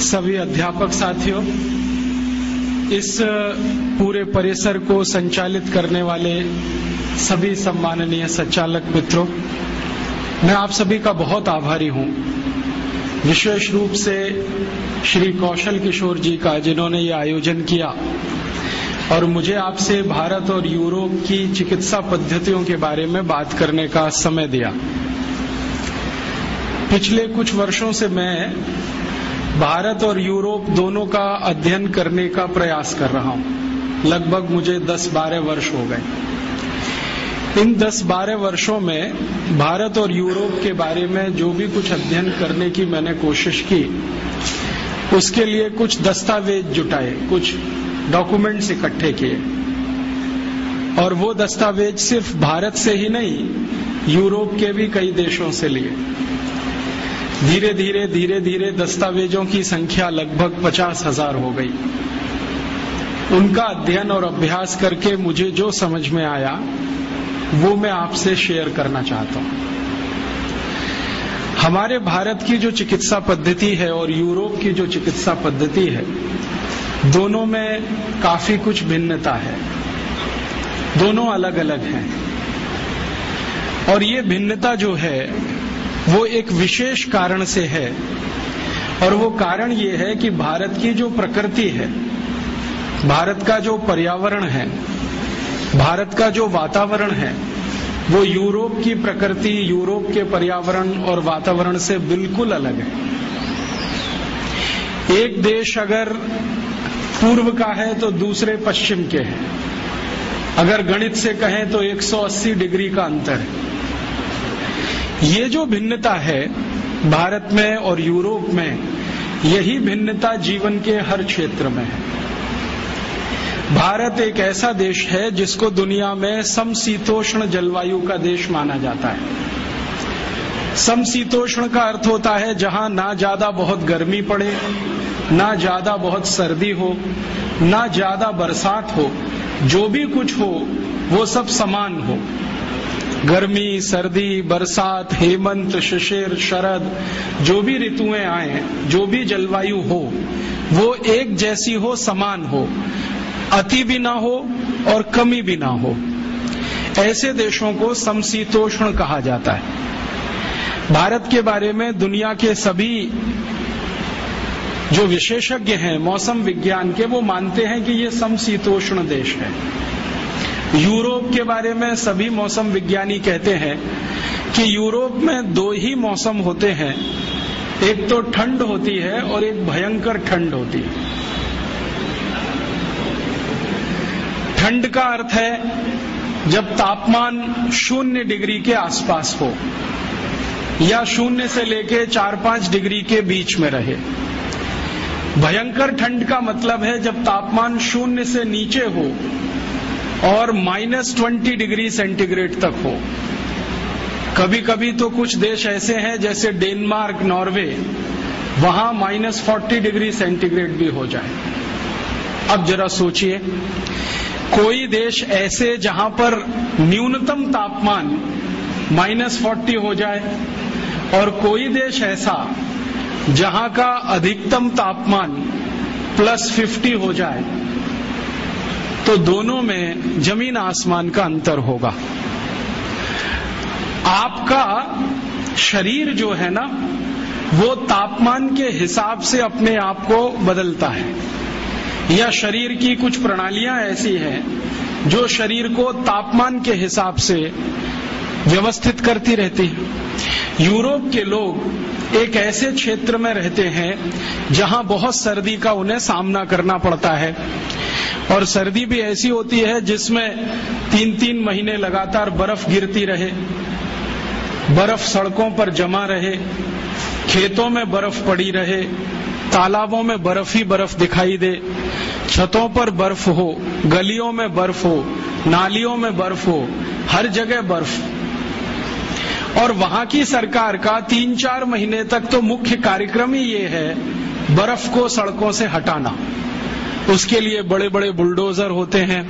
सभी अध्यापक साथियों, इस पूरे परिसर को संचालित करने वाले सभी सम्माननीय संचालक मित्रों, मैं आप सभी का बहुत आभारी हूँ। विशेष रूप से श्री कौशल किशोर जी का, जिन्होंने ये आयोजन किया और मुझे आपसे भारत और यूरोप की चिकित्सा पद्धतियों के बारे में बात करने का समय दिया। पिछले कुछ वर्षों से मैं भारत और यूरोप दोनों का अध्ययन करने का प्रयास कर रहा हूँ। लगभग मुझे 10-12 वर्ष हो गए। इन 10-12 वर्षों में भारत और यूरोप के बारे में जो भी कुछ अध्ययन करने की मैंने कोशिश की, उसके लिए कुछ दस्तावेज़ जुटाए, कुछ डॉक्यूमेंट्स इकट्ठे किए। और वो दस्तावेज़ सिर्फ़ भारत से ही नहीं, यूरोप के भी कई देशों से लिए। धीरे धीरे धीरे धीरे दस्तावेजों की संख्या लगभग पचास हज़ार हो गई। उनका अध्ययन और अभ्यास करके मुझे जो समझ में आया, वो मैं आपसे शेयर करना चाहता हूँ। हमारे भारत की जो चिकित्सा पद्धति है और यूरोप की जो चिकित्सा पद्धति है, दोनों में काफ़ी कुछ भिन्नता है। दोनों अलग अलग हैं। और ये भिन्नता जो है वो एक विशेष कारण से है। और वो कारण ये है कि भारत की जो प्रकृति है, भारत का जो पर्यावरण है, भारत का जो वातावरण है, वो यूरोप की प्रकृति, यूरोप के पर्यावरण और वातावरण से बिल्कुल अलग है। एक देश अगर पूर्व का है तो दूसरे पश्चिम के हैं। अगर गणित से कहें तो 180 डिग्री का अंतर है। ये जो भिन्नता है भारत में और यूरोप में, यही भिन्नता जीवन के हर क्षेत्र में है। भारत एक ऐसा देश है जिसको दुनिया में समशीतोष्ण जलवायु का देश माना जाता है। समशीतोष्ण का अर्थ होता है जहाँ ना ज़्यादा बहुत गर्मी पड़े, ना ज़्यादा बहुत सर्दी हो, ना ज़्यादा बरसात हो, जो भी कुछ हो, वो सब समान हो। गर्मी, सर्दी, बरसात, हेमंत, शिशिर, शरद, जो भी ऋतुएँ आए, जो भी जलवायु हो, वो एक जैसी हो, समान हो। अति भी ना हो और कमी भी ना हो। ऐसे देशों को समशीतोष्ण कहा जाता है। भारत के बारे में दुनिया के सभी जो विशेषज्ञ हैं, मौसम विज्ञान के, वो मानते हैं कि ये समशीतोष्ण देश है। यूरोप के बारे में सभी मौसम विज्ञानी कहते हैं कि यूरोप में दो ही मौसम होते हैं। एक तो ठंड होती है और एक भयंकर ठंड होती है। ठंड का अर्थ है जब तापमान शून्य डिग्री के आसपास हो या शून्य से लेके चार पाँच डिग्री के बीच में रहे। भयंकर ठंड का मतलब है जब तापमान शून्य से नीचे हो और माइनस ट्वेंटी डिग्री सेंटीग्रेड तक हो। कभी कभी तो कुछ देश ऐसे हैं जैसे डेनमार्क, नॉर्वे, वहाँ माइनस फोर्टी डिग्री सेंटीग्रेड भी हो जाए। अब जरा सोचिए, कोई देश ऐसे जहाँ पर न्यूनतम तापमान माइनस फोर्टी हो जाए और कोई देश ऐसा जहाँ का अधिकतम तापमान प्लस फिफ्टी हो जाए तो दोनों में ज़मीन आसमान का अंतर होगा। आपका शरीर जो है ना, वो तापमान के हिसाब से अपने आप को बदलता है। या शरीर की कुछ प्रणालियाँ ऐसी हैं, जो शरीर को तापमान के हिसाब से व्यवस्थित करती रहती है। यूरोप के लोग एक ऐसे क्षेत्र में रहते हैं, जहाँ बहुत सर्दी का उन्हें सामना करना पड़ता है। और सर्दी भी ऐसी होती है जिसमें तीन तीन महीने लगातार बर्फ़ गिरती रहे, बर्फ़ सड़कों पर जमा रहे, खेतों में बर्फ़ पड़ी रहे, तालाबों में बर्फ़ ही बर्फ़ दिखाई दे, छतों पर बर्फ़ हो, गलियों में बर्फ़ हो, नालियों में बर्फ़ हो, हर जगह बर्फ़। और वहाँ की सरकार का तीन चार महीने तक तो मुख्य कार्यक्रम ही ये है, बर्फ़ को सड़कों से हटाना। उसके लिए बड़े बड़े बुलडोजर होते हैं।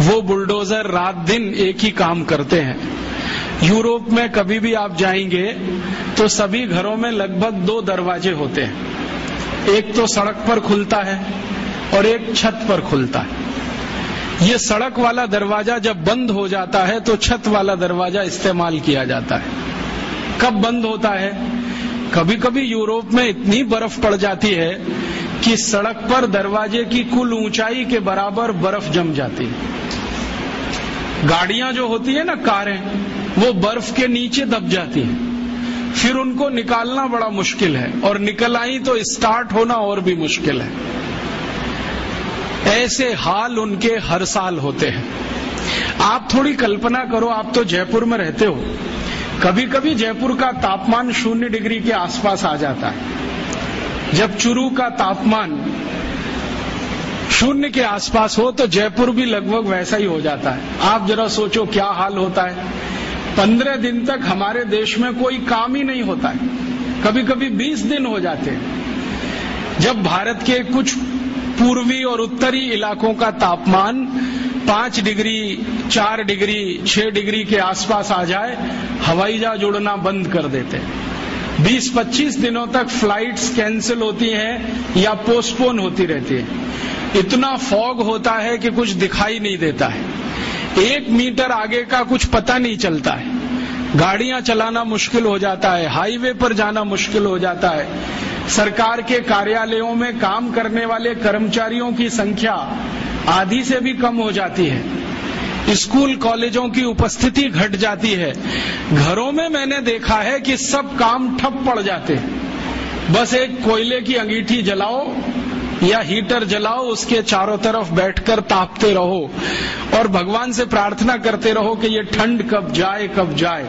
वो बुलडोजर रात दिन एक ही काम करते हैं। यूरोप में कभी भी आप जाएँगे तो सभी घरों में लगभग दो दरवाजे होते हैं। एक तो सड़क पर खुलता है और एक छत पर खुलता है। ये सड़क वाला दरवाज़ा जब बंद हो जाता है तो छत वाला दरवाज़ा इस्तेमाल किया जाता है। कब बंद होता है? कभी कभी यूरोप में इतनी बर्फ़ पड़ जाती है कि सड़क पर दरवाजे की कुल ऊंचाई के बराबर बर्फ़ जम जाती है। गाड़ियाँ जो होती है ना कारें, वो बर्फ़ के नीचे दब जाती हैं। फिर उनको निकालना बड़ा मुश्किल है और निकल आई तो स्टार्ट होना और भी मुश्किल है। ऐसे हाल उनके हर साल होते हैं। आप थोड़ी कल्पना करो, आप तो जयपुर में रहते हो। कभी कभी जयपुर का तापमान शून्य डिग्री के आसपास आ जाता है। जब चुरू का तापमान शून्य के आसपास हो तो जयपुर भी लगभग वैसा ही हो जाता है। आप जरा सोचो क्या हाल होता है। पंद्रह दिन तक हमारे देश में कोई काम ही नहीं होता है। कभी कभी बीस दिन हो जाते हैं। जब भारत के कुछ पूर्वी और उत्तरी इलाकों का तापमान पाँच डिग्री, चार डिग्री, छह डिग्री के आसपास आ जाए, हवाई जहाज़ उड़ना बंद कर देते हैं। 20-25 दिनों तक फ्लाइट्स कैंसिल होती हैं या पोस्टपोन होती रहती है। इतना फॉग होता है कि कुछ दिखाई नहीं देता है। एक मीटर आगे का कुछ पता नहीं चलता है। गाड़ियाँ चलाना मुश्किल हो जाता है, हाईवे पर जाना मुश्किल हो जाता है। सरकार के कार्यालयों में काम करने वाले कर्मचारियों की संख्या आधी से भी कम हो जाती है। स्कूल कॉलेजों की उपस्थिति घट जाती है। घरों में मैंने देखा है कि सब काम ठप पड़ जाते बस एक कोयले की अंगीठी जलाओ या हीटर जलाओ, उसके चारों तरफ़ बैठकर तापते रहो और भगवान से प्रार्थना करते रहो कि ये ठंड कब जाए कब जाए।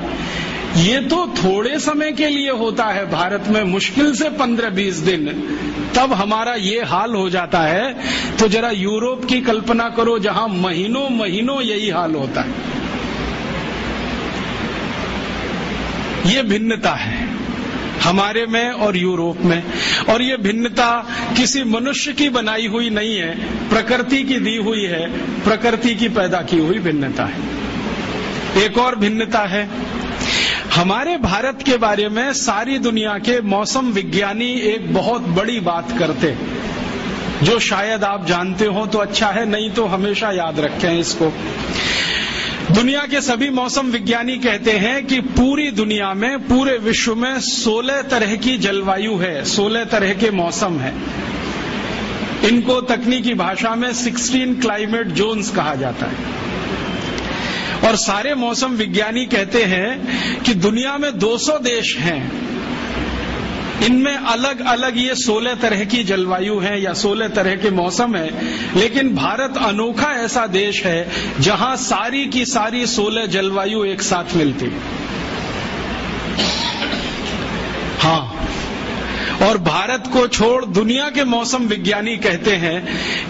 ये तो थोड़े समय के लिए होता है, भारत में मुश्किल से पंद्रह बीस दिन। तब हमारा ये हाल हो जाता है। तो जरा यूरोप की कल्पना करो, जहाँ महीनों महीनों यही हाल होता है। ये भिन्नता है हमारे में और यूरोप में। और ये भिन्नता किसी मनुष्य की बनाई हुई नहीं है, प्रकृति की दी हुई है, प्रकृति की पैदा की हुई भिन्नता है। एक और भिन्नता है हमारे भारत के बारे में सारी दुनिया के मौसम विज्ञानी एक बहुत बड़ी बात करते जो शायद आप जानते हो तो अच्छा है, नहीं तो हमेशा याद रखें इसको। दुनिया के सभी मौसम विज्ञानी कहते हैं कि पूरी दुनिया में, पूरे विश्व में 16 तरह की जलवायु है 16 तरह के मौसम है। इनको तकनीकी भाषा में 16 क्लाइमेट जोन्स कहा जाता है। और सारे मौसम विज्ञानी कहते हैं कि दुनिया में 200 देश हैं। इनमें अलग अलग ये 16 तरह की जलवायु है या 16 तरह के मौसम है, लेकिन भारत अनोखा ऐसा देश है जहाँ सारी की सारी 16 जलवायु एक साथ मिलती। हाँ और भारत को छोड़ दुनिया के मौसम विज्ञानी कहते हैं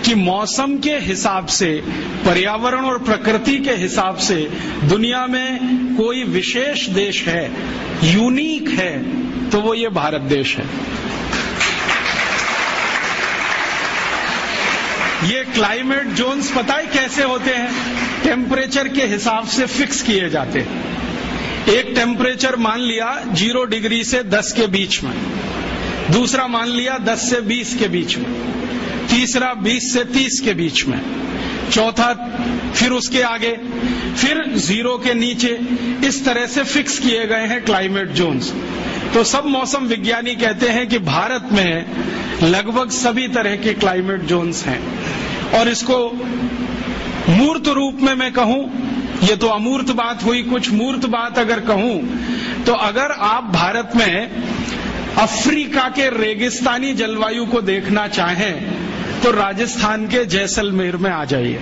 कि मौसम के हिसाब से, पर्यावरण और प्रकृति के हिसाब से दुनिया में कोई विशेष देश है, यूनिक है तो वो ये भारत देश है। ये क्लाइमेट जोन्स पता है कैसे होते हैं? टेम्परेचर के हिसाब से फिक्स किए जाते हैं। एक टेम्परेचर मान लिया ज़ीरो डिग्री से दस के बीच में। दूसरा मान लिया 10 से 20 के बीच में। तीसरा 20 से 30 के बीच में। चौथा फिर उसके आगे। फिर ज़ीरो के नीचे इस तरह से फिक्स किए गए हैं क्लाइमेट जोन्स तो सब मौसम विज्ञानी कहते हैं कि भारत में लगभग सभी तरह के क्लाइमेट जोन्स हैं। और इसको मूर्त रूप में मैं कहूँ, ये तो अमूर्त बात हुई, कुछ मूर्त बात अगर कहूँ तो अगर आप भारत में अफ्रीका के रेगिस्तानी जलवायु को देखना चाहें तो राजस्थान के जैसलमेर में आ जाइए।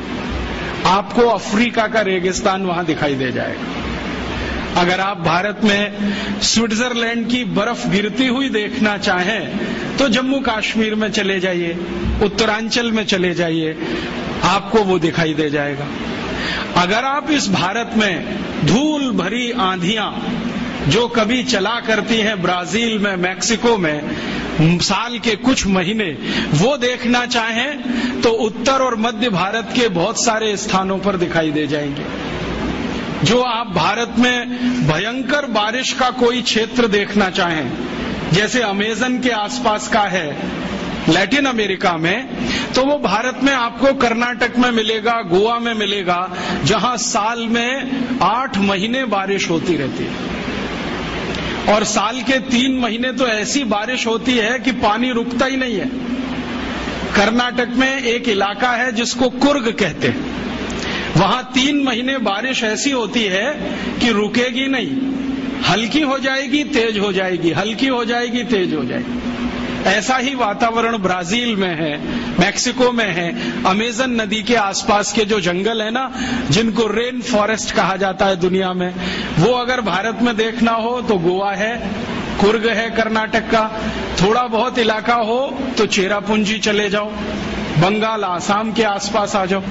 आपको अफ्रीका का रेगिस्तान वहाँ दिखाई दे जाएगा। अगर आप भारत में स्विट्जरलैंड की बर्फ़ गिरती हुई देखना चाहें तो जम्मू कश्मीर में चले जाइए, उत्तरांचल में चले जाइए, आपको वो दिखाई दे जाएगा। अगर आप इस भारत में धूल भरी आंधियाँ जो कभी चला करती हैं ब्राज़ील में, मैक्सिको में, साल के कुछ महीने, वो देखना चाहें तो उत्तर और मध्य भारत के बहुत सारे स्थानों पर दिखाई दे जाएँगे। जो आप भारत में भयंकर बारिश का कोई क्षेत्र देखना चाहें, जैसे अमेजन के आसपास का है, लैटिन अमेरिका में तो वो भारत में आपको कर्नाटक में मिलेगा, गोवा में मिलेगा, जहाँ साल में आठ महीने बारिश होती रहती है। और साल के तीन महीने तो ऐसी बारिश होती है कि पानी रुकता ही नहीं है। कर्नाटक में एक इलाका है जिसको कुर्ग कहते हैं। वहाँ तीन महीने बारिश ऐसी होती है कि रुकेगी नहीं। हल्की हो जाएगी, तेज हो जाएगी। हल्की हो जाएगी, तेज हो जाएगी। ऐसा ही वातावरण ब्राज़ील में है, मैक्सिको में है, अमेजन नदी के आसपास के जो जंगल है ना, जिनको रेन फॉरेस्ट कहा जाता है दुनिया में, वो अगर भारत में देखना हो तो गोवा है, कुर्ग है कर्नाटक का, थोड़ा बहुत इलाका हो तो चेरापूंजी चले जाओ, बंगाल, आसाम के आसपास आ जाओ।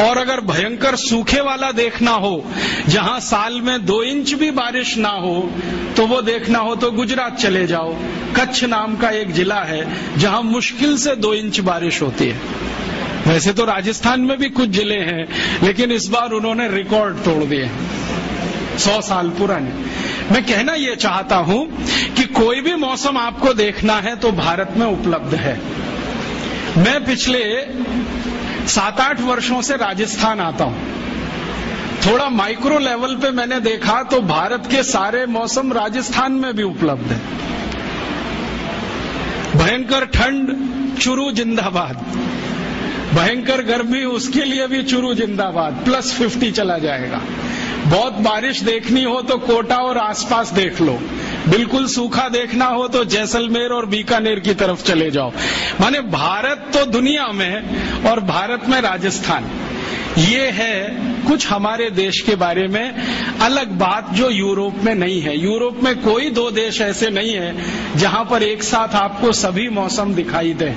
और अगर भयंकर सूखे वाला देखना हो, जहाँ साल में दो इंच भी बारिश ना हो तो वो देखना हो तो गुजरात चले जाओ। कच्छ नाम का एक जिला है, जहाँ मुश्किल से दो इंच बारिश होती है। वैसे तो राजस्थान में भी कुछ ज़िले हैं, लेकिन इस बार उन्होंने रिकॉर्ड तोड़ दिए सौ साल पुराने। मैं कहना यह चाहता हूँ कि कोई भी मौसम आपको देखना है तो भारत में उपलब्ध है। मैं पिछले सात आठ वर्षों से राजस्थान आता हूँ। थोड़ा माइक्रो लेवल पे मैंने देखा तो भारत के सारे मौसम राजस्थान में भी उपलब्ध है। भयंकर ठंड, चुरू जिंदाबाद। भयंकर गर्मी, उसके लिए भी चुरू जिंदाबाद। प्लस फिफ्टी चला जाएगा। बहुत बारिश देखनी हो तो कोटा और आसपास देख लो। बिल्कुल सूखा देखना हो तो जैसलमेर और बीकानेर की तरफ़ चले जाओ। माने भारत तो दुनिया में और भारत में राजस्थान। ये है कुछ हमारे देश के बारे में अलग बात जो यूरोप में नहीं है। यूरोप में कोई दो देश ऐसे नहीं है जहाँ पर एक साथ आपको सभी मौसम दिखाई दे।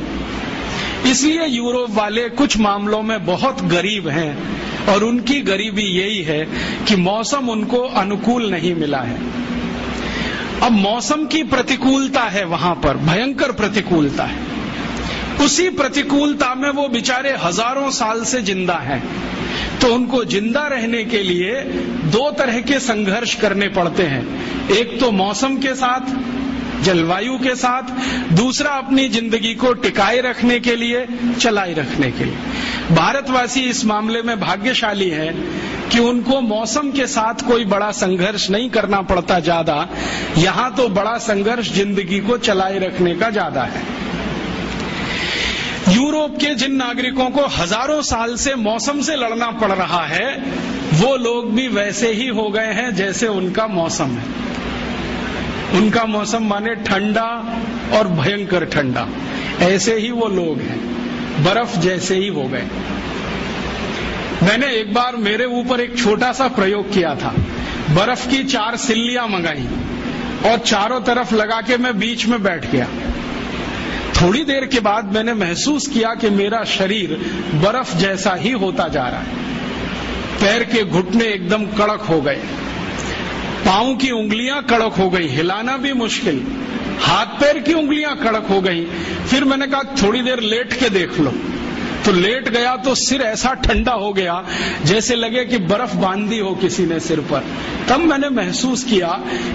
इसलिए यूरोप वाले कुछ मामलों में बहुत गरीब हैं और उनकी गरीबी यही है कि मौसम उनको अनुकूल नहीं मिला है। अब मौसम की प्रतिकूलता है वहाँ पर, भयंकर प्रतिकूलता है। उसी प्रतिकूलता में वो बेचारे हज़ारों साल से ज़िंदा हैं। तो उनको ज़िंदा रहने के लिए दो तरह के संघर्ष करने पड़ते हैं। एक तो मौसम के साथ जलवायु के साथ, दूसरा अपनी ज़िंदगी को टिकाए रखने के लिए चलाए रखने के लिए। भारतवासी इस मामले में भाग्यशाली है कि उनको मौसम के साथ कोई बड़ा संघर्ष नहीं करना पड़ता ज़्यादा। यहाँ तो बड़ा संघर्ष ज़िंदगी को चलाए रखने का ज़्यादा है। यूरोप के जिन नागरिकों को हज़ारों साल से मौसम से लड़ना पड़ रहा है, वो लोग भी वैसे ही हो गए हैं जैसे उनका मौसम है। उनका मौसम माने ठंडा और भयंकर ठंडा। ऐसे ही वो लोग हैं। बर्फ़ जैसे ही हो गए। मैंने एक बार मेरे ऊपर एक छोटा सा प्रयोग किया था। बर्फ़ की चार सिल्लियाँ मंगाई और चारों तरफ़ लगा के मैं बीच में बैठ गया। थोड़ी देर के बाद मैंने महसूस किया कि मेरा शरीर बर्फ़ जैसा ही होता जा रहा है। पैर के घुटने एकदम कड़क हो गए। पाँव की उंगलियाँ कड़क हो गई, हिलाना भी मुश्किल। हाथ पैर की उंगलियाँ कड़क हो गई। फिर मैंने कहा, थोड़ी देर लेट के देख लो। तो लेट गया तो सिर ऐसा ठंडा हो गया, जैसे लगे कि बर्फ़ बाँध हो किसी ने सिर पर। तब मैंने महसूस किया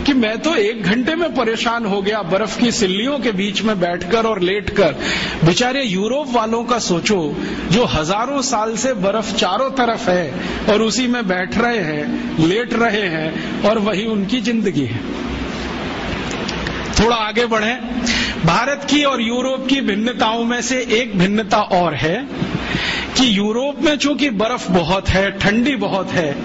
कि मैं तो एक घंटे में परेशान हो गया बर्फ़ की सिल्लियों के बीच में बैठकर और लेटकर बेचारे यूरोप वालों का सोचो, जो हज़ारों साल से बर्फ़ चारों तरफ़ है और उसी में बैठ रहे हैं, लेट रहे हैं और वही उनकी ज़िंदगी है। थोड़ा आगे बढ़े। भारत की और यूरोप की भिन्नताओं में से एक भिन्नता और है कि यूरोप में चूँकि बर्फ़ बहुत है, ठंडी बहुत है,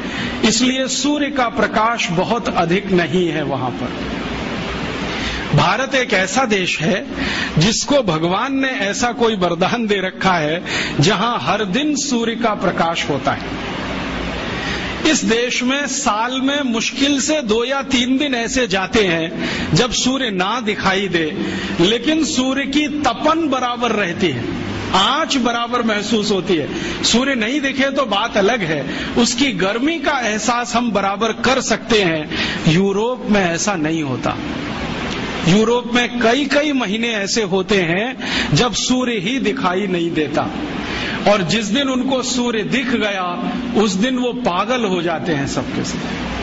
इसलिए सूर्य का प्रकाश बहुत अधिक नहीं है वहाँ पर। भारत एक ऐसा देश है जिसको भगवान ने ऐसा कोई वरदान दे रखा है जहाँ हर दिन सूर्य का प्रकाश होता है। इस देश में साल में मुश्किल से दो या तीन दिन ऐसे जाते हैं, जब सूर्य ना दिखाई दे, लेकिन सूर्य की तपन बराबर रहती है। आँच बराबर महसूस होती है। सूर्य नहीं दिखे तो बात अलग है। उसकी गर्मी का एहसास हम बराबर कर सकते हैं। यूरोप में ऐसा नहीं होता। यूरोप में कई कई महीने ऐसे होते हैं जब सूर्य ही दिखाई नहीं देता। और जिस दिन उनको सूर्य दिख गया, उस दिन वो पागल हो जाते हैं सबके साथ।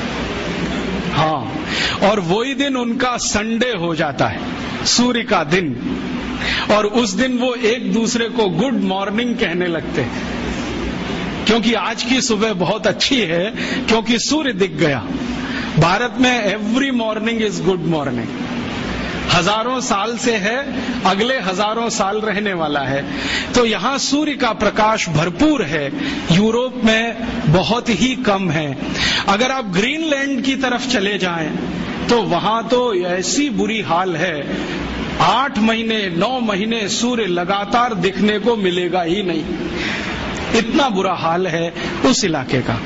हाँ और वही दिन उनका संडे हो जाता है, सूर्य का दिन। और उस दिन वो एक दूसरे को गुड मॉर्निंग कहने लगते हैं। क्योंकि आज की सुबह बहुत अच्छी है, क्योंकि सूर्य दिख गया। भारत में every morning is good morning हज़ारों साल से है, अगले हज़ारों साल रहने वाला है। तो यहाँ सूर्य का प्रकाश भरपूर है, यूरोप में बहुत ही कम है। अगर आप ग्रीनलैंड की तरफ़ चले जाएँ तो वहाँ तो ऐसी बुरी हाल है, आठ महीने, नौ महीने सूर्य लगातार दिखने को मिलेगा ही नहीं। इतना बुरा हाल है उस इलाके का।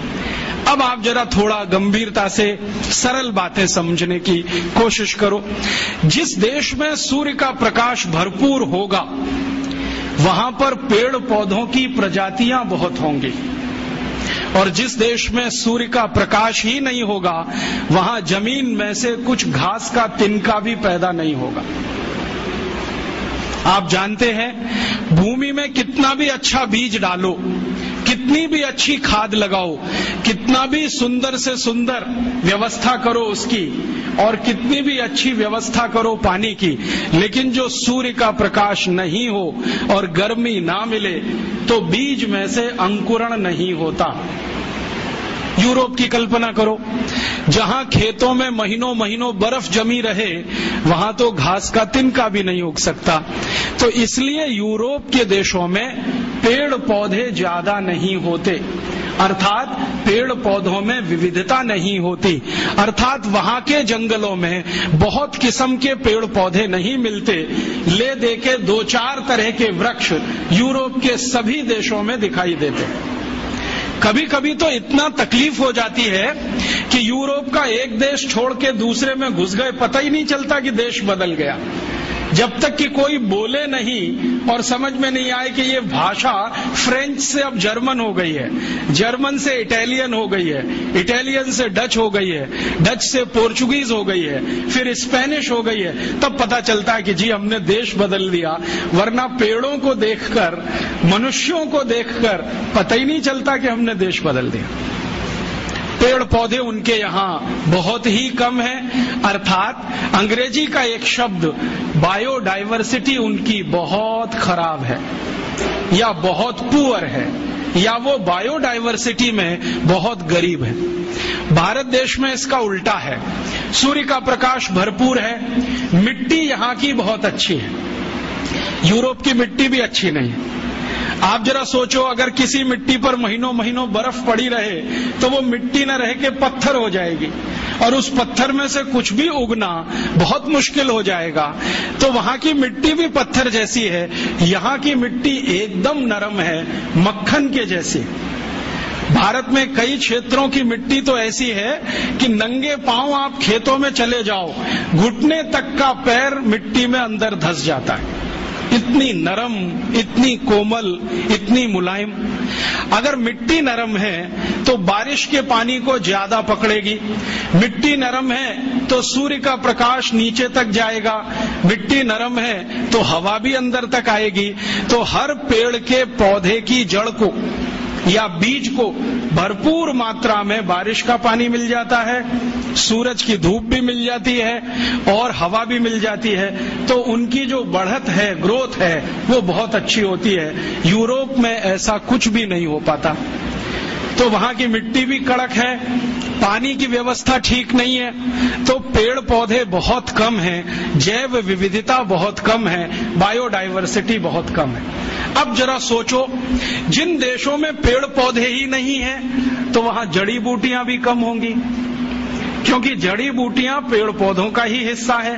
अब आप जरा थोड़ा गंभीरता से सरल बातें समझने की कोशिश करो। जिस देश में सूर्य का प्रकाश भरपूर होगा, वहाँ पर पेड़ पौधों की प्रजातियाँ बहुत होंगी। और जिस देश में सूर्य का प्रकाश ही नहीं होगा, वहाँ ज़मीन में से कुछ घास का तिनका भी पैदा नहीं होगा। आप जानते हैं, भूमि में कितना भी अच्छा बीज डालो कितनी भी अच्छी खाद लगाओ, कितना भी सुंदर से सुंदर व्यवस्था करो उसकी, और कितनी भी अच्छी व्यवस्था करो पानी की, लेकिन जो सूर्य का प्रकाश नहीं हो और गर्मी ना मिले तो बीज में से अंकुरण नहीं होता। यूरोप की कल्पना करो जहाँ खेतों में महीनों महीनों बर्फ़ जमी रहे, वहाँ तो घास का तिनका भी नहीं उग सकता। तो इसलिए यूरोप के देशों में पेड़ पौधे ज़्यादा नहीं होते। अर्थात पेड़ पौधों में विविधता नहीं होती। अर्थात वहाँ के जंगलों में बहुत किस्म के पेड़ पौधे नहीं मिलते। ले दे के दो चार तरह के वृक्ष यूरोप के सभी देशों में दिखाई देते। कभी कभी तो इतना तकलीफ़ हो जाती है कि यूरोप का एक देश छोड़ के दूसरे में घुस गए, पता ही नहीं चलता कि देश बदल गया। जब तक कि कोई बोले नहीं और समझ में नहीं आए कि ये भाषा फ्रेंच से अब जर्मन हो गई है, जर्मन से इटालियन हो गई है, इटालियन से डच हो गई है, डच से पोर्चुगीज हो गई है, फिर स्पेनिश हो गई है, तब पता चलता है कि जी हमने देश बदल दिया। वरना पेड़ों को देखकर, मनुष्यों को देखकर पता ही नहीं चलता कि हमने देश बदल दिया। पेड़ पौधे उनके यहाँ बहुत ही कम है। अर्थात अंग्रेज़ी का एक शब्द बायोडाइवर्सिटी उनकी बहुत खराब है, या बहुत पुअर है, या वो बायोडाइवर्सिटी में बहुत गरीब है। भारत देश में इसका उल्टा है। सूर्य का प्रकाश भरपूर है। मिट्टी यहाँ की बहुत अच्छी है। यूरोप की मिट्टी भी अच्छी नहीं। है आप जरा सोचो, अगर किसी मिट्टी पर महीनों महीनों बर्फ़ पड़ी रहे तो वो मिट्टी न रह के पत्थर हो जाएगी। और उस पत्थर में से कुछ भी उगना बहुत मुश्किल हो जाएगा। तो वहाँ की मिट्टी भी पत्थर जैसी है। यहाँ की मिट्टी एकदम नरम है, मक्खन के जैसी। भारत में कई क्षेत्रों की मिट्टी तो ऐसी है कि नंगे पाँव आप खेतों में चले जाओ, घुटने तक का पैर मिट्टी में अंदर धस जाता है। इतनी नरम, इतनी कोमल, इतनी मुलायम। अगर मिट्टी नरम है तो बारिश के पानी को ज़्यादा पकड़ेगी। मिट्टी नरम है तो सूर्य का प्रकाश नीचे तक जाएगा। मिट्टी नरम है तो हवा भी अंदर तक आएगी। तो हर पेड़ के पौधे की जड़ को या बीज को भरपूर मात्रा में बारिश का पानी मिल जाता है, सूरज की धूप भी मिल जाती है और हवा भी मिल जाती है। तो उनकी जो बढ़त है, ग्रोथ है, वो बहुत अच्छी होती है। यूरोप में ऐसा कुछ भी नहीं हो पाता। तो वहाँ की मिट्टी भी कड़क है, पानी की व्यवस्था ठीक नहीं है तो पेड़ पौधे बहुत कम हैं, जैव विविधता बहुत कम है, बायोडाइवर्सिटी बहुत कम है। अब जरा सोचो, जिन देशों में पेड़ पौधे ही नहीं हैं तो वहाँ जड़ी बूटियाँ भी कम होंगी। क्योंकि जड़ी बूटियाँ पेड़ पौधों का ही हिस्सा है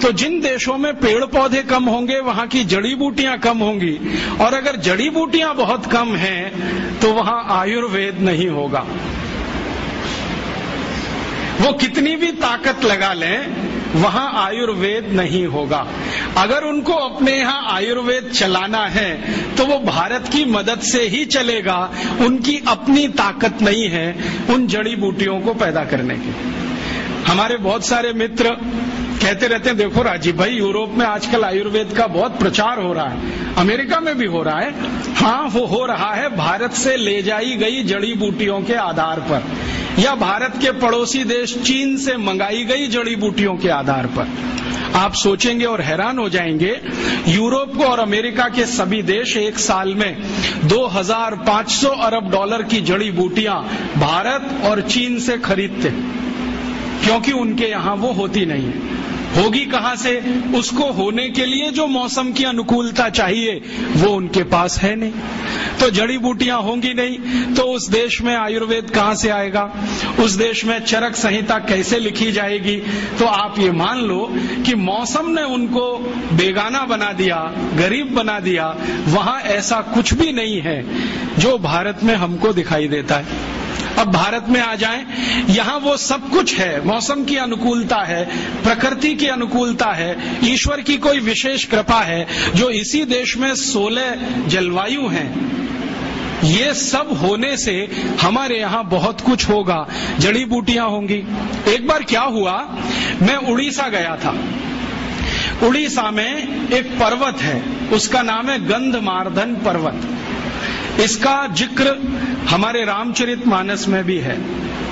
तो जिन देशों में पेड़ पौधे कम होंगे, वहाँ की जड़ी बूटियाँ कम होंगी। और अगर जड़ी बूटियाँ बहुत कम हैं तो वहाँ आयुर्वेद नहीं होगा। वो कितनी भी ताकत लगा लें, वहाँ आयुर्वेद नहीं होगा। अगर उनको अपने यहाँ आयुर्वेद चलाना है तो वो भारत की मदद से ही चलेगा। उनकी अपनी ताकत नहीं है उन जड़ी बूटियों को पैदा करने की। हमारे बहुत सारे मित्र कहते रहते हैं, देखो राजीव भाई, यूरोप में आजकल आयुर्वेद का बहुत प्रचार हो रहा है, अमेरिका में भी हो रहा है। हाँ वो हो रहा है, भारत से ले जाई गई जड़ी बूटियों के आधार पर, या भारत के पड़ोसी देश चीन से मंगाई गई जड़ी बूटियों के आधार पर। आप सोचेंगे और हैरान हो जाएँगे, यूरोप को और अमेरिका के सभी देश एक साल में 2500 अरब डॉलर की जड़ी बूटियाँ भारत और चीन से खरीदते। क्योंकि उनके यहाँ वो होती नहीं। है होगी कहाँ से? उसको होने के लिए जो मौसम की अनुकूलता चाहिए, वो उनके पास है नहीं। तो जड़ी बूटियाँ होंगी नहीं तो उस देश में आयुर्वेद कहाँ से आएगा? उस देश में चरक संहिता कैसे लिखी जाएगी? तो आप ये मान लो कि मौसम ने उनको बेगाना बना दिया, गरीब बना दिया, वहाँ ऐसा कुछ भी नहीं है, जो भारत में हमको दिखाई देता है। अब भारत में आ जाएँ। यहाँ वो सब कुछ है। मौसम की अनुकूलता है, प्रकृति की अनुकूलता है, ईश्वर की कोई विशेष कृपा है, जो इसी देश में सोलह जलवायु हैं। ये सब होने से हमारे यहाँ बहुत कुछ होगा। जड़ी बूटियाँ होंगी। एक बार क्या हुआ? मैं उड़ीसा गया था। उड़ीसा में एक पर्वत है। उसका नाम है गंधमार्दन पर्वत। इसका ज़िक्र हमारे रामचरित मानस में भी है,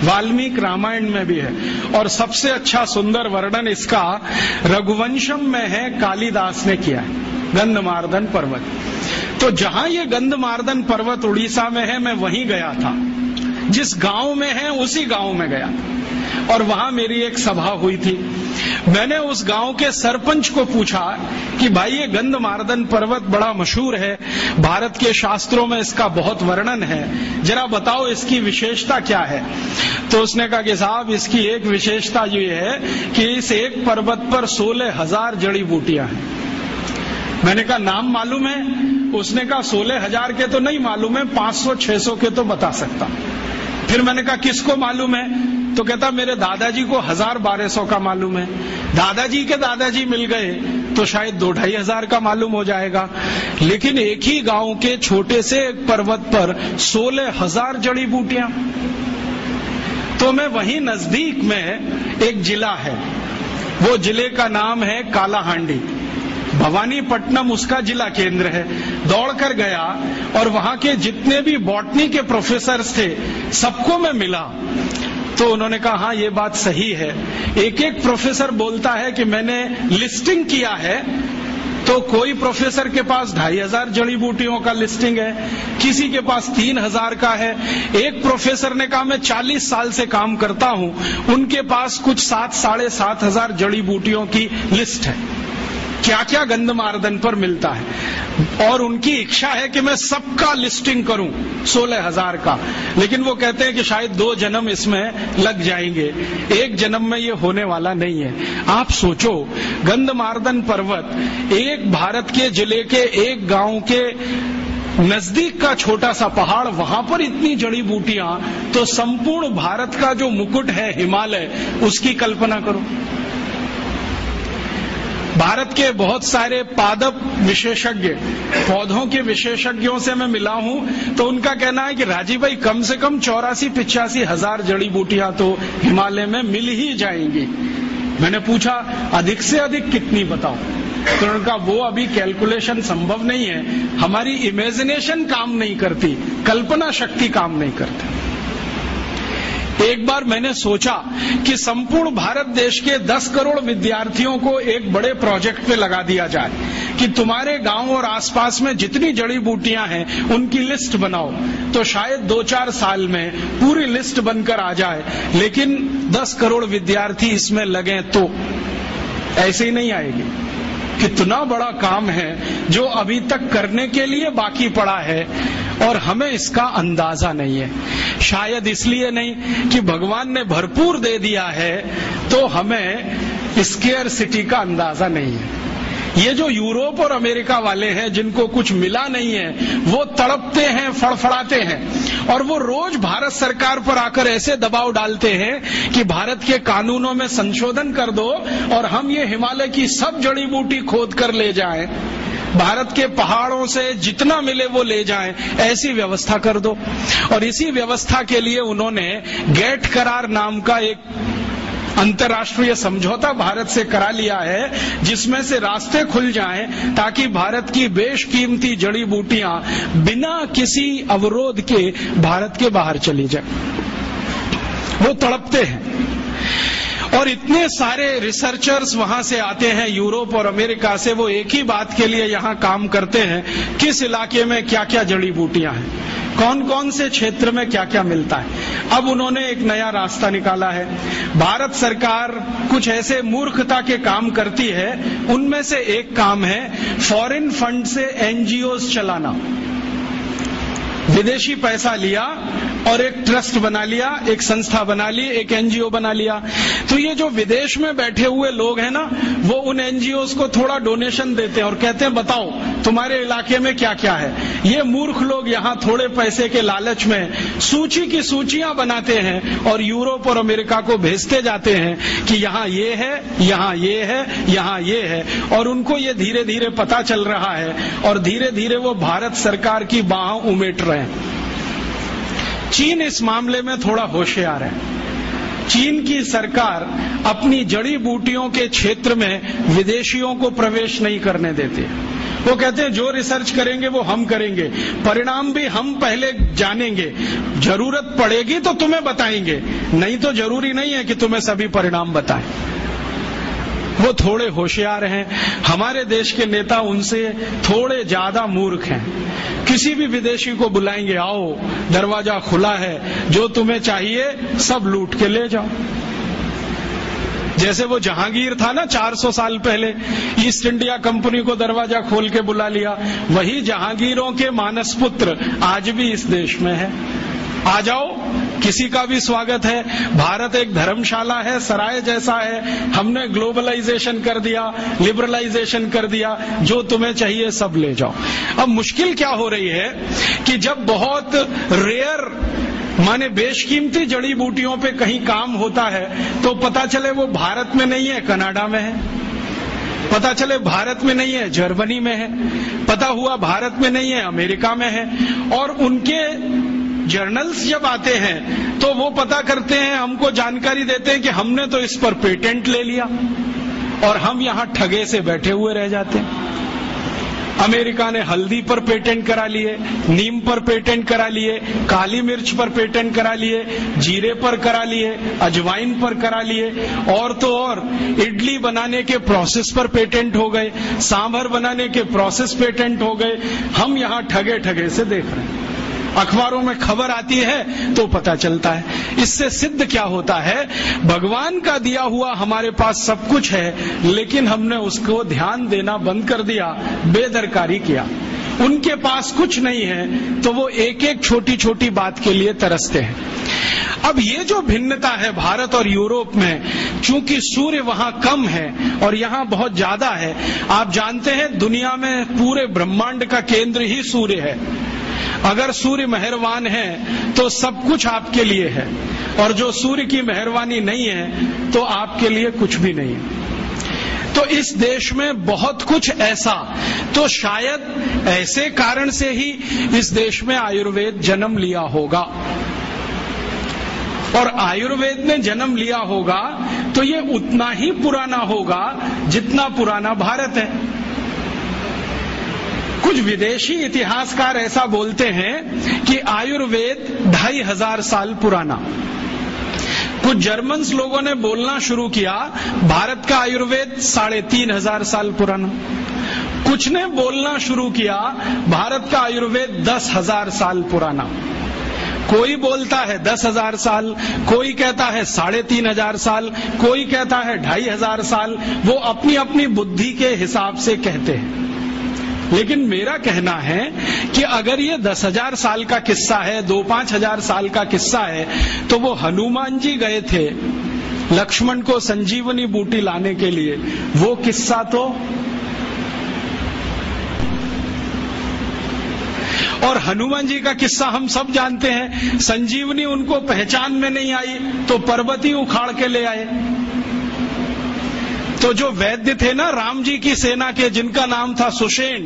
वाल्मीकि रामायण में भी है। और सबसे अच्छा सुंदर वर्णन इसका, रघुवंशम में है कालिदास ने किया है, गंधमार्दन पर्वत। तो जहाँ ये गंधमार्दन पर्वत उड़ीसा में है, मैं वहीं गया था। जिस गाँव में है, उसी गाँव में गया। और वहाँ मेरी एक सभा हुई थी। मैंने उस गाँव के सरपंच को पूछा कि भाई, ये गंधमार्दन पर्वत बड़ा मशहूर है। भारत के शास्त्रों में इसका बहुत वर्णन है। जरा बताओ, इसकी विशेषता क्या है? तो उसने कहा कि साहब, इसकी एक विशेषता ये है कि इस एक पर्वत पर सोलह हज़ार जड़ी बूटियाँ हैं। मैंने कहा, नाम मालूम है? उसने कहा, सोलह हज़ार के तो नहीं मालूम है, पाँच सौ, छह सौ के तो बता सकता। फिर मैंने कहा, किसको मालूम है? तो कहता, मेरे दादाजी को हज़ार बारह सौ का मालूम है। दादाजी के दादाजी मिल गए तो शायद दो ढाई हज़ार का मालूम हो जाएगा। लेकिन एक ही गाँव के छोटे से एक पर्वत पर सोलह हज़ार जड़ी बूटियाँ। तो मैं वहीं नज़दीक में एक जिला है। वो ज़िले का नाम है कालाहांडी। भवानीपट्टनम उसका जिला केंद्र है। दौड़कर गया और वहाँ के जितने भी बॉटनी के प्रोफेसर थे, सबको मैं मिला। तो उन्होंने कहा हाँ ये बात सही है। एक एक प्रोफेसर बोलता है कि मैंने लिस्टिंग किया है तो कोई प्रोफेसर के पास ढाई हज़ार जड़ी बूटियों का लिस्टिंग है, किसी के पास तीन हज़ार का है। एक प्रोफेसर ने कहा, मैं चालीस साल से काम करता हूँ, उनके पास कुछ सात, साढ़े सात हज़ार जड़ी बूटियों की लिस्ट है। क्या क्या गंधमार्दन पर मिलता है। और उनकी इच्छा है कि मैं सबका लिस्टिंग करूँ, सोलह हज़ार का। लेकिन वो कहते हैं कि शायद दो जन्म इसमें लग जाएँगे। एक जन्म में ये होने वाला नहीं है। आप सोचो, गंधमार्दन पर्वत एक भारत के ज़िले के, एक गाँव के नज़दीक का छोटा सा पहाड़, वहाँ पर इतनी जड़ी बूटियाँ तो संपूर्ण भारत का जो मुकुट है, हिमालय, उसकी कल्पना करो। भारत के बहुत सारे पादप विशेषज्ञ, पौधों के विशेषज्ञों से मैं मिला हूँ तो उनका कहना है कि राजीव भाई, कम से कम चौरासी पिचासी हज़ार जड़ी बूटियाँ तो हिमालय में मिल ही जाएँगी। मैंने पूछा, अधिक से अधिक कितनी बताओ तो उनका वो अभी कैलकुलेशन संभव नहीं है, हमारी इमेजिनेशन काम नहीं करती, कल्पना शक्ति काम नहीं करती। एक बार मैंने सोचा कि संपूर्ण भारत देश के 10 करोड़ विद्यार्थियों को एक बड़े प्रोजेक्ट पे लगा दिया जाए कि तुम्हारे गाँव और आसपास में जितनी जड़ी बूटियाँ हैं, उनकी लिस्ट बनाओ। तो शायद दो चार साल में पूरी लिस्ट बनकर आ जाए, लेकिन 10 करोड़ विद्यार्थी इसमें लगे तो ऐसे ही नहीं आएगी। कितना बड़ा काम है जो अभी तक करने के लिए बाकी पड़ा है और हमें इसका अंदाज़ा नहीं है। शायद इसलिए नहीं कि भगवान ने भरपूर दे दिया है तो हमें स्केयर सिटी का अंदाज़ा नहीं है। ये जो यूरोप और अमेरिका वाले हैं, जिनको कुछ मिला नहीं है, वो तड़पते हैं, फड़फड़ाते हैं। और वो रोज भारत सरकार पर आकर ऐसे दबाव डालते हैं कि भारत के कानूनों में संशोधन कर दो और हम ये हिमालय की सब जड़ी बूटी खोद कर ले जाएँ। भारत के पहाड़ों से जितना मिले वो ले जाएँ। ऐसी व्यवस्था कर दो। और इसी व्यवस्था के लिए उन्होंने गेट करार नाम का एक अंतर्राष्ट्रीय समझौता भारत से करा लिया है, जिसमें से रास्ते खुल जाएँ ताकि भारत की बेशकीमती जड़ी बूटियाँ बिना किसी अवरोध के भारत के बाहर चली जाए। वो तड़पते हैं। और इतने सारे रिसर्चर्स वहाँ से आते हैं, यूरोप और अमेरिका से, वो एक ही बात के लिए यहाँ काम करते हैं, किस इलाके में क्या क्या जड़ी बूटियाँ हैं कौन कौन से क्षेत्र में क्या क्या मिलता है। अब उन्होंने एक नया रास्ता निकाला है। भारत सरकार कुछ ऐसे मूर्खता के काम करती है, उनमें से एक काम है फॉरेन फंड से एनजीओ चलाना। विदेशी पैसा लिया और एक ट्रस्ट बना लिया, एक संस्था बना ली, एक एनजीओ बना लिया। तो ये जो विदेश में बैठे हुए लोग हैं ना, वो उन एनजीओ को थोड़ा डोनेशन देते हैं और कहते हैं, बताओ, तुम्हारे इलाके में क्या क्या है? ये मूर्ख लोग यहाँ थोड़े पैसे के लालच में सूची की सूचियाँ बनाते हैं और यूरोप और अमेरिका को भेजते जाते हैं कि यहाँ ये है, यहाँ ये है, यहाँ ये है। और उनको ये धीरे धीरे पता चल रहा है और धीरे धीरे वो भारत सरकार की बाह उमेट रहे हैं। चीन इस मामले में थोड़ा होशियार है। चीन की सरकार अपनी जड़ी बूटियों के क्षेत्र में विदेशियों को प्रवेश नहीं करने देती। वो कहते हैं, जो रिसर्च करेंगे वो हम करेंगे। परिणाम भी हम पहले जानेंगे। ज़रूरत पड़ेगी तो तुम्हें बताएँगे। नहीं तो ज़रूरी नहीं है कि तुम्हें सभी परिणाम बताएँ। वो थोड़े होशियार हैं। हमारे देश के नेता उनसे थोड़े ज़्यादा मूर्ख हैं। किसी भी विदेशी को बुलाएँगे, आओ, दरवाज़ा खुला है, जो तुम्हें चाहिए, सब लूट के ले जाओ। जैसे वो जहांगीर था ना 400 साल पहले, ईस्ट इंडिया कंपनी को दरवाज़ा खोल के बुला लिया। वही जहांगीरों के मानस पुत्र आज भी इस देश में है। आ जाओ किसी का भी स्वागत है। भारत एक धर्मशाला है, सराय जैसा है। हमने ग्लोबलाइजेशन कर दिया, लिबरलाइजेशन कर दिया, जो तुम्हें चाहिए सब ले जाओ। अब मुश्किल क्या हो रही है कि जब बहुत रेयर माने बेशकीमती जड़ी बूटियों पे कहीं काम होता है तो पता चले वो भारत में नहीं है, कनाडा में है। पता चले भारत में नहीं है, जर्मनी में है। पता हुआ भारत में नहीं है, अमेरिका में है। और उनके जर्नल्स जब आते हैं तो वो पता करते हैं, हमको जानकारी देते हैं कि हमने तो इस पर पेटेंट ले लिया और हम यहाँ ठगे से बैठे हुए रह जाते हैं। अमेरिका ने हल्दी पर पेटेंट करा लिए, नीम पर पेटेंट करा लिए, काली मिर्च पर पेटेंट करा लिए, जीरे पर करा लिए, अजवाइन पर करा लिए, और तो और। इडली बनाने के प्रोसेस पर पेटेंट हो गए, सांभर बनाने के प्रोसेस पेटेंट हो गए। हम यहाँ ठगे ठगे से देख रहे हैं। अखबारों में खबर आती है तो पता चलता है। इससे सिद्ध क्या होता है? भगवान का दिया हुआ हमारे पास सब कुछ है, लेकिन हमने उसको ध्यान देना बंद कर दिया, बेदरकारी किया। उनके पास कुछ नहीं है तो वो एक एक छोटी छोटी बात के लिए तरसते हैं। अब ये जो भिन्नता है भारत और यूरोप में, चूँकि सूर्य वहाँ कम है और यहाँ बहुत ज़्यादा है, आप जानते हैं दुनिया में पूरे ब्रह्मांड का केंद्र ही सूर्य है। अगर सूर्य मेहरबान है तो सब कुछ आपके लिए है। और जो सूर्य की मेहरबानी नहीं है तो आपके लिए कुछ भी नहीं है। तो इस देश में बहुत कुछ ऐसा तो शायद ऐसे कारण से ही इस देश में आयुर्वेद जन्म लिया होगा। और आयुर्वेद ने जन्म लिया होगा तो ये उतना ही पुराना होगा जितना पुराना भारत है। कुछ विदेशी इतिहासकार ऐसा बोलते हैं कि आयुर्वेद ढाई हज़ार साल पुराना। कुछ जर्मन लोगों ने बोलना शुरू किया, भारत का आयुर्वेद साढ़े तीन हज़ार साल पुराना। कुछ ने बोलना शुरू किया, भारत का आयुर्वेद दस हज़ार साल पुराना। कोई बोलता है दस हज़ार साल, कोई कहता है साढ़े तीन हज़ार साल, कोई कहता है ढाई हज़ार साल, वो अपनी अपनी बुद्धि के हिसाब से कहते हैं। लेकिन मेरा कहना है कि अगर ये दस हज़ार साल का किस्सा है, दो पाँच हज़ार साल का किस्सा है तो वो हनुमान जी गए थे लक्ष्मण को संजीवनी बूटी लाने के लिए। वो किस्सा तो और हनुमान जी का किस्सा हम सब जानते हैं। संजीवनी उनको पहचान में नहीं आई तो पर्वत उखाड़ के ले आए। तो जो वैद्य थे ना, राम जी की सेना के, जिनका नाम था सुषेण।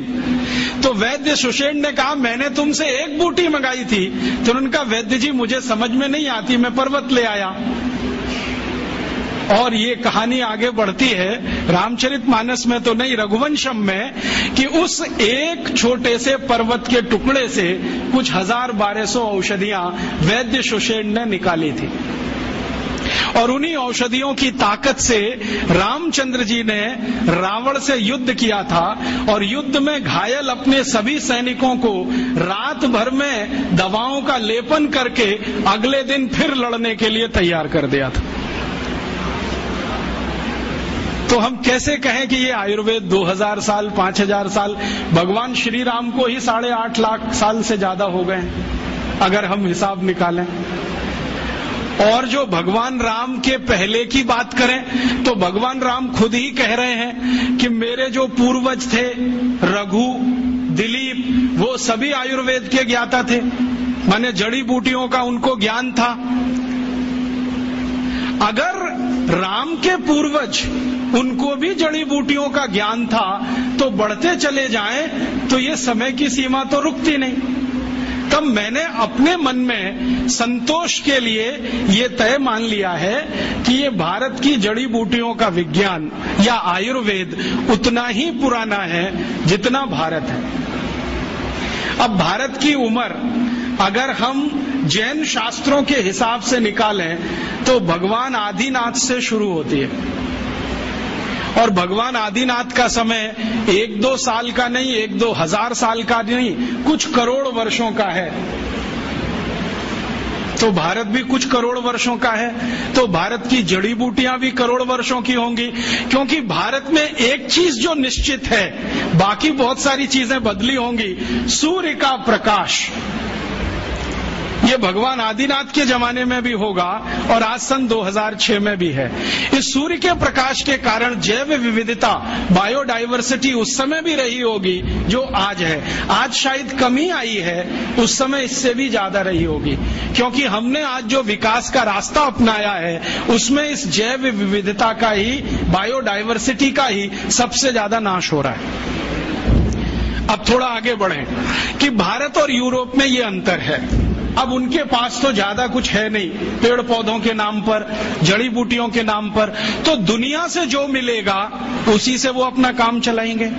तो वैद्य सुषेण ने कहा, मैंने तुमसे एक बूटी मंगाई थी। तो उनका, वैद्य जी, मुझे समझ में नहीं आती, मैं पर्वत ले आया। और ये कहानी आगे बढ़ती है, रामचरित मानस में तो नहीं, रघुवंशम में, कि उस एक छोटे से पर्वत के टुकड़े से कुछ हज़ार बारह सौ औषधियाँ वैद्य सुषेण ने निकाली थी। और उन्हीं औषधियों की ताकत से रामचंद्र जी ने रावण से युद्ध किया था और युद्ध में घायल अपने सभी सैनिकों को रात भर में दवाओं का लेपन करके अगले दिन फिर लड़ने के लिए तैयार कर दिया था। तो हम कैसे कहें कि ये आयुर्वेद 2000 साल 5000 साल, भगवान श्री राम को ही साढ़े आठ लाख साल से ज़्यादा हो गए अगर हम हिसाब निकालें। और जो भगवान राम के पहले की बात करें तो भगवान राम खुद ही कह रहे हैं कि मेरे जो पूर्वज थे, रघु, दिलीप, वो सभी आयुर्वेद के ज्ञाता थे। माने जड़ी बूटियों का उनको ज्ञान था। अगर राम के पूर्वज उनको भी जड़ी बूटियों का ज्ञान था तो बढ़ते चले जाएँ तो ये समय की सीमा तो रुकती नहीं। तब मैंने अपने मन में संतोष के लिए ये तय मान लिया है कि ये भारत की जड़ी बूटियों का विज्ञान या आयुर्वेद उतना ही पुराना है जितना भारत है। अब भारत की उम्र अगर हम जैन शास्त्रों के हिसाब से निकालें तो भगवान आदिनाथ से शुरू होती है। और भगवान आदिनाथ का समय एक दो साल का नहीं, एक दो हज़ार साल का नहीं, कुछ करोड़ वर्षों का है। तो भारत भी कुछ करोड़ वर्षों का है तो भारत की जड़ी बूटियाँ भी करोड़ वर्षों की होंगी, क्योंकि भारत में एक चीज़ जो निश्चित है, बाकी बहुत सारी चीज़ें बदली होंगी, सूर्य का प्रकाश। ये भगवान आदिनाथ के जमाने में भी होगा और आज सन 2006 में भी है। इस सूर्य के प्रकाश के कारण जैव विविधता, बायोडाइवर्सिटी उस समय भी रही होगी जो आज है। आज शायद कमी आई है, उस समय इससे भी ज़्यादा रही होगी। क्योंकि हमने आज जो विकास का रास्ता अपनाया है, उसमें इस जैव विविधता का ही, बायोडाइवर्सिटी का ही सबसे ज़्यादा नाश हो रहा है। अब थोड़ा आगे बढ़ें कि भारत और यूरोप में ये अंतर है। अब उनके पास तो ज़्यादा कुछ है नहीं पेड़ पौधों के नाम पर जड़ी बूटियों के नाम पर। तो दुनिया से जो मिलेगा, उसी से वो अपना काम चलाएँगे।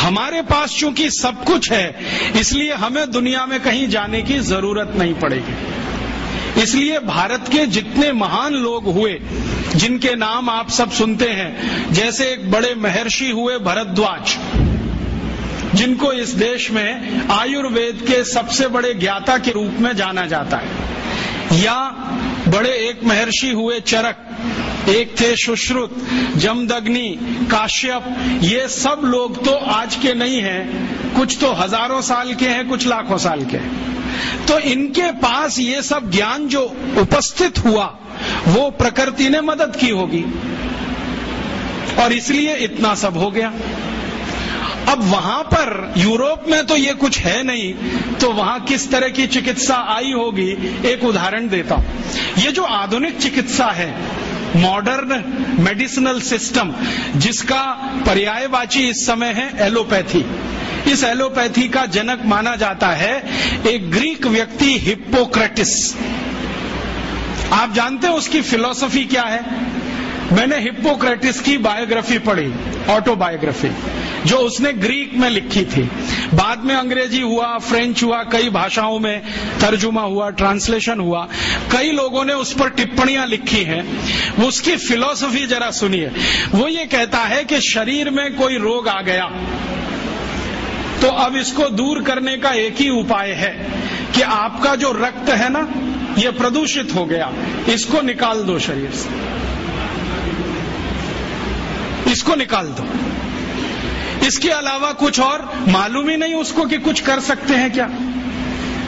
हमारे पास चूँकि सब कुछ है, इसलिए हमें दुनिया में कहीं जाने की ज़रूरत नहीं पड़ेगी। इसलिए भारत के जितने महान लोग हुए, जिनके नाम आप सब सुनते हैं, जैसे एक बड़े महर्षि हुए भरद्वाज जिनको इस देश में आयुर्वेद के सबसे बड़े ज्ञाता के रूप में जाना जाता है। या बड़े एक महर्षि हुए चरक, एक थे सुश्रुत, जमदग्नि, काश्यप, ये सब लोग तो आज के नहीं हैं, कुछ तो हज़ारों साल के हैं, कुछ लाखों साल के तो इनके पास ये सब ज्ञान जो उपस्थित हुआ, वो प्रकृति ने मदद की होगी। और इसलिए इतना सब हो गया। अब वहाँ पर यूरोप में तो ये कुछ है नहीं तो वहाँ किस तरह की चिकित्सा आई होगी, एक उदाहरण देता हूँ। ये जो आधुनिक चिकित्सा है मॉडर्न मेडिसिनल सिस्टम जिसका पर्यायवाची इस समय है एलोपैथी। इस एलोपैथी का जनक माना जाता है, एक ग्रीक व्यक्ति हिप्पोक्रेटिस। आप जानते हैं उसकी फिलॉसफी क्या है? मैंने हिप्पोक्रेटिस की बायोग्राफी पढ़ी, ऑटोबायोग्राफी, जो उसने ग्रीक में लिखी थी। बाद में अंग्रेज़ी हुआ, फ्रेंच हुआ, कई भाषाओं में तर्जुमा हुआ, ट्रांसलेशन हुआ। कई लोगों ने उस पर टिप्पणियाँ लिखी हैं। उसकी फिलॉसफी जरा सुनिए। वो ये कहता है कि शरीर में कोई रोग आ गया तो अब इसको दूर करने का एक ही उपाय है कि आपका जो रक्त है ना, ये प्रदूषित हो गया। इसको निकाल दो शरीर से। इसको निकाल दो। इसके अलावा कुछ और मालूम ही नहीं उसको कि कुछ कर सकते हैं क्या।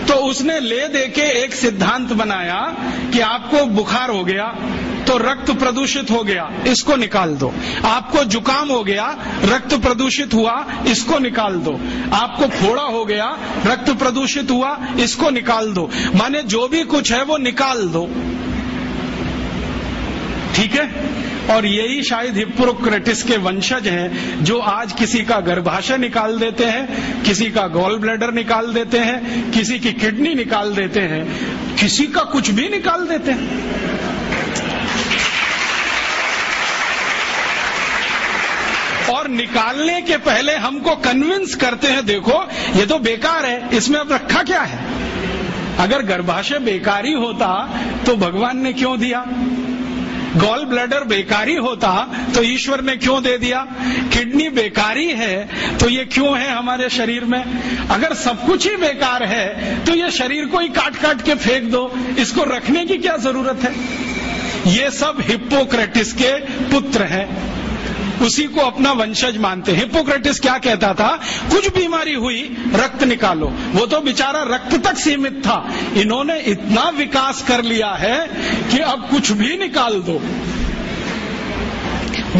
तो उसने ले दे के एक सिद्धांत बनाया कि आपको बुखार हो गया तो रक्त प्रदूषित हो गया, इसको निकाल दो। आपको जुकाम हो गया, रक्त प्रदूषित हुआ, इसको निकाल दो। आपको फोड़ा हो गया, रक्त प्रदूषित हुआ, इसको निकाल दो। माने जो भी कुछ है वो निकाल दो। ठीक है? और यही शायद हिप्रोक्रेटिस के वंशज हैं, जो आज किसी का गर्भाशय निकाल देते हैं, किसी का गोल ब्लैडर निकाल देते हैं, किसी की किडनी निकाल देते हैं, किसी का कुछ भी निकाल देते हैं। और निकालने के पहले हमको कन्विंस करते हैं, देखो, ये तो बेकार है, इसमें अब रखा क्या है? अगर गर्भाशय बेकारी होता तो भगवान ने क्यों दिया? गॉल ब्लैडर बेकारी होता तो ईश्वर ने क्यों दे दिया? किडनी बेकारी है तो ये क्यों है हमारे शरीर में? अगर सब कुछ ही बेकार है तो ये शरीर को ही काट काट के फेंक दो। इसको रखने की क्या ज़रूरत है? ये सब हिप्पोक्रेटिस के पुत्र हैं। उसी को अपना वंशज मानते हैं। हिपोक्रेटिस क्या कहता था? कुछ बीमारी हुई, रक्त निकालो। वो तो बेचारा रक्त तक सीमित था। इन्होंने इतना विकास कर लिया है कि अब कुछ भी निकाल दो।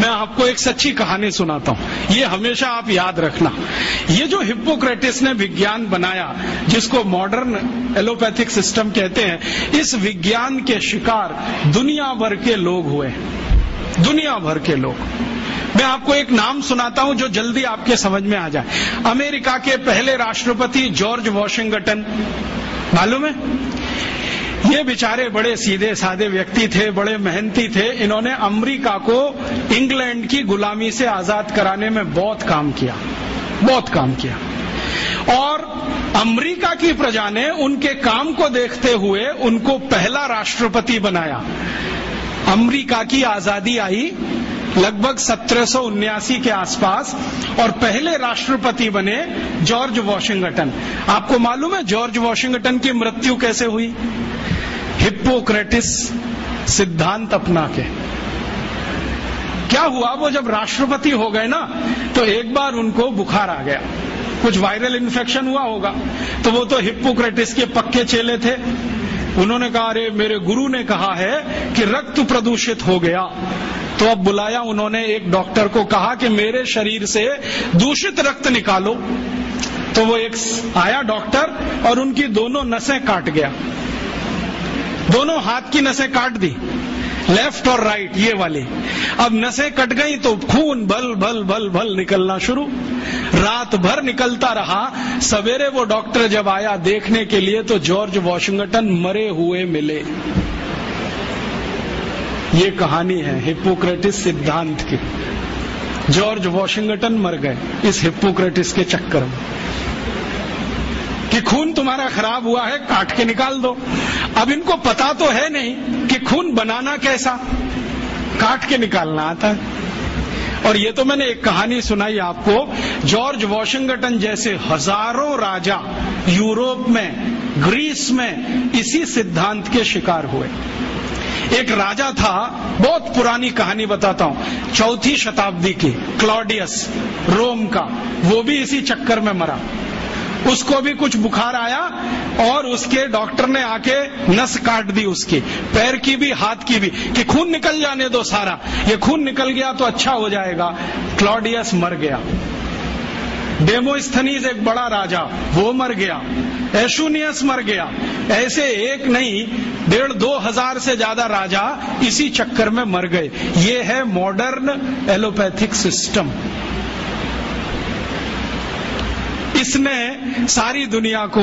मैं आपको एक सच्ची कहानी सुनाता हूँ। ये हमेशा आप याद रखना। ये जो हिप्पोक्रेटिस ने विज्ञान बनाया, जिसको मॉडर्न एलोपैथिक सिस्टम कहते हैं, इस विज्ञान के शिकार दुनिया भर के लोग हुए। दुनिया भर के लोग। मैं आपको एक नाम सुनाता हूँ जो जल्दी आपके समझ में आ जाए। अमेरिका के पहले राष्ट्रपति जॉर्ज वॉशिंगटन। मालूम है? ये बेचारे बड़े सीधे साधे व्यक्ति थे, बड़े मेहनती थे। इन्होंने अमेरिका को इंग्लैंड की गुलामी से आज़ाद कराने में बहुत काम किया, बहुत काम किया। और अमेरिका की प्रजा ने उनके काम को देखते हुए उनको पहला राष्ट्रपति बनाया। अमेरिका की आज़ादी आई लगभग सत्रह के आसपास और पहले राष्ट्रपति बने जॉर्ज वॉशिंगटन। आपको मालूम है जॉर्ज वॉशिंगटन की मृत्यु कैसे हुई? हिप्पोक्रेटिस सिद्धांत अपना के। क्या हुआ? वो जब राष्ट्रपति हो गए ना तो एक बार उनको बुखार आ गया। कुछ वायरल इन्फेक्शन हुआ होगा। तो वो तो हिप्पोक्रेटिस के पक्के चेले थे। उन्होंने कहा, अरे, मेरे गुरु ने कहा है कि रक्त प्रदूषित हो गया। तो अब बुलाया उन्होंने, एक डॉक्टर को कहा कि मेरे शरीर से दूषित रक्त निकालो। तो वो एक आया डॉक्टर और उनकी दोनों नसें काट गया। दोनों हाथ की नसें काट दी। लेफ़्ट और राइट, ये वाली। अब नसें कट गई तो खून भल भल भल भल निकलना शुरू। रात भर निकलता रहा। सवेरे वो डॉक्टर जब आया देखने के लिए तो जॉर्ज वॉशिंगटन मरे हुए मिले। ये कहानी है हिपोक्रेटिस सिद्धांत की। जॉर्ज वॉशिंगटन मर गए इस हिपोक्रेटिस के चक्कर में। कि खून तुम्हारा खराब हुआ है, काट के निकाल दो। अब इनको पता तो है नहीं। कि खून बनाना कैसा? काट के निकालना आता है। और ये तो मैंने एक कहानी सुनाई आपको, जॉर्ज वॉशिंगटन जैसे हज़ारों राजा यूरोप में, ग्रीस में इसी सिद्धांत के शिकार हुए। एक राजा था, बहुत पुरानी कहानी बताता हूँ, चौथी शताब्दी की, क्लॉडियस, रोम का, वो भी इसी चक्कर में मरा। उसको भी कुछ बुखार आया और उसके डॉक्टर ने आके नस काट दी उसकी, पैर की भी, हाथ की भी, कि खून निकल जाने दो सारा। ये खून निकल गया तो अच्छा हो जाएगा। क्लॉडियस मर गया। डेमोस्थनीज एक बड़ा राजा, वो मर गया। एशुनियस मर गया। ऐसे एक नहीं, डेढ़ दो हज़ार से ज़्यादा राजा इसी चक्कर में मर गए। ये है मॉडर्न एलोपैथिक सिस्टम इसने सारी दुनिया को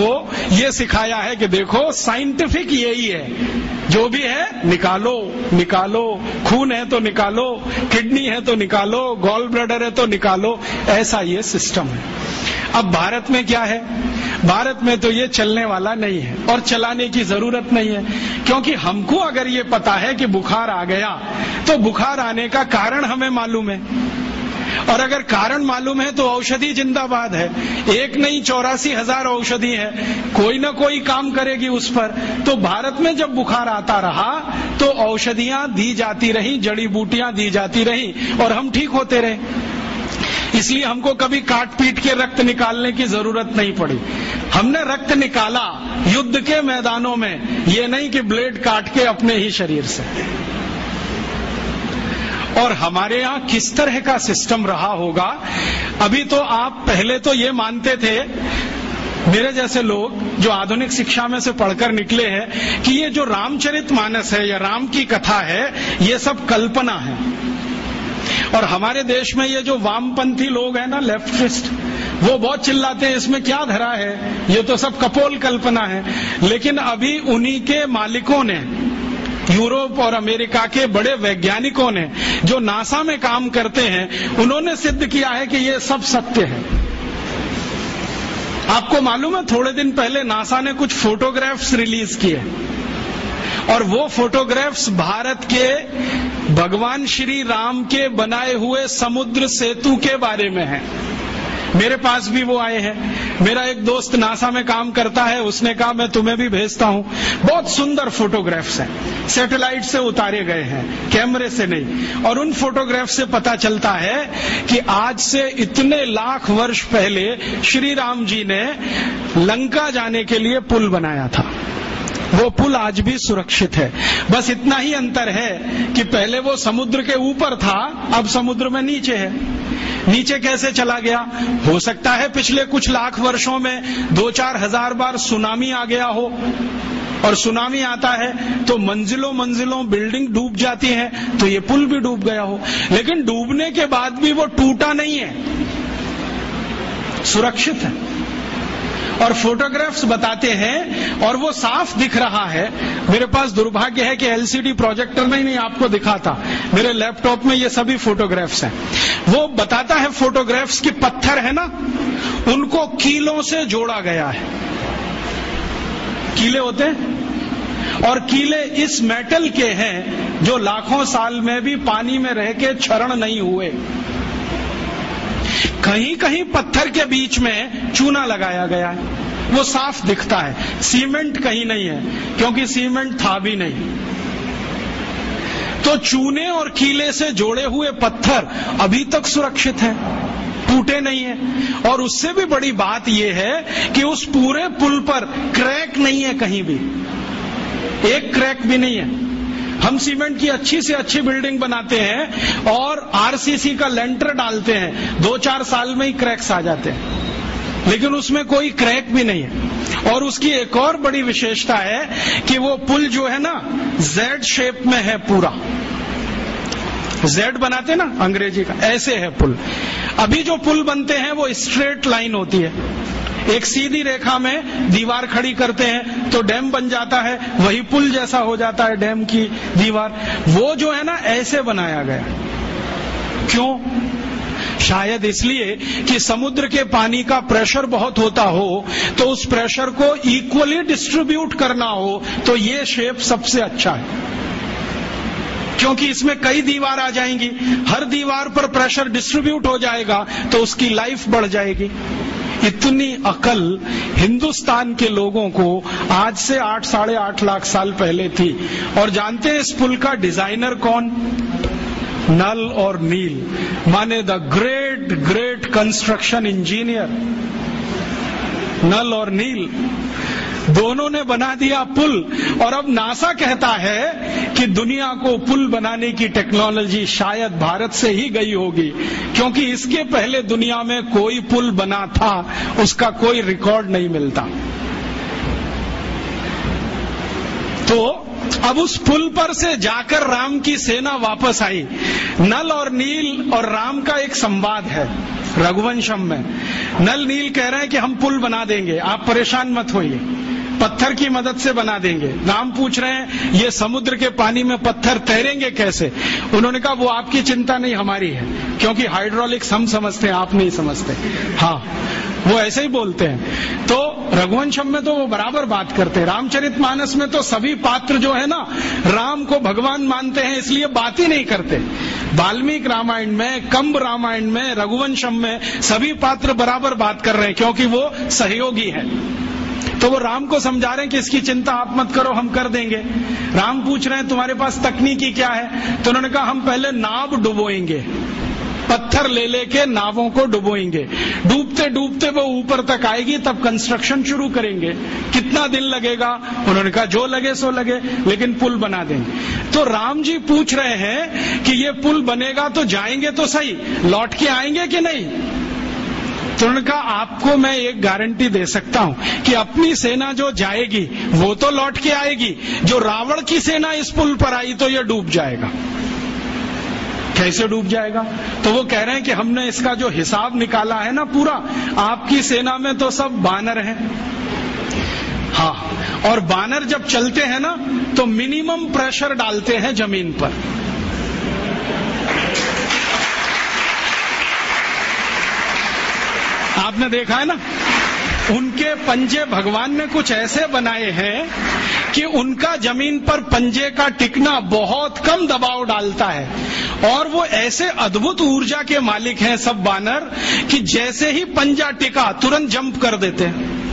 ये सिखाया है कि देखो साइंटिफिक यही है। जो भी है, निकालो निकालो। खून है तो निकालो किडनी है तो निकालो गॉल ब्लडर है तो निकालो। ऐसा ये सिस्टम है। अब भारत में क्या है? भारत में तो ये चलने वाला नहीं है और चलाने की ज़रूरत नहीं है। क्योंकि हमको अगर ये पता है कि बुखार आ गया तो बुखार आने का कारण हमें मालूम है। और अगर कारण मालूम है तो औषधि जिंदाबाद है। एक नहीं, चौरासी हज़ार औषधि है। कोई ना कोई काम करेगी उस पर। तो भारत में जब बुखार आता रहा तो औषधियाँ दी जाती रही, जड़ी बूटियाँ दी जाती रही और हम ठीक होते रहे। इसलिए हमको कभी काट पीट के रक्त निकालने की ज़रूरत नहीं पड़ी। हमने रक्त निकाला युद्ध के मैदानों में। ये नहीं कि ब्लेड काट के अपने ही शरीर से। और हमारे यहाँ किस तरह का सिस्टम रहा होगा? अभी तो आप पहले तो ये मानते थे, मेरे जैसे लोग जो आधुनिक शिक्षा में से पढ़कर निकले हैं, कि ये जो रामचरित मानस है या राम की कथा है, ये सब कल्पना है। और हमारे देश में ये जो वामपंथी लोग हैं ना, लेफ्टिस्ट, वो बहुत चिल्लाते हैं, इसमें क्या धरा है? ये तो सब कपोल कल्पना है। लेकिन अभी उन्हीं के मालिकों ने यूरोप और अमेरिका के बड़े वैज्ञानिकों ने जो नासा में काम करते हैं, उन्होंने सिद्ध किया है कि ये सब सत्य है। आपको मालूम है, थोड़े दिन पहले नासा ने कुछ फोटोग्राफ्स रिलीज़ किए। और वो फोटोग्राफ्स भारत के भगवान श्री राम के बनाए हुए समुद्र सेतु के बारे में है। मेरे पास भी वो आए हैं। मेरा एक दोस्त नासा में काम करता है, उसने कहा, मैं तुम्हें भी भेजता हूँ। बहुत सुंदर फोटोग्राफ्स हैं। सैटेलाइट से उतारे गए हैं कैमरे से नहीं। और उन फोटोग्राफ से पता चलता है कि आज से इतने लाख वर्ष पहले श्री राम जी ने लंका जाने के लिए पुल बनाया था। वो पुल आज भी सुरक्षित है। बस इतना ही अंतर है कि पहले वो समुद्र के ऊपर था, अब समुद्र में नीचे है। नीचे कैसे चला गया? हो सकता है पिछले कुछ लाख वर्षों में दो चार हज़ार बार सुनामी आ गया हो। और सुनामी आता है तो मंजिलों मंजिलों बिल्डिंग डूब जाती है तो ये पुल भी डूब गया हो। लेकिन डूबने के बाद भी वो टूटा नहीं है। सुरक्षित है। और फोटोग्राफ्स बताते हैं और वो साफ़ दिख रहा है। मेरे पास दुर्भाग्य है कि एलसीडी प्रोजेक्टर में ही नहीं आपको दिखाता। मेरे लैपटॉप में ये सभी फोटोग्राफ्स हैं। वो बताता है फोटोग्राफ्स की पत्थर है ना? उनको कीलों से जोड़ा गया है। कीले होते हैं? और कीले इस मेटल के हैं जो लाखों साल में भी पानी में रह के क्षरण नहीं हुए। कहीं कहीं पत्थर के बीच में चूना लगाया गया है। वो साफ़ दिखता है। सीमेंट कहीं नहीं है, क्योंकि सीमेंट था भी नहीं। तो चूने और कीले से जोड़े हुए पत्थर अभी तक सुरक्षित हैं, टूटे नहीं है। और उससे भी बड़ी बात यह है कि उस पूरे पुल पर क्रैक नहीं है कहीं भी। एक क्रैक भी नहीं है। हम सीमेंट की अच्छी से अच्छी बिल्डिंग बनाते हैं और आरसीसी का लेंटर डालते हैं। दो चार साल में ही क्रैक्स आ जाते हैं। लेकिन उसमें कोई क्रैक भी नहीं है। और उसकी एक और बड़ी विशेषता है कि वो पुल जो है ना जेड शेप में है पूरा। जेड बनाते ना, अंग्रेज़ी का, ऐसे है पुल। अभी जो पुल बनते हैं वो स्ट्रेट लाइन होती है। एक सीधी रेखा में दीवार खड़ी करते हैं तो डैम बन जाता है, वही पुल जैसा हो जाता है डैम की दीवार। वो जो है ना, ऐसे बनाया गया। क्यों? शायद इसलिए कि समुद्र के पानी का प्रेशर बहुत होता हो तो उस प्रेशर को इक्वली डिस्ट्रीब्यूट करना हो तो ये शेप सबसे अच्छा है। क्योंकि इसमें कई दीवार आ जाएँगी। हर दीवार पर प्रेशर डिस्ट्रीब्यूट हो जाएगा तो उसकी लाइफ बढ़ जाएगी। इतनी अकल हिंदुस्तान के लोगों को आज से आठ, साढ़े आठ लाख साल पहले थी। और जानते हैं इस पुल का डिज़ाइनर कौन? नल और नील, माने the great great construction engineer. Nal और नील दोनों ने बना दिया पुल। और अब नासा कहता है कि दुनिया को पुल बनाने की टेक्नोलॉजी शायद भारत से ही गई होगी, क्योंकि इसके पहले दुनिया में कोई पुल बना था, उसका कोई रिकॉर्ड नहीं मिलता। तो अब उस पुल पर से जाकर राम की सेना वापस आई। नल और नील और राम का एक संवाद है रघुवंशम में। नल नील कह रहे हैं कि हम पुल बना देंगे, आप परेशान मत होइए। पत्थर की मदद से बना देंगे। राम पूछ रहे हैं, ये समुद्र के पानी में पत्थर तैरेंगे कैसे? उन्होंने कहा, वो आपकी चिंता नहीं, हमारी है। क्योंकि हाइड्रोलिक्स हम समझते हैं, आप नहीं समझते। हाँ वो ऐसे ही बोलते हैं। तो रघुवंशम में तो वो बराबर बात करते हैं। रामचरित मानस में तो सभी पात्र जो है ना, राम को भगवान मानते हैं, इसलिए बात ही नहीं करते। वाल्मीकि रामायण में, कंब रामायण में, रघुवंशम में सभी पात्र बराबर बात कर रहे हैं, क्योंकि वो सहयोगी है। तो वो राम को समझा रहे हैं कि इसकी चिंता आप मत करो, हम कर देंगे। राम पूछ रहे हैं, तुम्हारे पास तकनीकी क्या है? तो उन्होंने कहा, हम पहले नाव डुबोएँगे। पत्थर ले लेके नावों को डुबोएँगे। डूबते डूबते वो ऊपर तक आएगी, तब कंस्ट्रक्शन शुरू करेंगे। कितना दिन लगेगा? उन्होंने कहा, जो लगे सो लगे, लेकिन पुल बना देंगे। तो राम जी पूछ रहे हैं कि ये पुल बनेगा तो जाएँगे तो सही। लौट के आएँगे कि नहीं? तो उन्होंने कहा आपको मैं एक गारंटी दे सकता हूँ कि अपनी सेना जो जाएगी, वो तो लौट के आएगी। जो रावण की सेना इस पुल पर आई तो ये डूब जाएगा। कैसे डूब जाएगा? तो वो कह रहे हैं कि हमने इसका जो हिसाब निकाला है ना पूरा, आपकी सेना में तो सब बानर हैं। हाँ और बानर जब चलते हैं ना तो मिनिमम प्रेशर डालते हैं ज़मीन पर। आपने देखा है ना? उनके पंजे भगवान ने कुछ ऐसे बनाए हैं कि उनका ज़मीन पर पंजे का टिकना बहुत कम दबाव डालता है। और वो ऐसे अद्भुत ऊर्जा के मालिक हैं सब बानर कि जैसे ही पंजा टिका, तुरंत जंप कर देते हैं।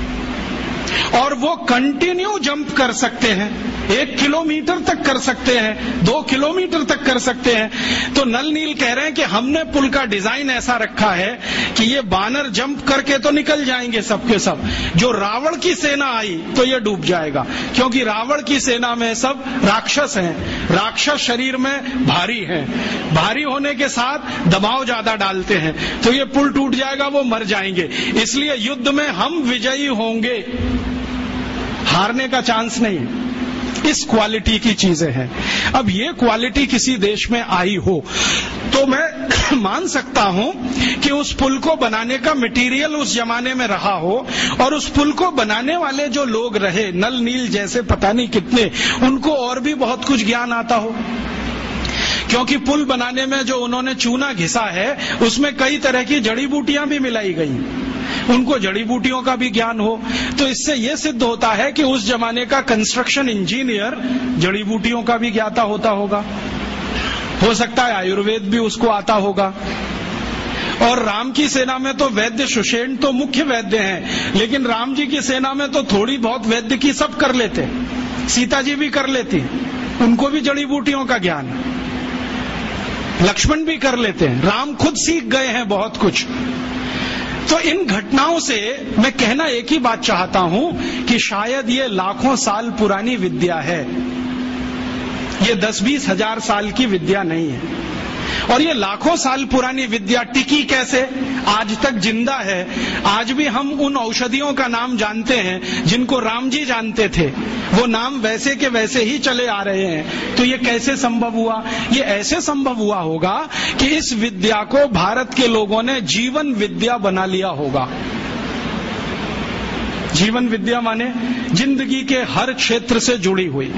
और वो कंटिन्यू जंप कर सकते हैं। एक किलोमीटर तक कर सकते हैं, दो किलोमीटर तक कर सकते हैं। तो नल नील कह रहे हैं कि हमने पुल का डिज़ाइन ऐसा रखा है कि ये बानर जंप करके तो निकल जाएँगे सबके सब। जो रावण की सेना आई तो ये डूब जाएगा। क्योंकि रावण की सेना में सब राक्षस हैं। राक्षस शरीर में भारी हैं। भारी होने के साथ दबाव ज़्यादा डालते हैं। तो ये पुल टूट जाएगा, वो मर जाएँगे। इसलिए युद्ध में हम विजयी होंगे। हारने का चांस नहीं। इस क्वालिटी की चीज़ें हैं। अब ये क्वालिटी किसी देश में आई हो तो मैं मान सकता हूँ कि उस पुल को बनाने का मटेरियल उस जमाने में रहा हो, और उस पुल को बनाने वाले जो लोग रहे नल नील जैसे पता नहीं कितने, उनको और भी बहुत कुछ ज्ञान आता हो। क्योंकि पुल बनाने में जो उन्होंने चूना घिसा है, उसमें कई तरह की जड़ी बूटियाँ भी मिलाई गई। उनको जड़ी बूटियों का भी ज्ञान हो। तो इससे यह सिद्ध होता है कि उस जमाने का कंस्ट्रक्शन इंजीनियर जड़ी बूटियों का भी ज्ञाता होता होगा। हो सकता है आयुर्वेद भी उसको आता होगा। और राम की सेना में तो वैद्य सुषेण तो मुख्य वैद्य हैं, लेकिन राम जी की सेना में तो थोड़ी बहुत वैद्य की सब कर लेते। सीता जी भी कर लेती। उनको भी जड़ी बूटियों का ज्ञान। लक्ष्मण भी कर लेते हैं। राम खुद सीख गए हैं बहुत कुछ। तो इन घटनाओं से मैं कहना एक ही बात चाहता हूँ कि शायद ये लाखों साल पुरानी विद्या है। ये दस बीस हज़ार साल की विद्या नहीं है। और ये लाखों साल पुरानी विद्या टिकी कैसे? आज तक ज़िंदा है। आज भी हम उन औषधियों का नाम जानते हैं, जिनको राम जी जानते थे। वो नाम वैसे के वैसे ही चले आ रहे हैं। तो ये कैसे संभव हुआ? ये ऐसे संभव हुआ होगा कि इस विद्या को भारत के लोगों ने जीवन विद्या बना लिया होगा। जीवन विद्या माने ज़िंदगी के हर क्षेत्र से जुड़ी हुई।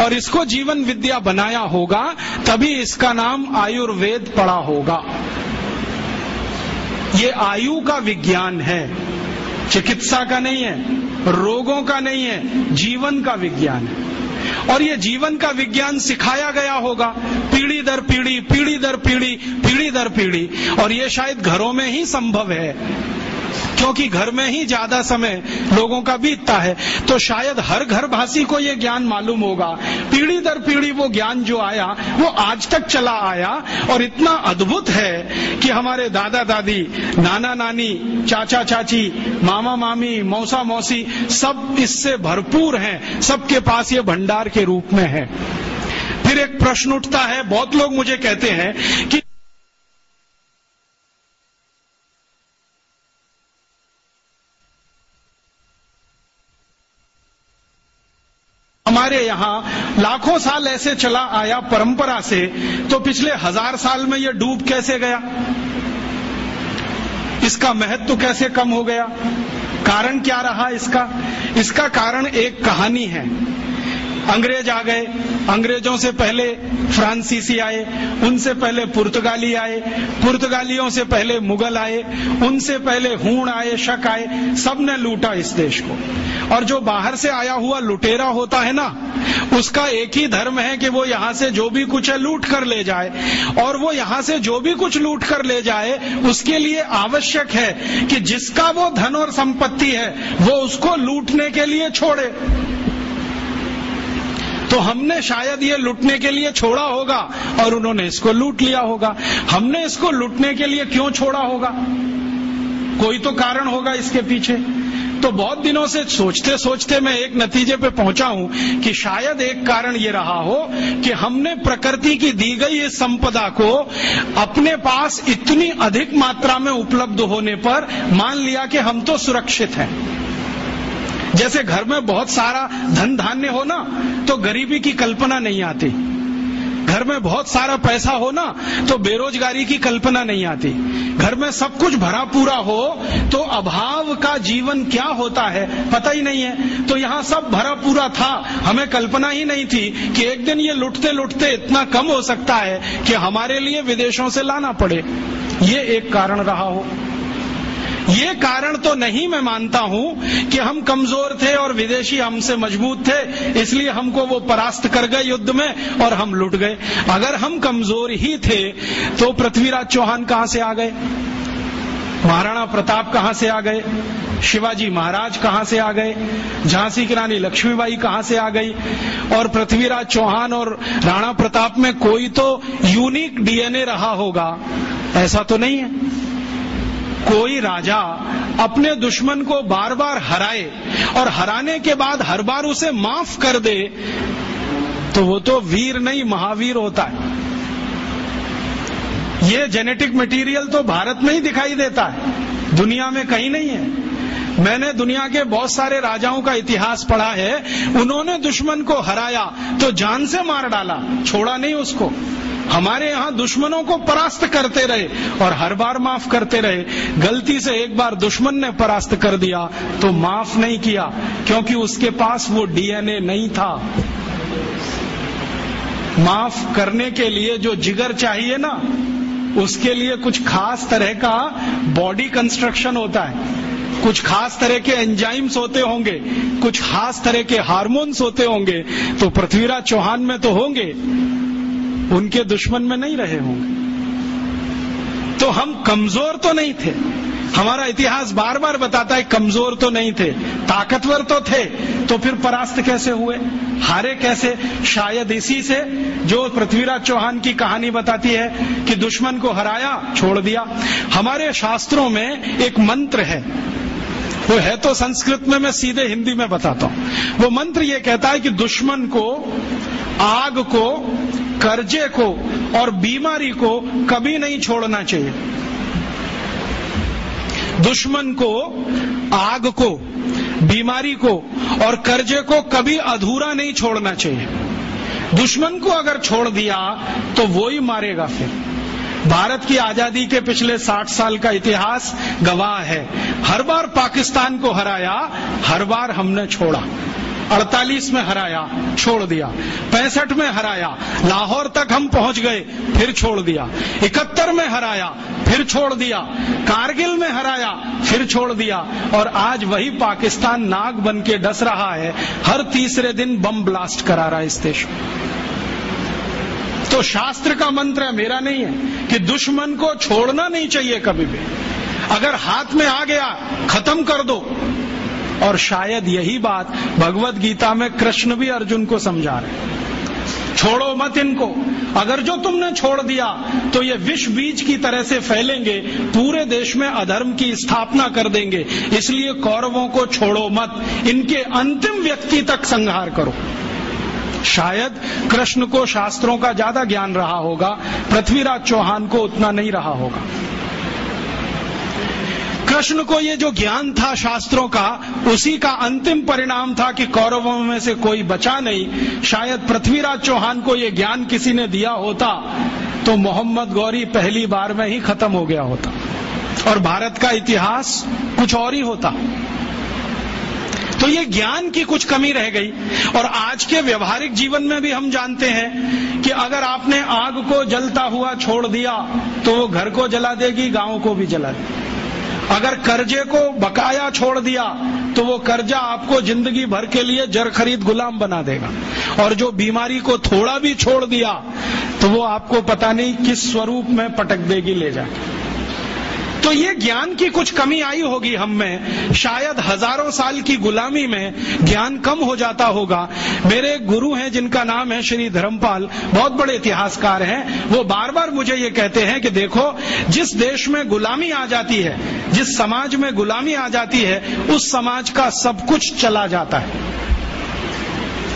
और इसको जीवन विद्या बनाया होगा, तभी इसका नाम आयुर्वेद पड़ा होगा। ये आयु का विज्ञान है, चिकित्सा का नहीं है, रोगों का नहीं है, जीवन का विज्ञान है। और ये जीवन का विज्ञान सिखाया गया होगा, पीढ़ी दर पीढ़ी पीढ़ी दर पीढ़ी पीढ़ी दर पीढ़ी। और ये शायद घरों में ही संभव है। क्योंकि घर में ही ज़्यादा समय लोगों का बीतता है। तो शायद हर घर भाषी को ये ज्ञान मालूम होगा। पीढ़ी दर पीढ़ी वो ज्ञान जो आया, वो आज तक चला आया और इतना अद्भुत है कि हमारे दादा दादी, नाना नानी, चाचा चाची, मामा मामी, मौसा मौसी सब इससे भरपूर हैं। सबके पास ये भंडार के रूप में है। फिर एक प्रश्न उठता है, बहुत लोग मुझे कहते हैं कि हमारे यहाँ लाखों साल ऐसे चला आया परंपरा से तो पिछले हज़ार साल में यह डूब कैसे गया? इसका महत्व कैसे कम हो गया? कारण क्या रहा इसका? इसका कारण एक कहानी है। अंग्रेज़ आ गए। अंग्रेज़ों से पहले फ्रांसीसी आए, उनसे पहले पुर्तगाली आए, पुर्तगालियों से पहले मुगल आए, उनसे पहले हूण आए, शक आए सबने लूटा इस देश को। और जो बाहर से आया हुआ लुटेरा होता है ना, उसका एक ही धर्म है कि वो यहाँ से जो भी कुछ है लूट कर ले जाए। और वो यहाँ से जो भी कुछ लूट कर ले जाए, उसके लिए आवश्यक है कि जिसका वो धन और संपत्ति है, वो उसको लूटने के लिए छोड़े। तो हमने शायद ये लूटने के लिए छोड़ा होगा और उन्होंने इसको लूट लिया होगा। हमने इसको लूटने के लिए क्यों छोड़ा होगा? कोई तो कारण होगा इसके पीछे। तो बहुत दिनों से सोचते सोचते मैं एक नतीजे पे पहुँचा हूँ कि शायद एक कारण ये रहा हो कि हमने प्रकृति की दी गई इस संपदा को अपने पास इतनी अधिक मात्रा में उपलब्ध होने पर मान लिया कि हम तो सुरक्षित हैं। जैसे घर में बहुत सारा धन धान्य हो ना तो गरीबी की कल्पना नहीं आती। घर में बहुत सारा पैसा हो ना तो बेरोजगारी की कल्पना नहीं आती। घर में सब कुछ भरा पूरा हो तो अभाव का जीवन क्या होता है, पता ही नहीं है। तो यहाँ सब भरा पूरा था, हमें कल्पना ही नहीं थी कि एक दिन ये लुटते लुटते इतना कम हो सकता है कि हमारे लिए विदेशों से लाना पड़े। ये एक कारण रहा हो। ये कारण तो नहीं मैं मानता हूँ कि हम कमज़ोर थे और विदेशी हमसे मज़बूत थे, इसलिए हमको वो परास्त कर गए युद्ध में और हम लुट गए। अगर हम कमज़ोर ही थे तो पृथ्वीराज चौहान कहाँ से आ गए? महाराणा प्रताप कहाँ से आ गए? शिवाजी महाराज कहाँ से आ गए? झांसी की रानी लक्ष्मीबाई कहाँ से आ गई? और पृथ्वीराज चौहान और राणा प्रताप में कोई तो यूनिक डीएनए रहा होगा, ऐसा तो नहीं है। कोई राजा अपने दुश्मन को बार बार हराए और हराने के बाद हर बार उसे माफ़ कर दे तो वो तो वीर नहीं, महावीर होता है। ये जेनेटिक मटेरियल तो भारत में ही दिखाई देता है। दुनिया में कहीं नहीं है। मैंने दुनिया के बहुत सारे राजाओं का इतिहास पढ़ा है। उन्होंने दुश्मन को हराया तो जान से मार डाला, छोड़ा नहीं उसको। हमारे यहाँ दुश्मनों को परास्त करते रहे और हर बार माफ़ करते रहे। गलती से एक बार दुश्मन ने परास्त कर दिया तो माफ़ नहीं किया, क्योंकि उसके पास वो डीएनए नहीं था। माफ़ करने के लिए जो जिगर चाहिए ना, उसके लिए कुछ खास तरह का बॉडी कंस्ट्रक्शन होता है। कुछ खास तरह के एंजाइम्स होते होंगे, कुछ खास तरह के हार्मोन्स होते होंगे तो पृथ्वीराज चौहान में तो होंगे। उनके दुश्मन में नहीं रहे होंगे। तो हम कमज़ोर तो नहीं थे। हमारा इतिहास बार बार बताता है, कमज़ोर तो नहीं थे, ताकतवर तो थे। तो फिर परास्त कैसे हुए? हारे कैसे? शायद इसी से जो पृथ्वीराज चौहान की कहानी बताती है कि दुश्मन को हराया, छोड़ दिया। हमारे शास्त्रों में एक मंत्र है। वो है तो संस्कृत में मैं सीधे हिंदी में बताता हूँ। वो मंत्र ये कहता है कि दुश्मन को, आग को कर्जे को और बीमारी को कभी नहीं छोड़ना चाहिए। दुश्मन को, आग को, बीमारी को और कर्जे को कभी अधूरा नहीं छोड़ना चाहिए। दुश्मन को अगर छोड़ दिया तो वो ही मारेगा फिर। भारत की आज़ादी के पिछले 60 साल का इतिहास गवाह है। हर बार पाकिस्तान को हराया, हर बार हमने छोड़ा। 48 में हराया, छोड़ दिया। पैंसठ में हराया, लाहौर तक हम पहुँच गए, फिर छोड़ दिया। इकहत्तर में हराया, फिर छोड़ दिया। कारगिल में हराया, फिर छोड़ दिया। और आज वही पाकिस्तान नाग बन के डस रहा है, हर तीसरे दिन बम ब्लास्ट करा रहा है इस देश तो शास्त्र का मंत्र है, मेरा नहीं है कि दुश्मन को छोड़ना नहीं चाहिए कभी भी। अगर हाथ में आ गया, खत्म कर दो। और शायद यही बात भगवत गीता में कृष्ण भी अर्जुन को समझा रहे छोड़ो मत इनको। अगर जो तुमने छोड़ दिया तो ये विष बीज की तरह से फैलेंगे, पूरे देश में अधर्म की स्थापना कर देंगे। इसलिए कौरवों को छोड़ो मत, इनके अंतिम व्यक्ति तक संहार करो। शायद कृष्ण को शास्त्रों का ज़्यादा ज्ञान रहा होगा, पृथ्वीराज चौहान को उतना नहीं रहा होगा। कृष्ण को ये जो ज्ञान था शास्त्रों का, उसी का अंतिम परिणाम था कि कौरवों में से कोई बचा नहीं। शायद पृथ्वीराज चौहान को ये ज्ञान किसी ने दिया होता तो मोहम्मद गौरी पहली बार में ही खत्म हो गया होता। और भारत का इतिहास कुछ और ही होता। तो ये ज्ञान की कुछ कमी रह गई। और आज के व्यवहारिक जीवन में भी हम जानते हैं कि अगर आपने आग को जलता हुआ छोड़ दिया तो वो घर को जला देगी, गाँव को भी जला देगी। अगर कर्जे को बकाया छोड़ दिया तो वो कर्जा आपको ज़िंदगी भर के लिए जर खरीद गुलाम बना देगा। और जो बीमारी को थोड़ा भी छोड़ दिया तो वो आपको पता नहीं किस स्वरूप में पटक देगी ले जाके। तो ये ज्ञान की कुछ कमी आई होगी हम में। शायद हज़ारों साल की गुलामी में ज्ञान कम हो जाता होगा। मेरे गुरु हैं, जिनका नाम है श्री धर्मपाल, बहुत बड़े इतिहासकार हैं। वो बार बार मुझे ये कहते हैं कि देखो, जिस देश में गुलामी आ जाती है, जिस समाज में गुलामी आ जाती है, उस समाज का सब कुछ चला जाता है।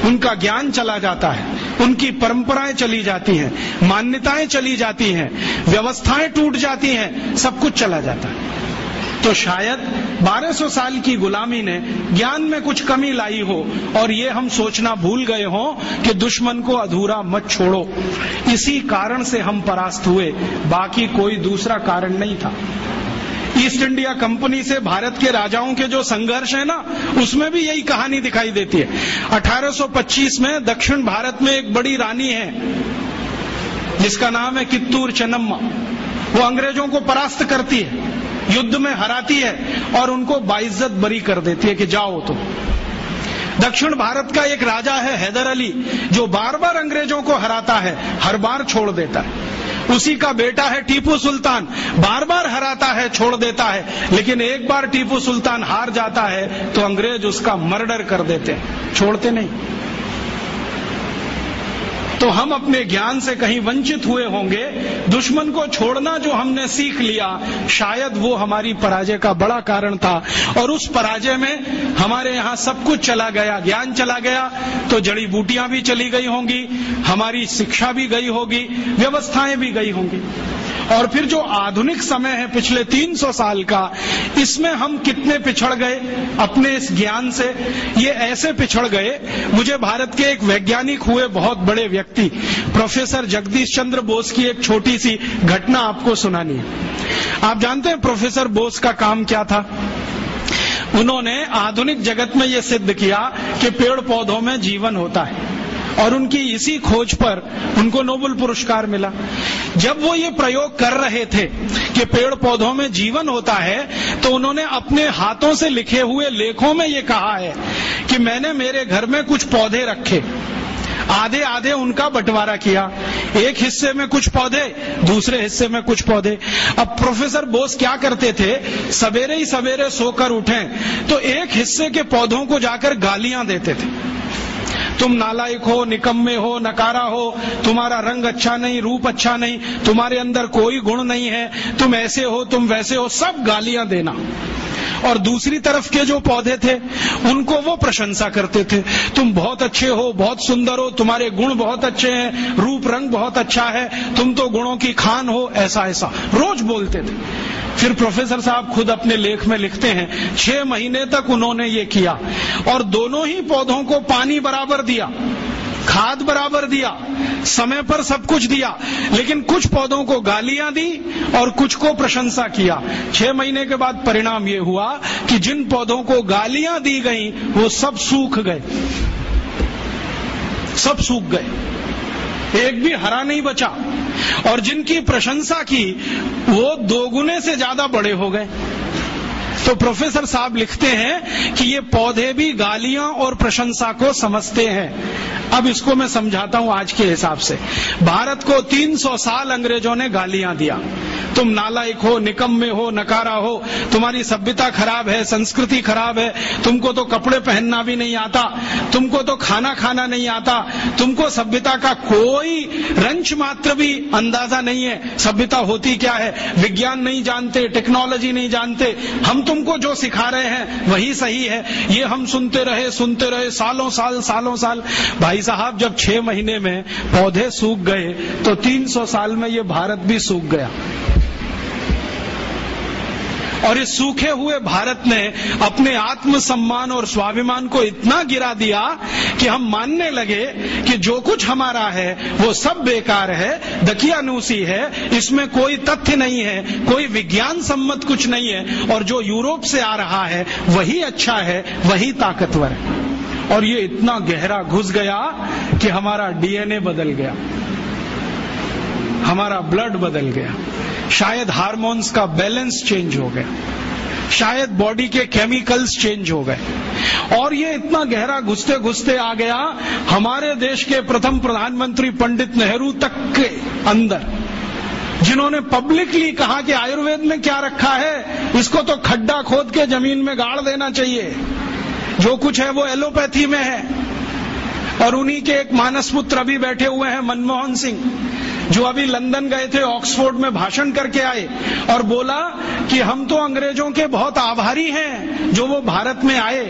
उनका ज्ञान चला जाता है, उनकी परंपराएँ चली जाती हैं, मान्यताएँ चली जाती हैं, व्यवस्थाएँ टूट जाती हैं, सब कुछ चला जाता है। तो शायद 1200 साल की गुलामी ने ज्ञान में कुछ कमी लाई हो और ये हम सोचना भूल गए हों कि दुश्मन को अधूरा मत छोड़ो। इसी कारण से हम परास्त हुए, बाकी कोई दूसरा कारण नहीं था। ईस्ट इंडिया कंपनी से भारत के राजाओं के जो संघर्ष है ना, उसमें भी यही कहानी दिखाई देती है। 1825 में दक्षिण भारत में एक बड़ी रानी है, जिसका नाम है कित्तूर चनम्मा वो अंग्रेज़ों को परास्त करती है, युद्ध में हराती है और उनको बाइज्जत बरी कर देती है कि जाओ तो। दक्षिण भारत का एक राजा है हैदर अली, जो बार बार अंग्रेज़ों को हराता है, हर बार छोड़ देता है। उसी का बेटा है टीपू सुल्तान। बार बार हराता है, छोड़ देता है, लेकिन एक बार टीपू सुल्तान हार जाता है तो अंग्रेज़ उसका मर्डर कर देते हैं। छोड़ते नहीं। तो हम अपने ज्ञान से कहीं वंचित हुए होंगे। दुश्मन को छोड़ना जो हमने सीख लिया, शायद वो हमारी पराजय का बड़ा कारण था। और उस पराजय में हमारे यहाँ सब कुछ चला गया, ज्ञान चला गया तो जड़ी बूटियाँ भी चली गई होंगी, हमारी शिक्षा भी गई होगी, व्यवस्थाएँ भी गई होंगी। और फिर जो आधुनिक समय है पिछले 300 साल का, इसमें हम कितने पिछड़ गए अपने इस ज्ञान से? ये ऐसे पिछड़ गए, मुझे भारत के एक वैज्ञानिक हुए बहुत बड़े व्यक्ति, प्रोफेसर जगदीश चंद्र बोस की एक छोटी सी घटना आपको सुनानी है। आप जानते हैं प्रोफेसर बोस का काम क्या था? उन्होंने आधुनिक जगत में यह सिद्ध किया कि पेड़ पौधों में जीवन होता है। और उनकी इसी खोज पर उनको नोबल पुरस्कार मिला। जब वो ये प्रयोग कर रहे थे कि पेड़ पौधों में जीवन होता है तो उन्होंने अपने हाथों से लिखे हुए लेखों में ये कहा है कि मैंने मेरे घर में कुछ पौधे रखे। आधे आधे उनका बंटवारा किया। एक हिस्से में कुछ पौधे, दूसरे हिस्से में कुछ पौधे। अब प्रोफेसर बोस क्या करते थे? सवेरे ही सवेरे सोकर उठे तो एक हिस्से के पौधों को जाकर गालियाँ देते थे। तुम नालायक हो, निकम्मे हो, नकारा हो, तुम्हारा रंग अच्छा नहीं, रूप अच्छा नहीं, तुम्हारे अंदर कोई गुण नहीं है, तुम ऐसे हो, तुम वैसे हो, सब गालियाँ देना। और दूसरी तरफ़ के जो पौधे थे, उनको वो प्रशंसा करते थे। तुम बहुत अच्छे हो, बहुत सुंदर हो, तुम्हारे गुण बहुत अच्छे हैं, रूप रंग बहुत अच्छा है, तुम तो गुणों की खान हो, ऐसा ऐसा। रोज बोलते थे। फिर प्रोफेसर साहब खुद अपने लेख में लिखते हैं, छह महीने तक उन्होंने ये किया। और दोनों ही पौधों को पानी बराबर दिया। खाद बराबर दिया। समय पर सब कुछ दिया। लेकिन कुछ पौधों को गालियाँ दी और कुछ को प्रशंसा किया। छह महीने के बाद परिणाम ये हुआ कि जिन पौधों को गालियाँ दी गई, वो सब सूख गए। सब सूख गए। एक भी हरा नहीं बचा। और जिनकी प्रशंसा की, वो दोगुने से ज़्यादा बड़े हो गए। तो प्रोफेसर साहब लिखते हैं कि ये पौधे भी गालियाँ और प्रशंसा को समझते हैं। अब इसको मैं समझाता हूँ आज के हिसाब से। भारत को 300 साल अंग्रेज़ों ने गालियाँ दिया। तुम नालायक हो, निकम्मे हो, नकारा हो, तुम्हारी सभ्यता खराब है, संस्कृति खराब है, तुमको तो कपड़े पहनना भी नहीं आता, तुमको तो खाना खाना नहीं आता, तुमको सभ्यता का कोई रंच मात्र भी अंदाज़ा नहीं है। सभ्यता होती क्या है? विज्ञान नहीं जानते, टेक्नोलॉजी नहीं जानते। हम तुमको जो सिखा रहे हैं, वही सही है। ये हम सुनते रहे सुनते रहे, सालों साल सालों साल। भाई साहब, जब छह महीने में पौधे सूख गए तो 300 साल में ये भारत भी सूख गया। और इस सूखे हुए भारत ने अपने आत्मसम्मान और स्वाभिमान को इतना गिरा दिया कि हम मानने लगे कि जो कुछ हमारा है, वो सब बेकार है, दकियानूसी है, इसमें कोई तथ्य नहीं है, कोई विज्ञान सम्मत कुछ नहीं है, और जो यूरोप से आ रहा है, वही अच्छा है, वही ताकतवर है। और ये इतना गहरा घुस गया कि हमारा डीएनए बदल गया। हमारा ब्लड बदल गया। शायद हार्मोन्स का बैलेंस चेंज हो गया। शायद बॉडी के केमिकल्स चेंज हो गए। और ये इतना गहरा घुसते घुसते आ गया, हमारे देश के प्रथम प्रधानमंत्री पंडित नेहरू तक के अंदर, जिन्होंने पब्लिकली कहा कि आयुर्वेद में क्या रखा है, इसको तो खड्डा खोद के ज़मीन में गाड़ देना चाहिए। जो कुछ है वो एलोपैथी में है। और उन्हीं के एक मानस पुत्र अभी बैठे हुए हैं, मनमोहन सिंह, जो अभी लंदन गए थे, ऑक्सफोर्ड में भाषण करके आए और बोला कि हम तो अंग्रेज़ों के बहुत आभारी हैं जो वो भारत में आए।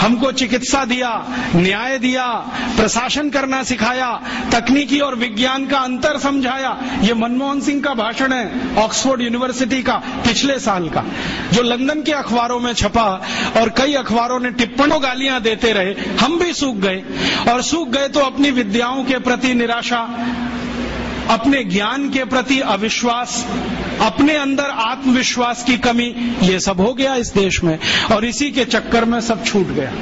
हमको चिकित्सा दिया, न्याय दिया, प्रशासन करना सिखाया, तकनीकी और विज्ञान का अंतर समझाया। ये मनमोहन सिंह का भाषण है, ऑक्सफोर्ड यूनिवर्सिटी का, पिछले साल का। जो लंदन के अखबारों में छपा और कई अखबारों ने टिप्पणों गालियाँ देते रहे, हम भी सूख गए। और सूख गए तो अपनी विद्याओं के प्रति निराशा अपने ज्ञान के प्रति अविश्वास, अपने अंदर आत्मविश्वास की कमी, ये सब हो गया इस देश में। और इसी के चक्कर में सब छूट गया।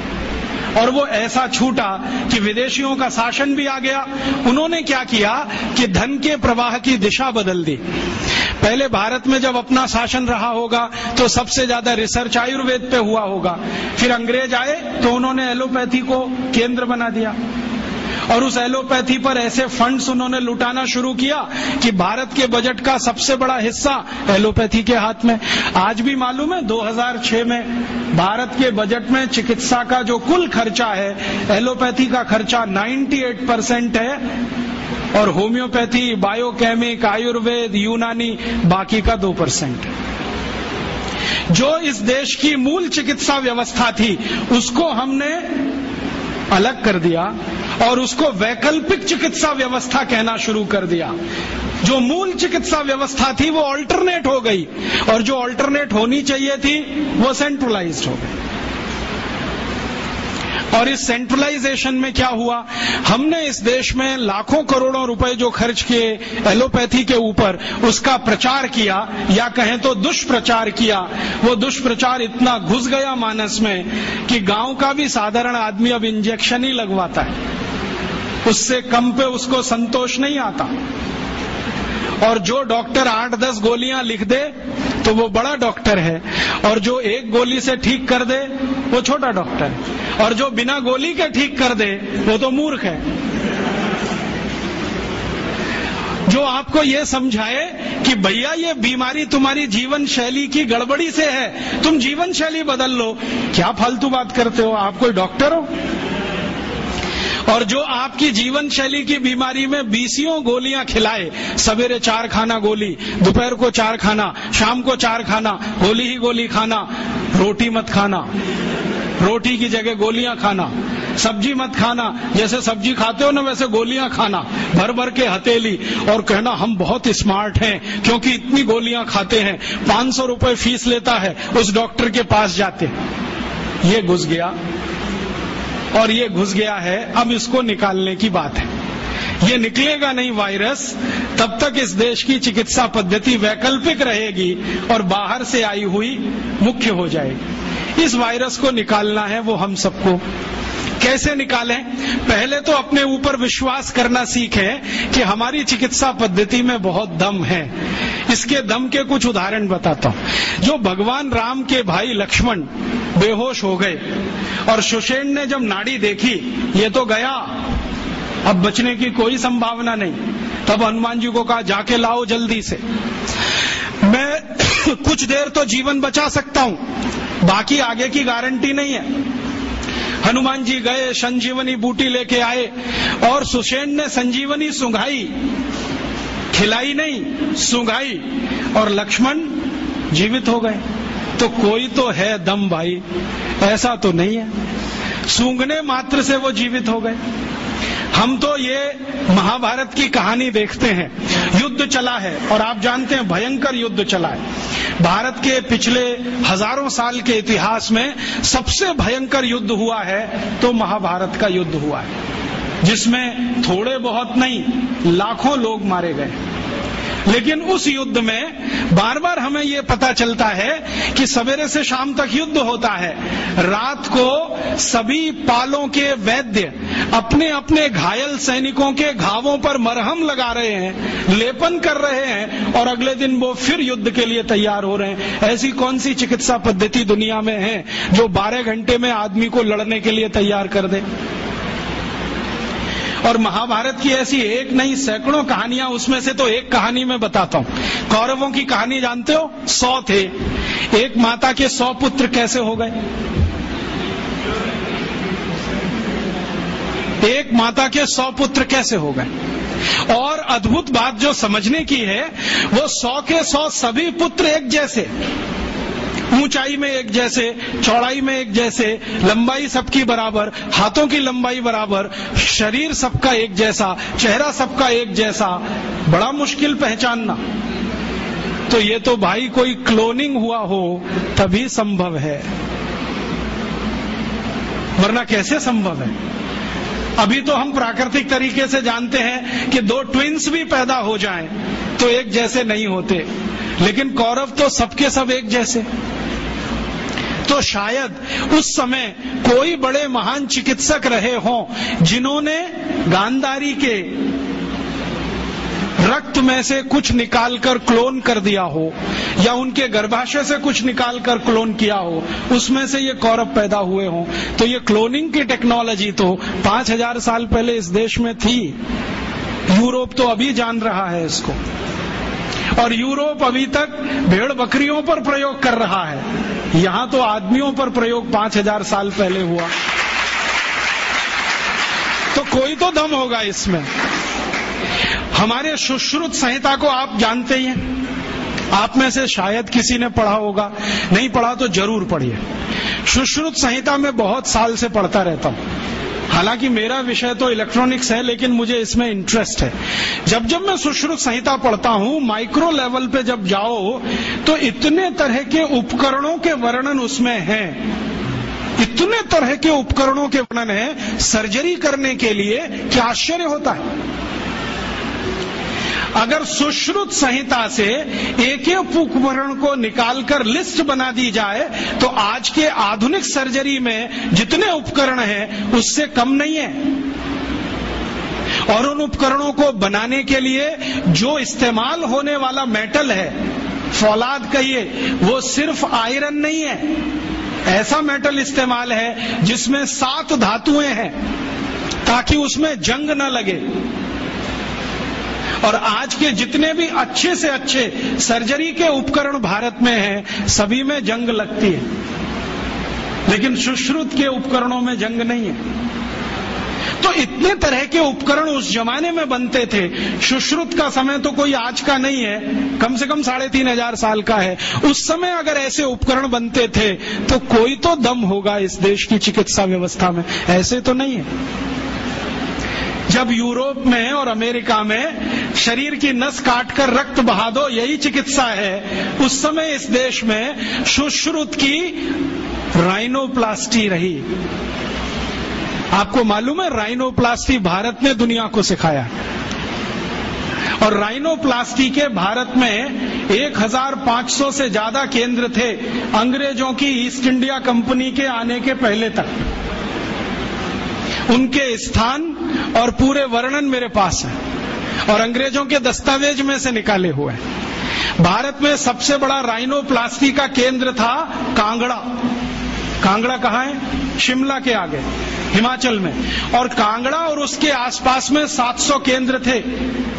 और वो ऐसा छूटा कि विदेशियों का शासन भी आ गया। उन्होंने क्या किया कि धन के प्रवाह की दिशा बदल दी। पहले भारत में जब अपना शासन रहा होगा तो सबसे ज़्यादा रिसर्च आयुर्वेद पे हुआ होगा। फिर अंग्रेज़ आए तो उन्होंने एलोपैथी को केंद्र बना दिया। और उस एलोपैथी पर ऐसे फंड्स उन्होंने लुटाना शुरू किया कि भारत के बजट का सबसे बड़ा हिस्सा एलोपैथी के हाथ में। आज भी मालूम है 2006 में भारत के बजट में चिकित्सा का जो कुल खर्चा है, एलोपैथी का खर्चा 98 परसेंट है और होम्योपैथी, बायोकेमिक, आयुर्वेद, यूनानी, बाकी का दो परसेंट जो इस देश की मूल चिकित्सा व्यवस्था थी, उसको हमने अलग कर दिया और उसको वैकल्पिक चिकित्सा व्यवस्था कहना शुरू कर दिया। जो मूल चिकित्सा व्यवस्था थी वो अल्टरनेट हो गई और जो अल्टरनेट होनी चाहिए थी वो सेंट्रलाइज्ड हो गई। और इस सेंट्रलाइजेशन में क्या हुआ? हमने इस देश में लाखों करोड़ों रुपए जो खर्च किए एलोपैथी के ऊपर, उसका प्रचार किया, या कहें तो दुष्प्रचार किया। वो दुष्प्रचार इतना घुस गया मानस में कि गाँव का भी साधारण आदमी अब इंजेक्शन ही लगवाता है। उससे कम पे उसको संतोष नहीं आता। और जो डॉक्टर आठ दस गोलियाँ लिख दे तो वो बड़ा डॉक्टर है। और जो एक गोली से ठीक कर दे, वो छोटा डॉक्टर है। और जो बिना गोली के ठीक कर दे, वो तो मूर्ख है। जो आपको ये समझाए कि भैया ये बीमारी तुम्हारी जीवन शैली की गड़बड़ी से है, तुम जीवन शैली बदल लो। क्या फालतू बात करते हो? आप कोई डॉक्टर हो? और जो आपकी जीवन शैली की बीमारी में बीसियों गोलियाँ खिलाए, सवेरे चार खाना गोली, दोपहर को चार खाना, शाम को चार खाना गोली ही गोली खाना, रोटी मत खाना, रोटी की जगह गोलियाँ खाना, सब्ज़ी मत खाना, जैसे सब्ज़ी खाते हो ना वैसे गोलियाँ खाना, भर भर के हथेली, और कहना हम बहुत स्मार्ट हैं, क्योंकि इतनी गोलियाँ खाते हैं, पाँच सौ रुपए फ़ीस लेता है, उस डॉक्टर के पास जाते, ये घुस गया और ये घुस गया है, अब इसको निकालने की बात है। ये निकलेगा नहीं वायरस, तब तक इस देश की चिकित्सा पद्धति वैकल्पिक रहेगी और बाहर से आई हुई मुख्य हो जाएगी। इस वायरस को निकालना है वो हम सबको। कैसे निकालें? पहले तो अपने ऊपर विश्वास करना सीखें कि हमारी चिकित्सा पद्धति में बहुत दम है। इसके दम के कुछ उदाहरण बताता हूँ। जो भगवान राम के भाई लक्ष्मण बेहोश हो गए और सुषेण ने जब नाड़ी देखी, ये तो गया। अब बचने की कोई संभावना नहीं। तब हनुमान जी को कहा, जाके लाओ जल्दी से। मैं कुछ देर तो जीवन बचा सकता हूँ। बाकी आगे की गारंटी नहीं है। हनुमान जी गए, संजीवनी बूटी लेके आए और सुषेण ने संजीवनी सुंघाई। खिलाई नहीं, सुंघाई और लक्ष्मण जीवित हो गए। तो कोई तो है दम भाई, ऐसा तो नहीं है। सूंघने मात्र से वो जीवित हो गए। हम तो ये महाभारत की कहानी देखते हैं। युद्ध चला है और आप जानते हैं, भयंकर युद्ध चला है। भारत के पिछले हज़ारों साल के इतिहास में सबसे भयंकर युद्ध हुआ है तो महाभारत का युद्ध हुआ है, जिसमें थोड़े बहुत नहीं, लाखों लोग मारे गए। लेकिन उस युद्ध में बार बार हमें ये पता चलता है कि सवेरे से शाम तक युद्ध होता है। रात को सभी पालों के वैद्य अपने अपने घायल सैनिकों के घावों पर मरहम लगा रहे हैं, लेपन कर रहे हैं और अगले दिन वो फिर युद्ध के लिए तैयार हो रहे हैं। ऐसी कौन सी चिकित्सा पद्धति दुनिया में है जो 12 घंटे में आदमी को लड़ने के लिए तैयार कर दे? और महाभारत की ऐसी एक नहीं, सैकड़ों कहानियाँ, उसमें से तो एक कहानी में बताता हूँ। कौरवों की कहानी जानते हो? सौ थे। एक माता के सौ पुत्र कैसे हो गए? एक माता के सौ पुत्र कैसे हो गए? और अद्भुत बात जो समझने की है, वो सौ के सौ सभी पुत्र एक जैसे। ऊंचाई में एक जैसे, चौड़ाई में एक जैसे, लंबाई सबकी बराबर, हाथों की लंबाई बराबर, शरीर सबका एक जैसा, चेहरा सबका एक जैसा, बड़ा मुश्किल पहचानना। तो ये तो भाई कोई क्लोनिंग हुआ हो, तभी संभव है। वरना कैसे संभव है? अभी तो हम प्राकृतिक तरीके से जानते हैं कि दो ट्विंस भी पैदा हो जाएँ तो एक जैसे नहीं होते। लेकिन कौरव तो सबके सब एक जैसे। तो शायद उस समय कोई बड़े महान चिकित्सक रहे हों, जिन्होंने गांधारी के रक्त में से कुछ निकालकर क्लोन कर दिया हो, या उनके गर्भाशय से कुछ निकालकर क्लोन किया हो, उसमें से ये कौरव पैदा हुए हों। तो ये क्लोनिंग की टेक्नोलॉजी तो पाँच हज़ार साल पहले इस देश में थी। यूरोप तो अभी जान रहा है इसको। और यूरोप अभी तक भेड़ बकरियों पर प्रयोग कर रहा है। यहाँ तो आदमियों पर प्रयोग पाँच हज़ार साल पहले हुआ। तो कोई तो दम होगा इसमें। हमारे सुश्रुत संहिता को आप जानते ही हैं। आप में से शायद किसी ने पढ़ा होगा। नहीं पढ़ा तो ज़रूर पढ़िए। सुश्रुत संहिता में बहुत साल से पढ़ता रहता हूँ। हालाँकि मेरा विषय तो इलेक्ट्रॉनिक्स है, लेकिन मुझे इसमें इंटरेस्ट है। जब जब मैं सुश्रुत संहिता पढ़ता हूँ माइक्रो लेवल पे जब जाओ तो इतने तरह के उपकरणों के वर्णन उसमें हैं। इतने तरह के उपकरणों के वर्णन है सर्जरी करने के लिए क्या आश्चर्य होता है? अगर सुश्रुत संहिता से एक एक उपकरण को निकालकर लिस्ट बना दी जाए तो आज के आधुनिक सर्जरी में जितने उपकरण हैं, उससे कम नहीं है। और उन उपकरणों को बनाने के लिए जो इस्तेमाल होने वाला मेटल है, फौलाद कहिए, वो सिर्फ़ आयरन नहीं है। ऐसा मेटल इस्तेमाल है जिसमें सात धातुएँ हैं, ताकि उसमें जंग न लगे। और आज के जितने भी अच्छे से अच्छे सर्जरी के उपकरण भारत में हैं, सभी में जंग लगती है। लेकिन सुश्रुत के उपकरणों में जंग नहीं है। तो इतने तरह के उपकरण उस जमाने में बनते थे, सुश्रुत का समय तो कोई आज का नहीं है, कम से कम साढ़े तीन हज़ार साल का है। उस समय अगर ऐसे उपकरण बनते थे तो कोई तो दम होगा इस देश की चिकित्सा व्यवस्था में। ऐसे तो नहीं है। जब यूरोप में और अमेरिका में शरीर की नस काटकर रक्त बहा दो, यही चिकित्सा है। उस समय इस देश में सुश्रुत की राइनोप्लास्टी रही। आपको मालूम है राइनोप्लास्टी भारत ने दुनिया को सिखाया। और राइनोप्लास्टी के भारत में 1500 से ज़्यादा केंद्र थे अंग्रेज़ों की ईस्ट इंडिया कंपनी के आने के पहले तक। उनके स्थान और पूरे वर्णन मेरे पास है और अंग्रेज़ों के दस्तावेज़ में से निकाले हुए हैं। भारत में सबसे बड़ा राइनोप्लास्टी का केंद्र था कांगड़ा। कांगड़ा कहाँ है? शिमला के आगे, हिमाचल में। और कांगड़ा और उसके आसपास में 700 केंद्र थे,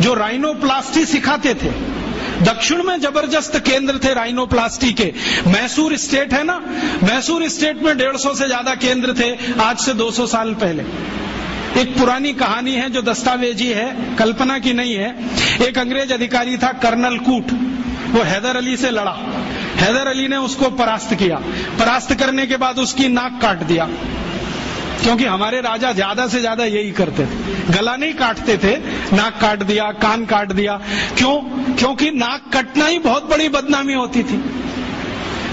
जो राइनोप्लास्टी सिखाते थे। दक्षिण में ज़बरदस्त केंद्र थे राइनोप्लास्टी के। मैसूर स्टेट है ना? मैसूर स्टेट में 150 से ज़्यादा केंद्र थे, आज से 200 साल पहले। एक पुरानी कहानी है जो दस्तावेजी है, कल्पना की नहीं है। एक अंग्रेज़ अधिकारी था कर्नल कूट, वो हैदर अली से लड़ा। हैदर अली ने उसको परास्त किया। परास्त करने के बाद उसकी नाक काट दिया। क्योंकि हमारे राजा ज़्यादा से ज़्यादा यही करते थे। गला नहीं काटते थे, नाक काट दिया, कान काट दिया। क्यों? क्योंकि नाक कटना ही बहुत बड़ी बदनामी होती थी।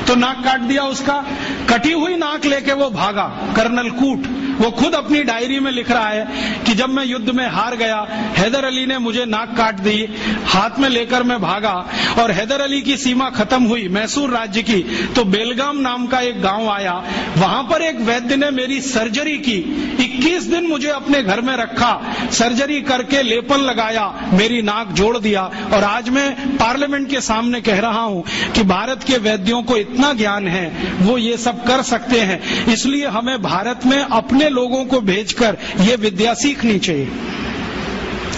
तो नाक काट दिया उसका, कटी हुई नाक लेके वो भागा, कर्नल कूट। वो खुद अपनी डायरी में लिख रहा है कि जब मैं युद्ध में हार गया, हैदर अली ने मुझे नाक काट दी, हाथ में लेकर मैं भागा और हैदर अली की सीमा खत्म हुई मैसूर राज्य की तो बेलगाम नाम का एक गाँव आया। वहाँ पर एक वैद्य ने मेरी सर्जरी की। 21 दिन मुझे अपने घर में रखा, सर्जरी करके लेपन लगाया, मेरी नाक जोड़ दिया और आज मैं पार्लियामेंट के सामने कह रहा हूँ कि भारत के वैद्यों को इतना ज्ञान है, वो ये सब कर सकते हैं। इसलिए हमें भारत में अपने अपने लोगों को भेजकर ये विद्या सीखनी चाहिए?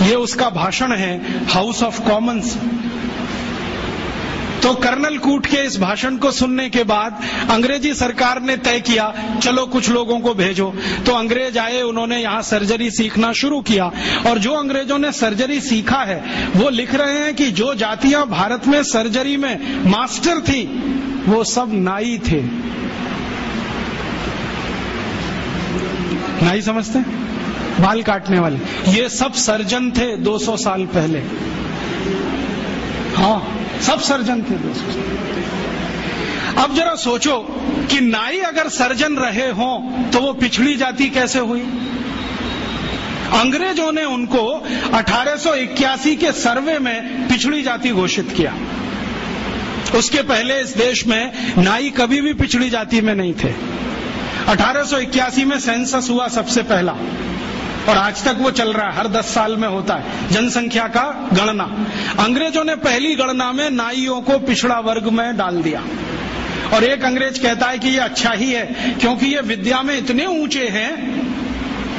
ये उसका भाषण है हाउस ऑफ़ कॉमन्स तो कर्नल कूट के इस भाषण को सुनने के बाद अंग्रेज़ी सरकार ने तय किया, चलो कुछ लोगों को भेजो। तो अंग्रेज़ आए, उन्होंने यहाँ सर्जरी सीखना शुरू किया। और जो अंग्रेज़ों ने सर्जरी सीखा है, वो लिख रहे हैं कि जो जातियाँ भारत में सर्जरी में मास्टर थी, वो सब नाई थे। नहीं समझते? बाल काटने वाले। ये सब सर्जन थे 200 साल पहले। हाँ सब सर्जन थे 200 साल। अब जरा सोचो कि नाई अगर सर्जन रहे हों तो वो पिछड़ी जाति कैसे हुई? अंग्रेज़ों ने उनको 1881 के सर्वे में पिछड़ी जाति घोषित किया। उसके पहले इस देश में नाई कभी भी पिछड़ी जाति में नहीं थे। 1881 में सेंसस हुआ सबसे पहला। और आज तक वो चल रहा है, हर दस साल में होता है। जनसंख्या का गणना। अंग्रेज़ों ने पहली गणना में नाइयों को पिछड़ा वर्ग में डाल दिया। और एक अंग्रेज़ कहता है कि ये अच्छा ही है, क्योंकि ये विद्या में इतने ऊँचे हैं,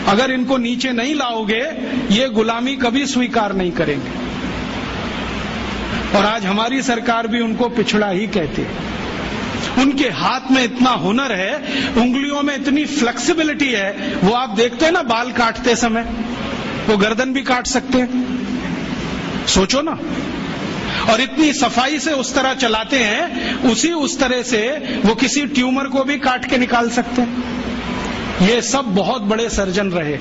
अगर इनको नीचे नहीं लाओगे, ये गुलामी कभी स्वीकार नहीं करेंगे। और आज हमारी सरकार भी उनको पिछड़ा ही कहती है। उनके हाथ में इतना हुनर है, उंगलियों में इतनी फ्लेक्सिबिलिटी है, वो आप देखते हैं ना बाल काटते समय, वो गर्दन भी काट सकते हैं। सोचो ना। और इतनी सफ़ाई से उस तरह चलाते हैं, उसी उस तरह से वो किसी ट्यूमर को भी काट के निकाल सकते हैं। ये सब बहुत बड़े सर्जन रहे।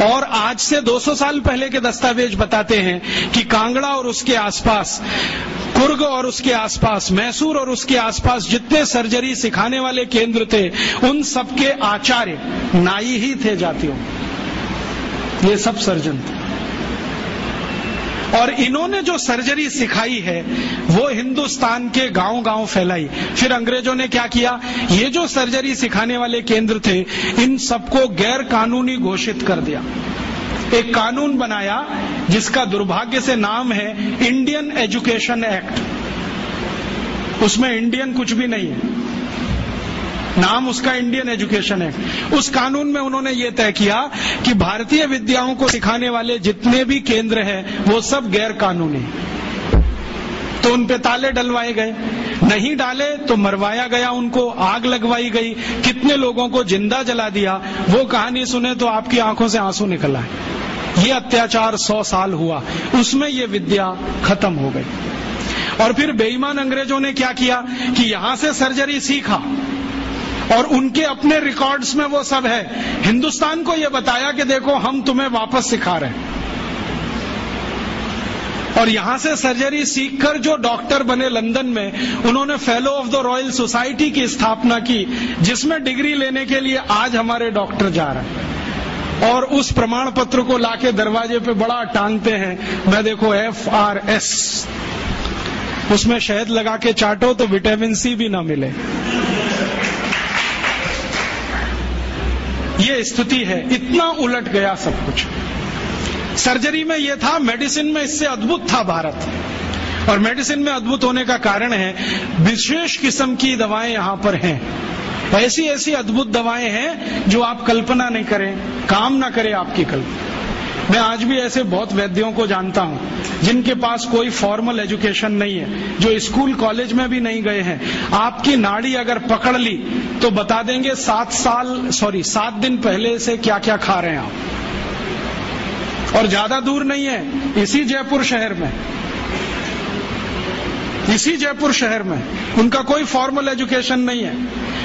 और आज से 200 साल पहले के दस्तावेज़ बताते हैं कि कांगड़ा और उसके आसपास, कुर्ग और उसके आसपास, मैसूर और उसके आसपास जितने सर्जरी सिखाने वाले केंद्र थे, उन सबके आचार्य नाई ही थे जातियों। ये सब सर्जन थे। और इन्होंने जो सर्जरी सिखाई है, वो हिंदुस्तान के गाँव गाँव फैलाई। फिर अंग्रेज़ों ने क्या किया? ये जो सर्जरी सिखाने वाले केंद्र थे, इन सबको गैर कानूनी घोषित कर दिया। एक कानून बनाया, जिसका दुर्भाग्य से नाम है इंडियन एजुकेशन एक्ट। उसमें इंडियन कुछ भी नहीं है। नाम उसका इंडियन एजुकेशन है। उस कानून में उन्होंने ये तय किया कि भारतीय विद्याओं को सिखाने वाले जितने भी केंद्र हैं, वो सब गैर कानूनी तो उन पे ताले डलवाए गए। नहीं डाले तो मरवाया गया उनको, आग लगवाई गई। कितने लोगों को ज़िंदा जला दिया। वो कहानी सुने तो आपकी आँखों से आँसू निकल आए। ये अत्याचार सौ साल हुआ। उसमें ये विद्या खत्म हो गई। और फिर बेईमान अंग्रेज़ों ने क्या किया कि यहाँ से सर्जरी सीखा। और उनके अपने रिकॉर्ड्स में वो सब है। हिंदुस्तान को ये बताया कि देखो, हम तुम्हें वापस सिखा रहे हैं। और यहाँ से सर्जरी सीखकर जो डॉक्टर बने लंदन में, उन्होंने Fellow of the Royal Society की स्थापना की, जिसमें डिग्री लेने के लिए आज हमारे डॉक्टर जा रहे हैं। और उस प्रमाण पत्र को लाके दरवाजे पे बड़ा टांगते हैं। मैं देखो एफ़ आर एस उसमें शहद लगा के चाटो तो विटामिन सी भी ना मिले। ये स्थिति है। इतना उलट गया सब कुछ। सर्जरी में यह था, मेडिसिन में इससे अद्भुत था भारत। और मेडिसिन में अद्भुत होने का कारण है, विशेष किस्म की दवाएँ यहाँ पर हैं। ऐसी ऐसी अद्भुत दवाएँ हैं जो आप कल्पना नहीं करें, काम ना करें आपकी कल्पना। मैं आज भी ऐसे बहुत वैद्यों को जानता हूँ, जिनके पास कोई फॉर्मल एजुकेशन नहीं है, जो स्कूल कॉलेज में भी नहीं गए हैं। आपकी नाड़ी अगर पकड़ ली तो बता देंगे सात साल सॉरी सात दिन पहले से क्या क्या खा रहे हैं आप। और ज़्यादा दूर नहीं है, इसी जयपुर शहर में। इसी जयपुर शहर में। उनका कोई फॉर्मल एजुकेशन नहीं है।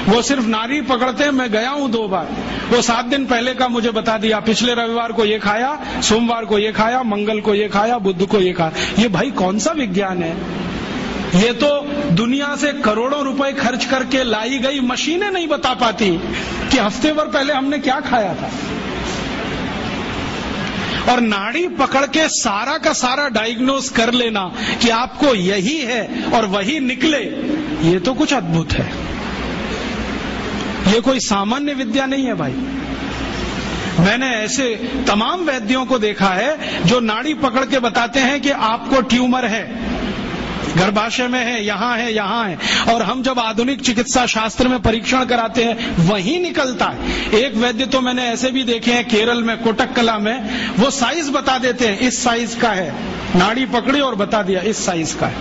वो सिर्फ़ नारी पकड़ते हैं, मैं गया हूँ दो बार। वो सात दिन पहले का मुझे बता दिया, पिछले रविवार को ये खाया, सोमवार को ये खाया, मंगल को ये खाया बुद्ध को ये खाया। ये भाई कौन सा विज्ञान है? ये तो दुनिया से करोड़ों रुपए खर्च करके लाई गई मशीनें नहीं बता पाती कि हफ़्ते भर पहले हमने क्या खाया था। और नाड़ी पकड़ के सारा का सारा डायग्नोस कर लेना कि आपको यही है और वही निकले, ये तो कुछ अद्भुत है। ये कोई सामान्य विद्या नहीं है भाई। मैंने ऐसे तमाम वैद्यों को देखा है जो नाड़ी पकड़ के बताते हैं कि आपको ट्यूमर है। गर्भाशय में है, यहाँ है यहाँ है। और हम जब आधुनिक चिकित्सा शास्त्र में परीक्षण कराते हैं, वही निकलता है। एक वैद्य तो मैंने ऐसे भी देखे हैं, केरल में, कोटक कला में, वो साइज़ बता देते हैं, इस साइज़ का है। नाड़ी पकड़ी और बता दिया, इस साइज़ का है।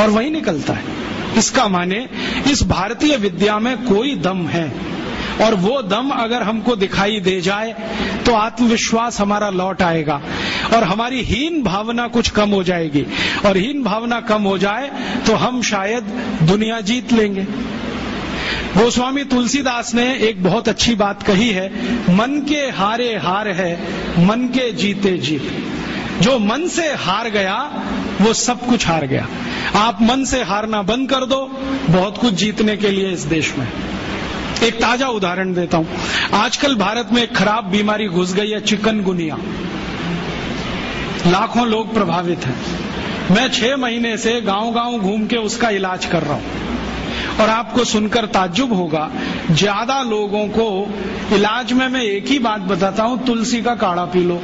और वही निकलता है। इसका माने, इस भारतीय विद्या में कोई दम है। और वो दम अगर हमको दिखाई दे जाए तो आत्मविश्वास हमारा लौट आएगा। और हमारी हीन भावना कुछ कम हो जाएगी। और हीन भावना कम हो जाए तो हम शायद दुनिया जीत लेंगे। गोस्वामी तुलसीदास ने एक बहुत अच्छी बात कही है, मन के हारे हार है, मन के जीते जीत। जो मन से हार गया, वो सब कुछ हार गया। आप मन से हारना बंद कर दो, बहुत कुछ जीतने के लिए इस देश में। एक ताज़ा उदाहरण देता हूँ। आजकल भारत में एक खराब बीमारी घुस गई है, चिकनगुनिया। लाखों लोग प्रभावित हैं। मैं छह महीने से गाँव गाँव घूम के उसका इलाज कर रहा हूँ। और आपको सुनकर ताज्जुब होगा, ज़्यादा लोगों को इलाज में मैं एक ही बात बताता हूँ, तुलसी का काढ़ा पी लो।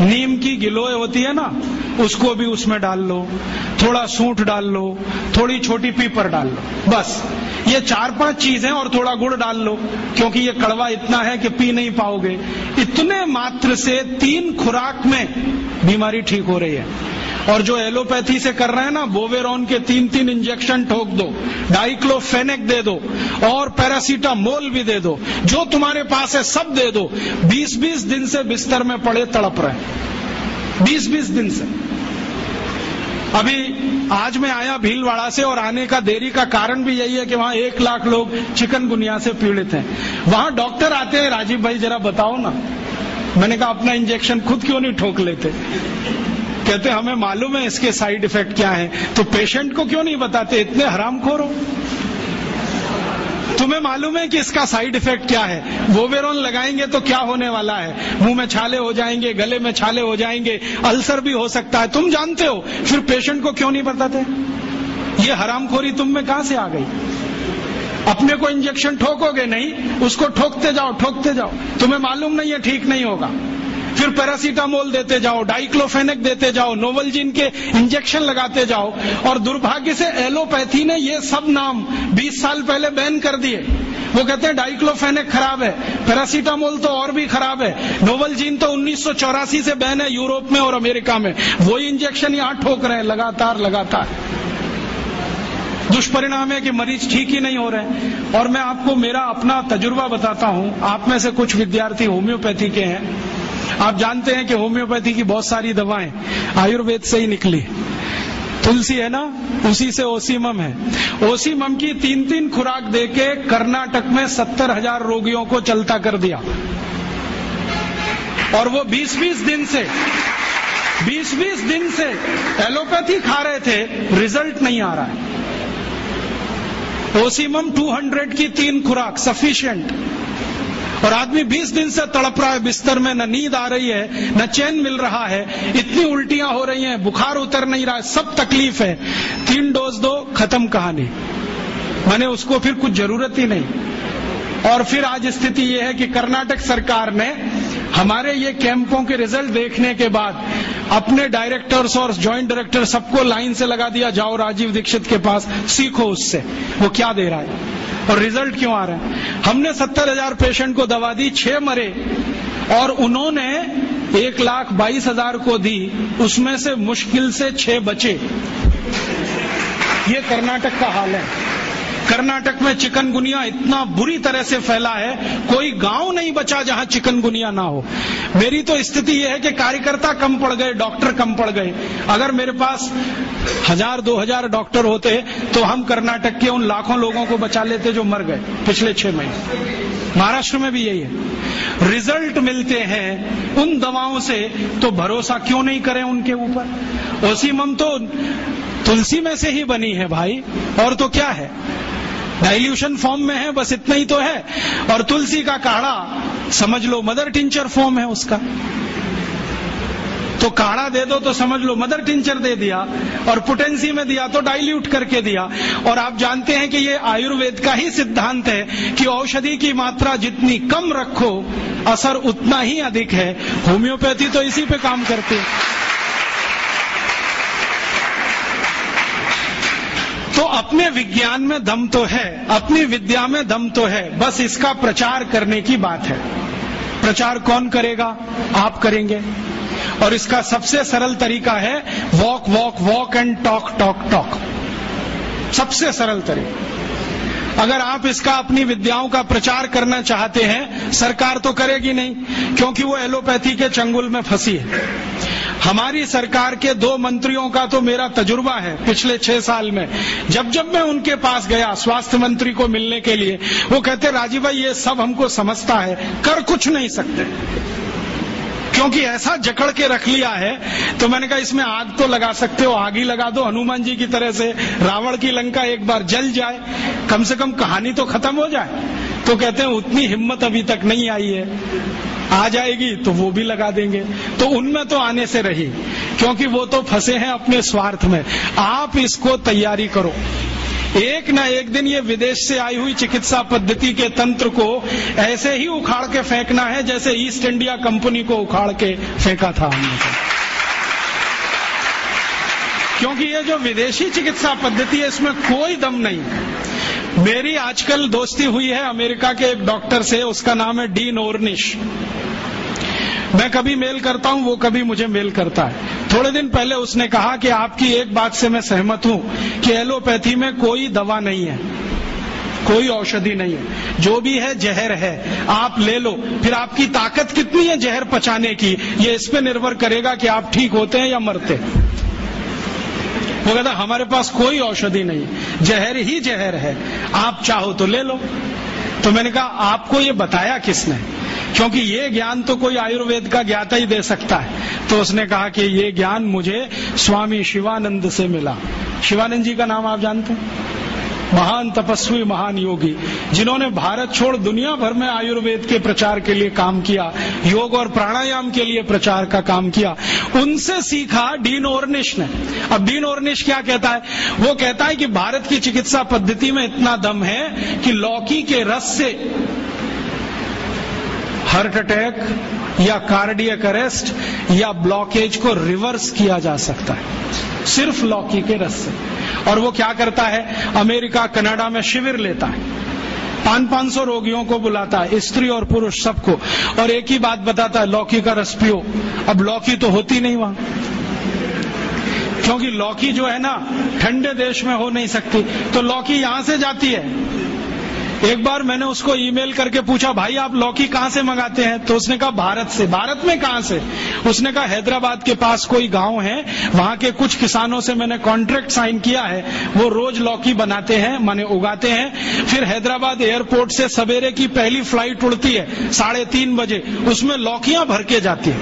नीम की गिलोय होती है ना उसको भी उसमें डाल लो, थोड़ा सूंठ डाल लो, थोड़ी छोटी पीपर डाल लो, बस। ये चार पाँच चीज़ें और थोड़ा गुड़ डाल लो, क्योंकि ये कड़वा इतना है कि पी नहीं पाओगे। इतने मात्र से तीन खुराक में बीमारी ठीक हो रही है। और जो एलोपैथी से कर रहे हैं ना, बोवेरॉन के तीन तीन इंजेक्शन ठोक दो, डाइक्लोफेनेक दे दो, और पैरासीटामोल भी दे दो, जो तुम्हारे पास है सब दे दो। 20-20 दिन से बिस्तर में पड़े तड़प रहे 20-20 दिन से। अभी आज मैं आया भीलवाड़ा से और आने का देरी का कारण भी यही है कि वहाँ एक लाख लोग चिकनगुनिया से पीड़ित हैं। वहाँ डॉक्टर आते हैं, राजीव भाई, जरा बताओ ना। मैंने कहा, अपना इंजेक्शन खुद क्यों नहीं ठोक लेते? कहते, हमें मालूम है इसके साइड इफ़ेक्ट क्या है। तो पेशेंट को क्यों नहीं बताते? इतने हराम खोरो तुम्हें मालूम है कि इसका साइड इफ़ेक्ट क्या है? वोवेरॉन लगाएँगे तो क्या होने वाला है? मुँह में छाले हो जाएँगे, गले में छाले हो जाएँगे, अल्सर भी हो सकता है। तुम जानते हो, फिर पेशेंट को क्यों नहीं बताते? ये हरामखोरी तुम में कहाँ से आ गई? अपने को इंजेक्शन ठोकोगे नहीं, उसको ठोकते जाओ ठोकते जाओ। तुम्हें मालूम नहीं है, ठीक नहीं होगा। फिर पैरासीटामोल देते जाओ, डाइक्लोफेनिक देते जाओ, नोवलजिन के इंजेक्शन लगाते जाओ, और दुर्भाग्य से एलोपैथी ने ये सब नाम 20 साल पहले बैन कर दिए। वो कहते हैं, डाइक्लोफेनिक खराब है, पैरासीटामोल तो और भी खराब है। नोवलजीन तो उन्नीस सौ चौरासी से बैन है यूरोप में और अमेरिका में। वही इंजेक्शन यहाँ ठोक रहे हैं, लगातार लगातार। दुष्परिणाम है कि मरीज़ ठीक ही नहीं हो रहे और मैं आपको मेरा अपना तजुर्बा बताता हूँ। आप में से कुछ विद्यार्थी होम्योपैथी के हैं। आप जानते हैं कि होम्योपैथी की बहुत सारी दवाएँ आयुर्वेद से ही निकली। तुलसी है ना? उसी से ओसीमम है। ओसीमम की तीन तीन खुराक देके कर्नाटक में सत्तर हज़ार रोगियों को चलता कर दिया। और वो 20-20 दिन से 20-20 दिन से एलोपैथी खा रहे थे, रिज़ल्ट नहीं आ रहा है। ओसीमम 200 की तीन खुराक सफिशियंट और आदमी 20 दिन से तड़प रहा है, बिस्तर में न नींद आ रही है, न चैन मिल रहा है, इतनी उल्टियाँ हो रही हैं, बुखार उतर नहीं रहा है, सब तकलीफ़ है। तीन डोज दो, खत्म कहानी। मैंने उसको फिर कुछ ज़रूरत ही नहीं। और फिर आज स्थिति यह है कि कर्नाटक सरकार ने हमारे ये कैंपों के रिज़ल्ट देखने के बाद अपने डायरेक्टर्स और ज्वाइंट डायरेक्टर सबको लाइन से लगा दिया, जाओ राजीव दीक्षित के पास, सीखो उससे। वो क्या दे रहा है? और रिज़ल्ट क्यों आ रहा है? हमने सत्तर हज़ार पेशेंट को दवा दी, छह मरे, और उन्होंने एक लाख बाईस हज़ार को दी, उसमें से मुश्किल से छह बचे। ये कर्नाटक का हाल है। कर्नाटक में चिकनगुनिया इतना बुरी तरह से फैला है, कोई गाँव नहीं बचा जहाँ चिकनगुनिया ना हो। मेरी तो स्थिति यह है कि कार्यकर्ता कम पड़ गए, डॉक्टर कम पड़ गए। अगर मेरे पास हज़ार, दो हज़ार डॉक्टर होते तो हम कर्नाटक के उन लाखों लोगों को बचा लेते जो मर गए पिछले छह महीने। महाराष्ट्र में भी यही है। रिज़ल्ट मिलते हैं उन दवाओं से तो भरोसा क्यों नहीं करें उनके ऊपर? ओसीमम तो तुलसी में से ही बनी है भाई, और तो क्या है? डाइल्यूशन फॉर्म में है, बस इतना ही तो है। और तुलसी का काढ़ा, समझ लो मदर टिंचर फॉर्म है उसका। तो काढ़ा दे दो तो समझ लो मदर टिंचर दे दिया, और पुटेंसी में दिया तो डाइल्यूट करके दिया। और आप जानते हैं कि ये आयुर्वेद का ही सिद्धांत है कि औषधि की मात्रा जितनी कम रखो, असर उतना ही अधिक है। होम्योपैथी तो इसी पे काम करती है। तो अपने विज्ञान में दम तो है, अपनी विद्या में दम तो है, बस इसका प्रचार करने की बात है। प्रचार कौन करेगा? आप करेंगे। और इसका सबसे सरल तरीका है walk walk walk and talk talk talk सबसे सरल तरीका। अगर आप इसका अपनी विद्याओं का प्रचार करना चाहते हैं, सरकार तो करेगी नहीं, क्योंकि वो एलोपैथी के चंगुल में फंसी है। हमारी सरकार के दो मंत्रियों का तो मेरा तजुर्बा है पिछले छह साल में। जब जब मैं उनके पास गया स्वास्थ्य मंत्री को मिलने के लिए, वो कहते, राजीव भाई, ये सब हमको समझता है, कर कुछ नहीं सकते। क्योंकि ऐसा जकड़ के रख लिया है तो मैंने कहा, इसमें आग तो लगा सकते हो, आग ही लगा दो, हनुमान जी की तरह से, रावण की लंका एक बार जल जाए, कम से कम कहानी तो खत्म हो जाए। तो कहते हैं, उतनी हिम्मत अभी तक नहीं आई है। आ जाएगी तो वो भी लगा देंगे। तो उनमें तो आने से रही, क्योंकि वो तो फंसे हैं अपने स्वार्थ में। आप इसको तैयारी करो। एक न एक दिन ये विदेश से आई हुई चिकित्सा पद्धति के तंत्र को ऐसे ही उखाड़ के फेंकना है, जैसे ईस्ट इंडिया कंपनी को उखाड़ के फेंका था हमने तो। क्योंकि ये जो विदेशी चिकित्सा पद्धति है, इसमें कोई दम नहीं। मेरी आजकल दोस्ती हुई है अमेरिका के एक डॉक्टर से, उसका नाम है डीन ओरनिश। मैं कभी मेल करता हूँ, वो कभी मुझे मेल करता है। थोड़े दिन पहले उसने कहा कि आपकी एक बात से मैं सहमत हूँ कि एलोपैथी में कोई दवा नहीं है, कोई औषधि नहीं है। जो भी है, जहर है, आप ले लो। फिर आपकी ताकत कितनी है जहर पचाने की? ये इस पे निर्भर करेगा कि आप ठीक होते हैं या मरते वो कहता, हमारे पास कोई औषधि नहीं, जहर ही जहर है, आप चाहो तो ले लो। तो मैंने कहा, आपको ये बताया किसने? क्योंकि ये ज्ञान तो कोई आयुर्वेद का ज्ञाता ही दे सकता है। तो उसने कहा कि, ये ज्ञान मुझे स्वामी शिवानंद से मिला। शिवानंद जी का नाम आप जानते हैं? महान तपस्वी, महान योगी, जिन्होंने भारत छोड़ दुनिया भर में आयुर्वेद के प्रचार के लिए काम किया, योग और प्राणायाम के लिए प्रचार का काम किया, उनसे सीखा डीन ओरनिश ने। अब डीन ओरनिश क्या कहता है? वो कहता है कि भारत की चिकित्सा पद्धति में इतना दम है कि लौकी के रस से हार्ट अटैक या कार्डियक अरेस्ट या ब्लॉकेज को रिवर्स किया जा सकता है। सिर्फ़ लौकी के रस से। और वो क्या करता है? अमेरिका, कनाडा में शिविर लेता है। पाँच पाँच सौ रोगियों को बुलाता है, स्त्री और पुरुष सबको। और एक ही बात बताता है, लौकी का रस पियो। अब लौकी तो होती नहीं वहाँ। क्योंकि लौकी जो है ना, ठंडे देश में हो नहीं सकती। तो लौकी यहाँ से जाती है। एक बार मैंने उसको ईमेल करके पूछा, भाई, आप लौकी कहाँ से मंगाते हैं? तो उसने कहा, भारत से। भारत में कहाँ से? उसने कहा, हैदराबाद के पास कोई गाँव है, वहाँ के कुछ किसानों से मैंने कॉन्ट्रैक्ट साइन किया है। वो रोज लौकी बनाते हैं, माने उगाते हैं। फिर हैदराबाद एयरपोर्ट से सवेरे की पहली फ़्लाइट उड़ती है, साढ़े तीन बजे। उसमें लौकियाँ भर के जाती है।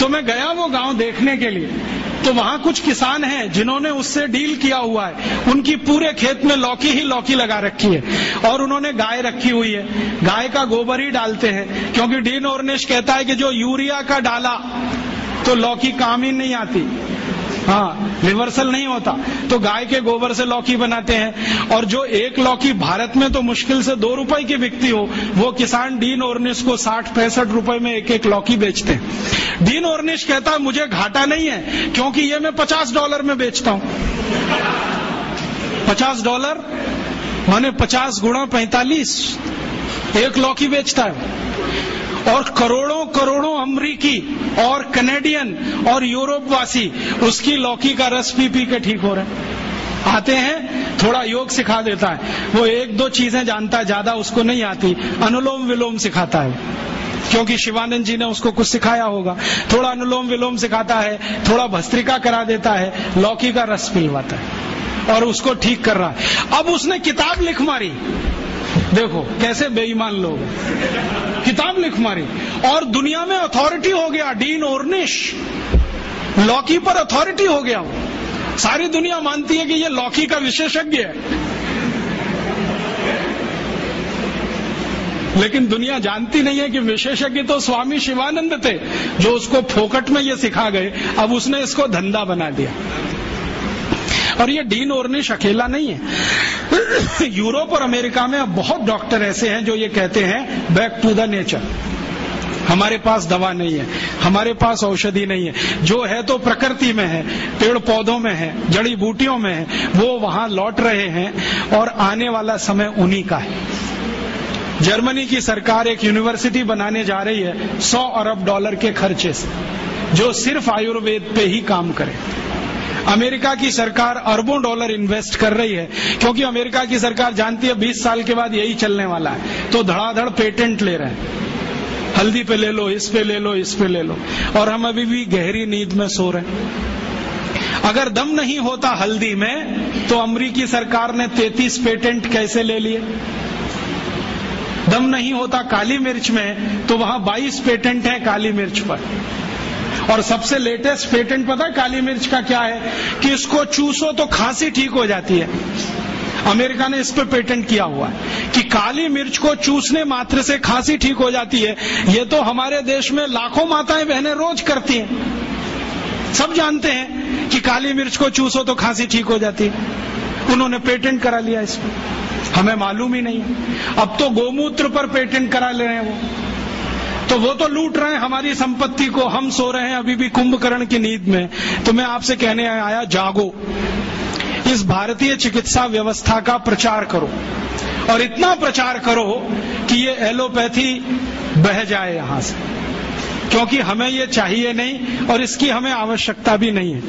तो मैं गया वो गाँव देखने के लिए। तो वहाँ कुछ किसान हैं जिन्होंने उससे डील किया हुआ है। उनकी पूरे खेत में लौकी ही लौकी लगा रखी है और उन्होंने गाय रखी हुई है। गाय का गोबर ही डालते हैं, क्योंकि डीन ओरनेश कहता है कि जो यूरिया का डाला तो लौकी काम ही नहीं आती। हाँ रिवर्सल नहीं होता। तो गाय के गोबर से लौकी बनाते हैं और जो एक लौकी भारत में तो मुश्किल से दो रुपए की बिकती हो, वो किसान डीन ओरनिश को साठ पैंसठ रुपए में एक एक लौकी बेचते हैं। डीन ओरनिश कहता है मुझे घाटा नहीं है, क्योंकि ये मैं पचास डॉलर में बेचता हूँ। पचास डॉलर? माने पचास गुणा पैंतालीस। एक लौकी बेचता है। और करोड़ों करोड़ों अमरीकी और कनेडियन और यूरोप वासी उसकी लौकी का रस पी पी के ठीक हो रहे हैं। आते हैं, थोड़ा योग सिखा देता है। वो एक दो चीज़ें जानता है ज़्यादा उसको नहीं आती। अनुलोम विलोम सिखाता है। क्योंकि शिवानंद जी ने उसको कुछ सिखाया होगा। थोड़ा अनुलोम विलोम सिखाता है, थोड़ा भस्त्रिका करा देता है, लौकी का रस पिलवाता है। और उसको ठीक कर रहा है। अब उसने किताब लिख मारी। देखो, कैसे बेईमान लोग किताब लिख मारी। और दुनिया में अथॉरिटी हो गया डीन ओरनिश लौकी पर अथॉरिटी हो गया वो। सारी दुनिया मानती है कि ये लौकी का विशेषज्ञ है। लेकिन दुनिया जानती नहीं है कि विशेषज्ञ तो स्वामी शिवानंद थे, जो उसको फोकट में ये सिखा गए। अब उसने इसको धंधा बना दिया। और ये डीन ओरनिश अकेला नहीं है। यूरोप और अमेरिका में अब बहुत डॉक्टर ऐसे हैं जो ये कहते हैं बैक टू द नेचर हमारे पास दवा नहीं है, हमारे पास औषधि नहीं है। जो है तो प्रकृति में है, पेड़ पौधों में है, जड़ी बूटियों में है, वो वहाँ लौट रहे हैं और आने वाला समय उन्हीं का है। जर्मनी की सरकार एक यूनिवर्सिटी बनाने जा रही है 100 अरब डॉलर के खर्चे से, जो सिर्फ़ आयुर्वेद पे ही काम करे। अमेरिका की सरकार अरबों डॉलर इन्वेस्ट कर रही है, क्योंकि अमेरिका की सरकार जानती है 20 साल के बाद यही चलने वाला है। तो धड़ाधड़ पेटेंट ले रहे हैं। हल्दी पे ले लो, इस पे ले लो, इस पे ले लो। और हम अभी भी गहरी नींद में सो रहे हैं। अगर दम नहीं होता हल्दी में तो अमरीकी सरकार ने 33 पेटेंट कैसे ले लिए? दम नहीं होता काली मिर्च में तो वहाँ 22 पेटेंट है काली मिर्च पर। और सबसे लेटेस्ट पेटेंट पता है काली मिर्च का क्या है? कि इसको चूसो तो खांसी ठीक हो जाती है। अमेरिका ने इस पर पेटेंट किया हुआ है कि काली मिर्च को चूसने मात्र से खांसी ठीक हो जाती है। ये तो हमारे देश में लाखों माताएँ बहनें रोज करती हैं। सब जानते हैं कि काली मिर्च को चूसो तो खांसी ठीक हो जाती है। उन्होंने पेटेंट करा लिया इसमें हमें मालूम ही नहीं अब तो गोमूत्र पर पेटेंट करा ले रहे हैं वो। तो वो तो लूट रहे हैं हमारी संपत्ति को, हम सो रहे हैं अभी भी कुंभकर्ण की नींद में। तो मैं आपसे कहने आया, जागो। इस भारतीय चिकित्सा व्यवस्था का प्रचार करो। और इतना प्रचार करो कि ये एलोपैथी बह जाए यहाँ से। क्योंकि हमें ये चाहिए नहीं और इसकी हमें आवश्यकता भी नहीं है।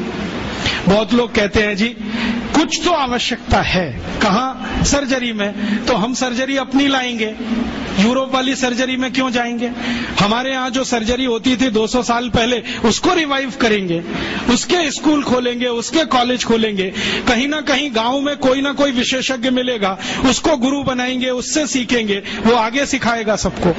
बहुत लोग कहते हैं, जी कुछ तो आवश्यकता है। कहा? सर्जरी में। तो हम सर्जरी अपनी लाएँगे। यूरोप वाली सर्जरी में क्यों जाएँगे? हमारे यहाँ जो सर्जरी होती थी 200 साल पहले, उसको रिवाइव करेंगे। उसके स्कूल खोलेंगे, उसके कॉलेज खोलेंगे। कहीं ना कहीं गाँव में कोई ना कोई विशेषज्ञ मिलेगा। उसको गुरु बनाएँगे, उससे सीखेंगे। वो आगे सिखाएगा सबको।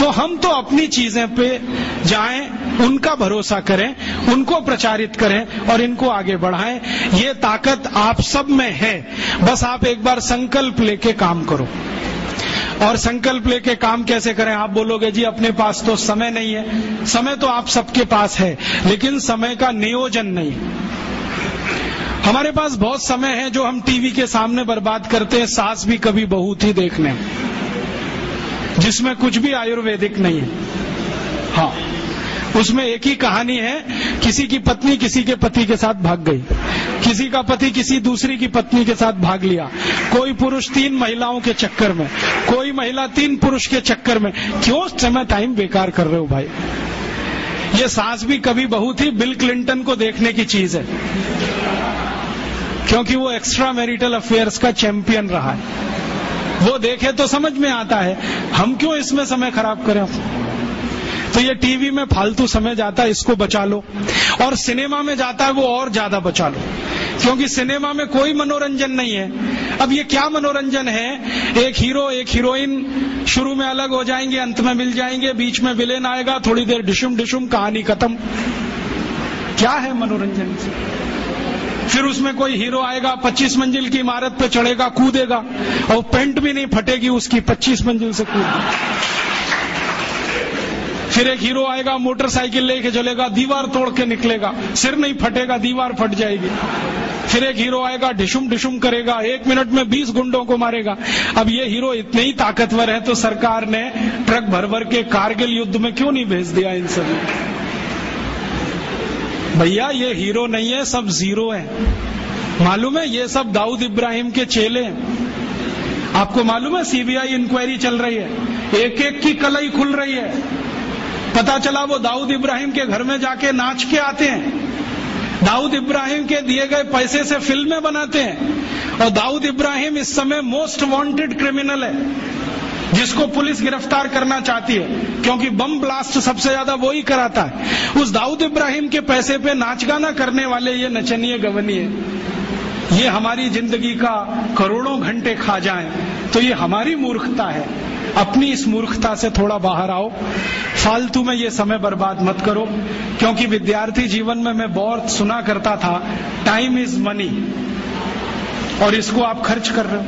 तो हम तो अपनी चीज़ें पे जाएँ, उनका भरोसा करें, उनको प्रचारित करें और इनको आगे बढ़ाएँ। ये ताकत आप सब में है। बस आप एक बार संकल्प लेके काम करो। और संकल्प लेके काम कैसे करें? आप बोलोगे, जी, अपने पास तो समय नहीं है। समय तो आप सबके पास है, लेकिन समय का नियोजन नहीं। हमारे पास बहुत समय है जो हम टीवी के सामने बर्बाद करते हैं, सास भी कभी बहुत ही देखने। जिसमें कुछ भी आयुर्वेदिक नहीं है। हाँ। उसमें एक ही कहानी है, किसी की पत्नी किसी के पति के साथ भाग गई। किसी का पति किसी दूसरी की पत्नी के साथ भाग लिया। कोई पुरुष तीन महिलाओं के चक्कर में, कोई महिला तीन पुरुष के चक्कर में, क्यों समय टाइम बेकार कर रहे हो भाई? ये सास भी कभी बहू थी, बिल क्लिंटन को देखने की चीज़ है। क्योंकि वो एक्स्ट्रा मैरिटल अफेयर्स का चैंपियन रहा है। वो देखे तो समझ में आता है, हम क्यों इसमें समय खराब करें? तो ये टीवी में फालतू समय जाता है, इसको बचा लो। और सिनेमा में जाता है, वो और ज़्यादा बचा लो। क्योंकि सिनेमा में कोई मनोरंजन नहीं है। अब ये क्या मनोरंजन है? एक हीरो, एक हीरोइन शुरू में अलग हो जाएँगे, अंत में मिल जाएँगे, बीच में विलेन आएगा, थोड़ी देर डिशुम डिशुम, कहानी खत्म। क्या है मनोरंजन? फिर उसमें कोई हीरो आएगा 25 मंजिल की इमारत पे चढ़ेगा, कूदेगा, और पेंट भी नहीं फटेगी उसकी 25 मंजिल से कूद फिर एक हीरो आएगा, मोटरसाइकिल लेके चलेगा, दीवार तोड़ के निकलेगा, सिर नहीं फटेगा, दीवार फट जाएगी। फिर एक हीरो आएगा ढिशुम ढिशुम करेगा, एक मिनट में बीस गुंडों को मारेगा। अब ये हीरो इतने ही ताकतवर है तो सरकार ने ट्रक भर भर के कारगिल युद्ध में क्यों नहीं भेज दिया इन सभी भैया, ये हीरो नहीं है, सब ज़ीरो है। मालूम है, ये सब दाऊद इब्राहिम के चेले हैं। आपको मालूम है सीबीआई इंक्वायरी चल रही है। एक एक की कलई खुल रही है। पता चला वो दाऊद इब्राहिम के घर में जाके नाच के आते हैं। दाऊद इब्राहिम के दिए गए पैसे से फ़िल्में बनाते हैं। और दाऊद इब्राहिम इस समय मोस्ट वांटेड क्रिमिनल है। जिसको पुलिस गिरफ़्तार करना चाहती है, क्योंकि बम ब्लास्ट सबसे ज़्यादा वो ही कराता है। उस दाऊद इब्राहिम के पैसे पे नाच गाना करने वाले ये नचनीय गवनीय, ये हमारी ज़िंदगी का करोड़ों घंटे खा जाए तो ये हमारी मूर्खता है। अपनी इस मूर्खता से थोड़ा बाहर आओ। फालतू में ये समय बर्बाद मत करो, क्योंकि विद्यार्थी जीवन में मैं बहुत सुना करता था टाइम इज़ मनी और इसको आप खर्च कर रहे हो।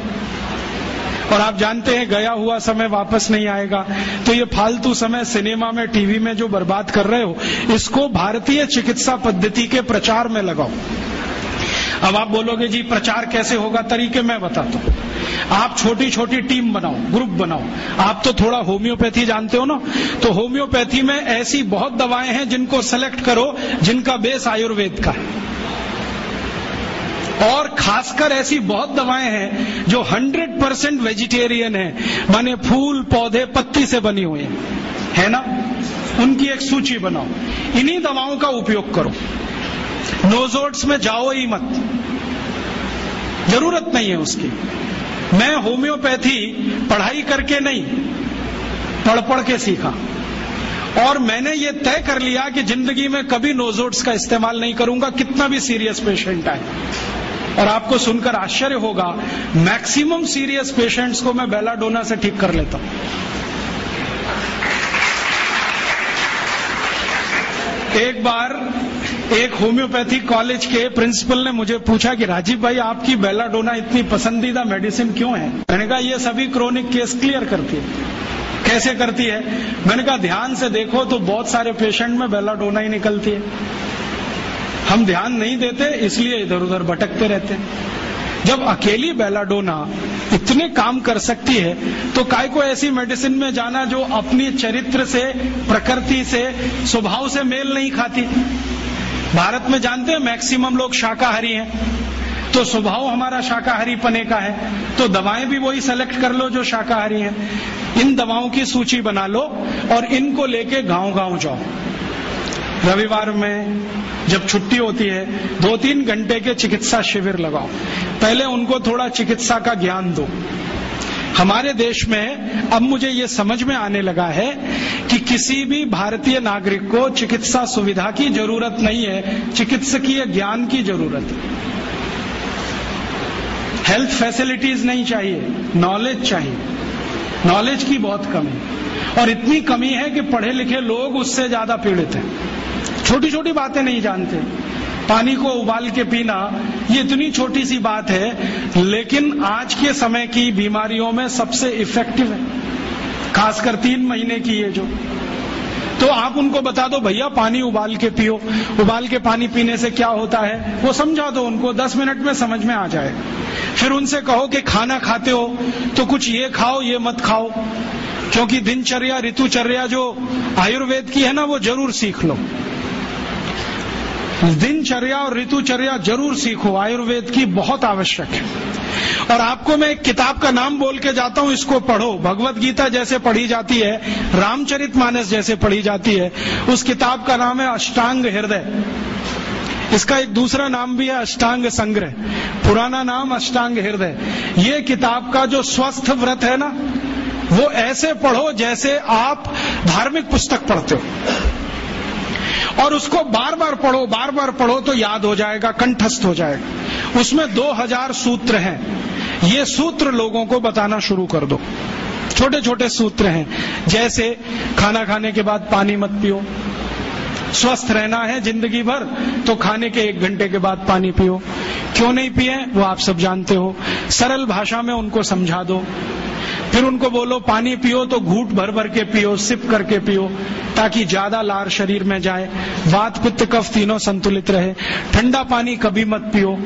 और आप जानते हैं गया हुआ समय वापस नहीं आएगा। तो ये फालतू समय सिनेमा में, टीवी में जो बर्बाद कर रहे हो, इसको भारतीय चिकित्सा पद्धति के प्रचार में लगाओ। अब आप बोलोगे, जी, प्रचार कैसे होगा? तरीके मैं बताता हूँ। आप छोटी छोटी टीम बनाओ, ग्रुप बनाओ। आप तो थोड़ा होम्योपैथी जानते हो ना? तो होम्योपैथी में ऐसी बहुत दवाएँ हैं जिनको सेलेक्ट करो, जिनका बेस आयुर्वेद का है। और खासकर ऐसी बहुत दवाएँ हैं जो 100 परसेंट वेजिटेरियन है। माने फूल, पौधे, पत्ती से बनी हुई है। है ना? उनकी एक सूची बनाओ। इन्हीं दवाओं का उपयोग करो। नोजोट्स में जाओ ही मत। ज़रूरत नहीं है उसकी। मैं होम्योपैथी पढ़ाई करके नहीं पढ़ पढ़ के सीखा। और मैंने ये तय कर लिया कि ज़िंदगी में कभी नोजोट्स का इस्तेमाल नहीं करूँगा, कितना भी सीरियस पेशेंट आए। और आपको सुनकर आश्चर्य होगा मैक्सिमम सीरियस पेशेंट्स को मैं बेलाडोना से ठीक कर लेता हूँ। एक बार एक होम्योपैथी कॉलेज के प्रिंसिपल ने मुझे पूछा कि राजीव भाई, आपकी बेलाडोना इतनी पसंदीदा मेडिसिन क्यों है? मैंने कहा, ये सभी क्रोनिक केस क्लियर करती है। कैसे करती है? मैंने कहा, ध्यान से देखो तो बहुत सारे पेशेंट में बेलाडोना ही निकलती है। हम ध्यान नहीं देते, इसलिए इधर उधर भटकते रहते जब अकेली बेलाडोना इतने काम कर सकती है तो काय को ऐसी मेडिसिन में जाना जो अपनी चरित्र से, प्रकृति से, स्वभाव से मेल नहीं खाती? भारत में जानते हैं मैक्सिमम लोग शाकाहारी हैं तो स्वभाव हमारा शाकाहारी पने का है तो दवाएँ भी वही सेलेक्ट कर लो जो शाकाहारी हैं। इन दवाओं की सूची बना लो और इनको लेके गाँव गाँव जाओ। रविवार में जब छुट्टी होती है दो तीन घंटे के चिकित्सा शिविर लगाओ। पहले उनको थोड़ा चिकित्सा का ज्ञान दो। हमारे देश में अब मुझे ये समझ में आने लगा है कि किसी भी भारतीय नागरिक को चिकित्सा सुविधा की ज़रूरत नहीं है, चिकित्सकीय ज्ञान की ज़रूरत। है हेल्थ फैसिलिटीज़ नहीं चाहिए, नॉलेज चाहिए। नॉलेज की बहुत कमी। और इतनी कमी है कि पढ़े लिखे लोग उससे ज़्यादा पीड़ित हैं। छोटी छोटी बातें नहीं जानते। पानी को उबाल के पीना, ये इतनी छोटी सी बात है, लेकिन आज के समय की बीमारियों में सबसे इफ़ेक्टिव है। खासकर तीन महीने की ये जो। तो आप उनको बता दो, भैया, पानी उबाल के पियो। उबाल के पानी पीने से क्या होता है? वो समझा दो उनको, दस मिनट में समझ में आ जाए। फिर उनसे कहो कि खाना खाते हो तो कुछ ये खाओ, ये मत खाओ। क्योंकि दिनचर्या, ऋतुचर्या जो आयुर्वेद की है ना, वो ज़रूर सीख लो। दिनचर्या और ऋतुचर्या ज़रूर सीखो। आयुर्वेद की बहुत आवश्यक है। और आपको मैं एक किताब का नाम बोल के जाता हूँ, इसको पढ़ो। भगवत गीता जैसे पढ़ी जाती है, रामचरित मानस जैसे पढ़ी जाती है, उस किताब का नाम है अष्टांग हृदय। इसका एक दूसरा नाम भी है अष्टांग संग्रह। पुराना नाम अष्टांग हृदय। ये किताब का जो स्वस्थ व्रत है ना, वो ऐसे पढ़ो जैसे आप धार्मिक पुस्तक पढ़ते हो। और उसको बार बार पढ़ो बार बार पढ़ो तो याद हो जाएगा, कंठस्थ हो जाएगा। उसमें दो हज़ार सूत्र हैं। ये सूत्र लोगों को बताना शुरू कर दो। छोटे छोटे सूत्र हैं। जैसे खाना खाने के बाद पानी मत पियो स्वस्थ रहना है ज़िंदगी भर तो खाने के एक घंटे के बाद पानी पियो। क्यों नहीं पिए? वो आप सब जानते हो। सरल भाषा में उनको समझा दो। फिर उनको बोलो, पानी पियो तो घूट भर भर के पियो, सिप करके पियो, ताकि ज़्यादा लार शरीर में जाए। वात पित्त कफ तीनों संतुलित रहे। ठंडा पानी कभी मत पियो।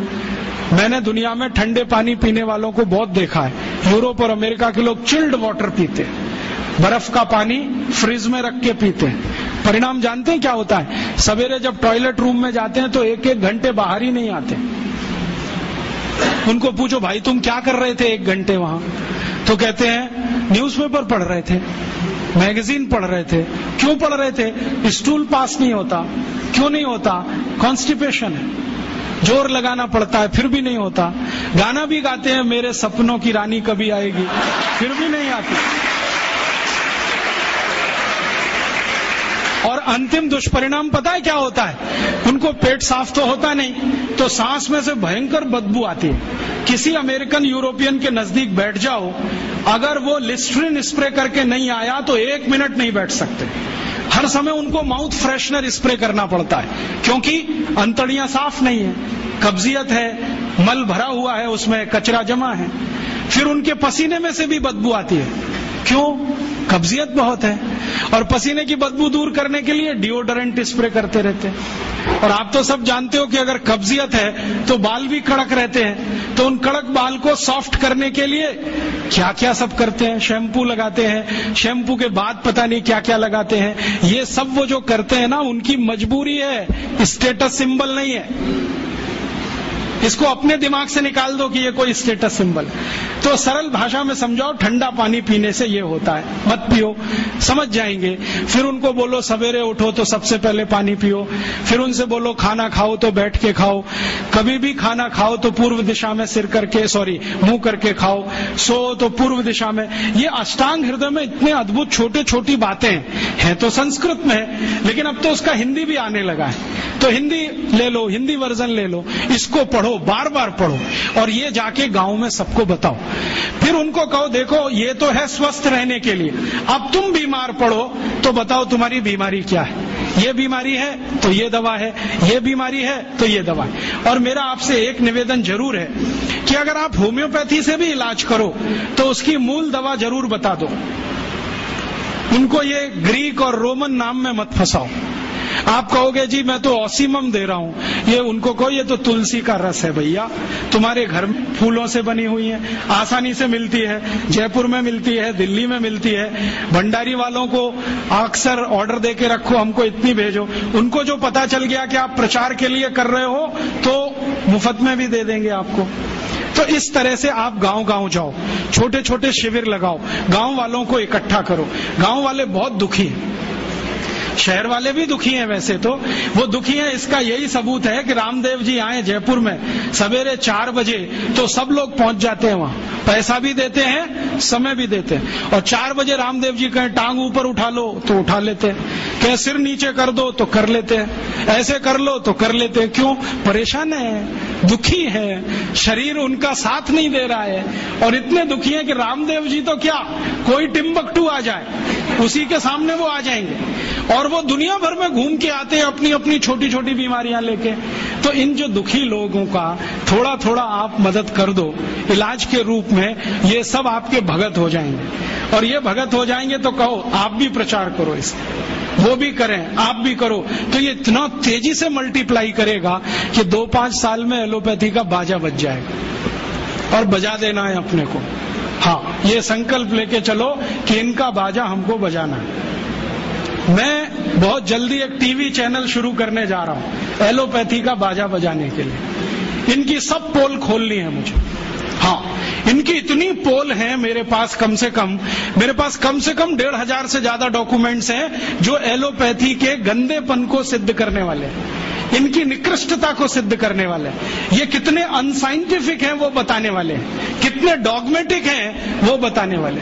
मैंने दुनिया में ठंडे पानी पीने वालों को बहुत देखा है। यूरोप और अमेरिका के लोग चिल्ड वाटर पीते बर्फ़ का पानी फ्रिज में रख के पीते हैं। परिणाम जानते हैं क्या होता है? सवेरे जब टॉयलेट रूम में जाते हैं तो एक एक घंटे बाहर ही नहीं आते। उनको पूछो, भाई, तुम क्या कर रहे थे एक घंटे वहाँ? तो कहते हैं, न्यूज़पेपर पढ़ रहे थे, मैगजीन पढ़ रहे थे। क्यों पढ़ रहे थे? स्टूल पास नहीं होता। क्यों नहीं होता? कॉन्स्टिपेशन है। ज़ोर लगाना पड़ता है, फिर भी नहीं होता। गाना भी गाते हैं, मेरे सपनों की रानी कभी आएगी। फिर भी नहीं आती। और अंतिम दुष्परिणाम पता है क्या होता है? उनको पेट साफ़ तो होता नहीं तो सांस में से भयंकर बदबू आती है। किसी अमेरिकन, यूरोपियन के नज़दीक बैठ जाओ, अगर वो लिस्ट्रिन स्प्रे करके नहीं आया तो एक मिनट नहीं बैठ सकते। हर समय उनको माउथ फ्रेशनर स्प्रे करना पड़ता है, क्योंकि अंतड़ियाँ साफ़ नहीं है, कब्जियत है, मल भरा हुआ है, उसमें कचरा जमा है। फिर उनके पसीने में से भी बदबू आती है। क्यों? कब्जियत बहुत है। और पसीने की बदबू दूर करने के लिए डिओडरेंट स्प्रे करते रहते हैं। और आप तो सब जानते हो कि अगर कब्जियत है तो बाल भी कड़क रहते हैं। तो उन कड़क बाल को सॉफ्ट करने के लिए क्या क्या सब करते हैं? शैम्पू लगाते हैं। शैम्पू के बाद पता नहीं क्या क्या लगाते हैं। ये सब वो जो करते हैं ना, उनकी मजबूरी है। स्टेटस सिंबल नहीं है। इसको अपने दिमाग से निकाल दो कि ये कोई स्टेटस सिंबल तो सरल भाषा में समझाओ, ठंडा पानी पीने से ये होता है। मत पियो। समझ जाएँगे। फिर उनको बोलो, सवेरे उठो तो सबसे पहले पानी पियो। फिर उनसे बोलो, खाना खाओ तो बैठ के खाओ। कभी भी खाना खाओ तो पूर्व दिशा में सिर करके सॉरी मुँह करके खाओ। सो तो पूर्व दिशा में। ये अष्टांग हृदय में इतने अद्भुत छोटे छोटी बातें हैं। है तो संस्कृत में है, लेकिन अब तो उसका हिंदी भी आने लगा है। तो हिंदी ले लो, हिंदी वर्जन ले लो। इसको पढ़ो। पढ़ो बार बार पढ़ो। और ये जाके गाँव में सबको बताओ। फिर उनको कहो, देखो, ये तो है स्वस्थ रहने के लिए। अब तुम बीमार पड़ो तो बताओ तुम्हारी बीमारी क्या है? ये बीमारी है तो ये दवा है। ये बीमारी है तो ये दवा है। और मेरा आपसे एक निवेदन ज़रूर है कि अगर आप होम्योपैथी से भी इलाज करो तो उसकी मूल दवा ज़रूर बता दो। उनको ये ग्रीक और रोमन नाम में मत फंसाओ। आप कहोगे, जी, मैं तो ऑसीमम दे रहा हूँ। ये उनको कहो, ये तो तुलसी का रस है भैया। तुम्हारे घर में फूलों से बनी हुई है। आसानी से मिलती है। जयपुर में मिलती है, दिल्ली में मिलती है। भंडारी वालों को अक्सर ऑर्डर दे के रखो, हमको इतनी भेजो। उनको जो पता चल गया कि आप प्रचार के लिए कर रहे हो तो मुफ़्त में भी दे देंगे आपको। तो इस तरह से आप गाँव गाँव जाओ। छोटे छोटे शिविर लगाओ। गाँव वालों को इकट्ठा करो। गाँव वाले बहुत दुखी हैं। शहर वाले भी दुखी हैं वैसे तो। वो दुखी हैं, इसका यही सबूत है कि रामदेव जी आए जयपुर में सवेरे चार बजे तो सब लोग पहुँच जाते हैं वहाँ। पैसा भी देते हैं, समय भी देते हैं। और चार बजे रामदेव जी कहें, टांग ऊपर उठा लो तो उठा लेते हैं। कहें, सिर नीचे कर दो तो कर लेते हैं। ऐसे कर लो तो कर लेते हैं। क्यों? परेशान है, दुखी है। शरीर उनका साथ नहीं दे रहा है। और इतने दुखी है कि रामदेव जी तो क्या? कोई टिम्बकटू आ जाए, उसी के सामने वो आ जाएँगे। और वो दुनिया भर में घूम के आते हैं अपनी अपनी छोटी छोटी बीमारियाँ लेके। तो इन जो दुखी लोगों का थोड़ा थोड़ा आप मदद कर दो, इलाज के रूप में ये सब आपके भगत हो जाएँगे। और ये भगत हो जाएँगे तो कहो, आप भी प्रचार करो इसका वो भी करें, आप भी करो। तो ये इतना तेज़ी से मल्टीप्लाई करेगा कि दो पाँच साल में एलोपैथी का बाजा बज जाएगा। और बजा देना है अपने को। हाँ ये संकल्प लेके चलो कि इनका बाजा हमको बजाना है। मैं बहुत जल्दी एक टीवी चैनल शुरू करने जा रहा हूँ, एलोपैथी का बाजा बजाने के लिए। इनकी सब पोल खोलनी है मुझे। हाँ इनकी इतनी पोल है मेरे पास कम से कम। मेरे पास कम से कम डेढ़ हज़ार से ज़्यादा डॉक्यूमेंट्स हैं जो एलोपैथी के गंदेपन को सिद्ध करने वाले इनकी निकृष्टता को सिद्ध करने वाले ये कितने अनसाइंटिफिक हैं वो बताने वाले कितने डॉगमेटिक हैं वो बताने वाले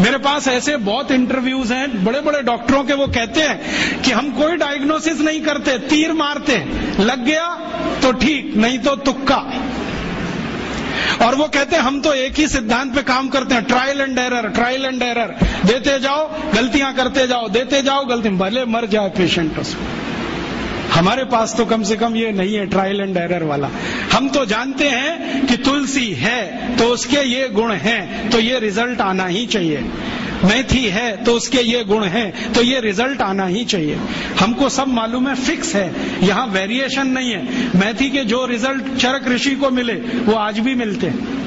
मेरे पास ऐसे बहुत इंटरव्यूज़ हैं बड़े बड़े डॉक्टरों के वो कहते हैं कि हम कोई डायग्नोसिस नहीं करते, तीर मारते लग गया तो ठीक, नहीं तो तुक्का। और वो कहते हैं, हम तो एक ही सिद्धांत पे काम करते हैं। Trial and error trial and error देते जाओ, गलतियाँ करते जाओ, देते जाओ, गलती भले मर जाए पेशेंट उसमें। हमारे पास तो कम से कम ये नहीं है ट्रायल एंड एरर वाला। हम तो जानते हैं कि तुलसी है तो उसके ये गुण हैं तो ये रिज़ल्ट आना ही चाहिए। मेथी है तो उसके ये गुण हैं तो ये रिज़ल्ट आना ही चाहिए। हमको सब मालूम है फिक्स है। यहाँ वेरिएशन नहीं है। मेथी के जो रिज़ल्ट चरक ऋषि को मिले, वो आज भी मिलते हैं।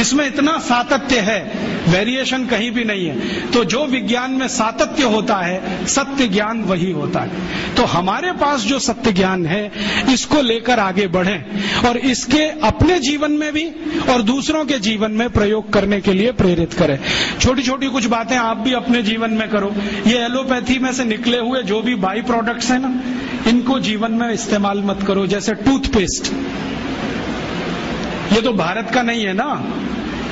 इसमें इतना सातत्य है वेरिएशन कहीं भी नहीं है। तो जो विज्ञान में सातत्य होता है, सत्य ज्ञान वही होता है। तो हमारे पास जो सत्य ज्ञान है, इसको लेकर आगे बढ़े और इसके अपने जीवन में भी और दूसरों के जीवन में प्रयोग करने के लिए प्रेरित करें। छोटी छोटी कुछ बातें आप भी अपने जीवन में करो। ये एलोपैथी में से निकले हुए जो भी बाई प्रोडक्ट्स हैं ना, इनको जीवन में इस्तेमाल मत करो। जैसे टूथपेस्ट ये तो भारत का नहीं है ना।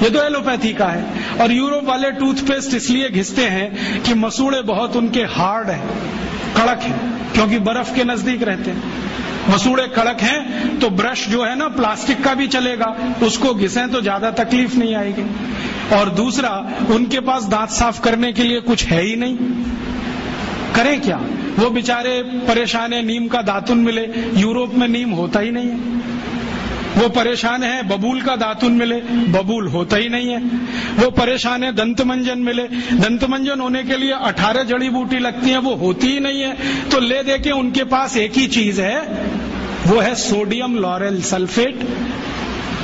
ये तो एलोपैथी का है। और यूरोप वाले टूथपेस्ट इसलिए घिसते हैं कि मसूड़े बहुत उनके हार्ड है, कड़क है, क्योंकि बर्फ़ के नज़दीक रहते हैं। मसूड़े कड़क हैं तो ब्रश जो है ना, प्लास्टिक का भी चलेगा। उसको घिसे तो ज़्यादा तकलीफ़ नहीं आएगी। और दूसरा, उनके पास दांत साफ़ करने के लिए कुछ है ही नहीं। करें क्या? वो बेचारे परेशान है, नीम का दातुन मिले। यूरोप में नीम होता ही नहीं है। वो परेशान है, बबूल का दातुन मिले, बबूल होता ही नहीं है। वो परेशान है दंत मंजन मिले। दंत मंजन होने के लिए अठारह जड़ी बूटी लगती है, वो होती ही नहीं है। तो ले दे के उनके पास एक ही चीज़ है, वो है सोडियम लॉरेल सल्फेट,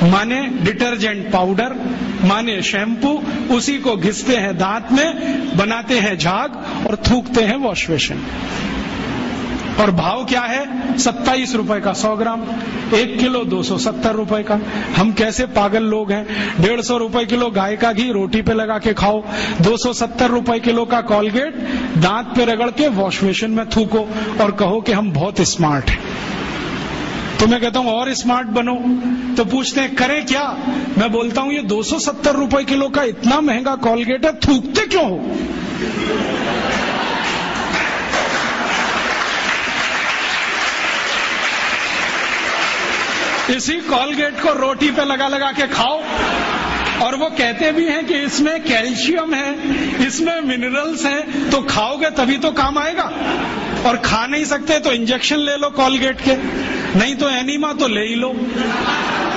माने डिटर्जेंट पाउडर, माने शैम्पू, उसी को घिसते हैं दांत में, बनाते हैं झाग और थूकते हैं वॉश बेसिन। और भाव क्या है? सत्ताईस रुपए का, सौ ग्राम। एक किलो दो सौ सत्तर रुपए का। हम कैसे पागल लोग हैं? डेढ़ सौ रुपए किलो गाय का घी रोटी पे लगा के खाओ। दो सौ सत्तर रुपए किलो का कॉलगेट दांत पे रगड़ के वॉश बेसिन में थूको और कहो कि हम बहुत स्मार्ट हैं। तो मैं कहता हूँ, और स्मार्ट बनो। तो पूछते हैं, करें क्या? मैं बोलता हूँ, ये दो सौ सत्तर रुपए किलो का इतना महँगा कॉलगेट है, थूकते क्यों हो? इसी कॉलगेट को रोटी पे लगा लगा के खाओ। और वो कहते भी हैं कि इसमें कैल्शियम है, इसमें मिनरल्स हैं तो खाओगे तभी तो काम आएगा। और खा नहीं सकते तो इंजेक्शन ले लो कॉलगेट के। नहीं तो एनीमा तो ले ही लो।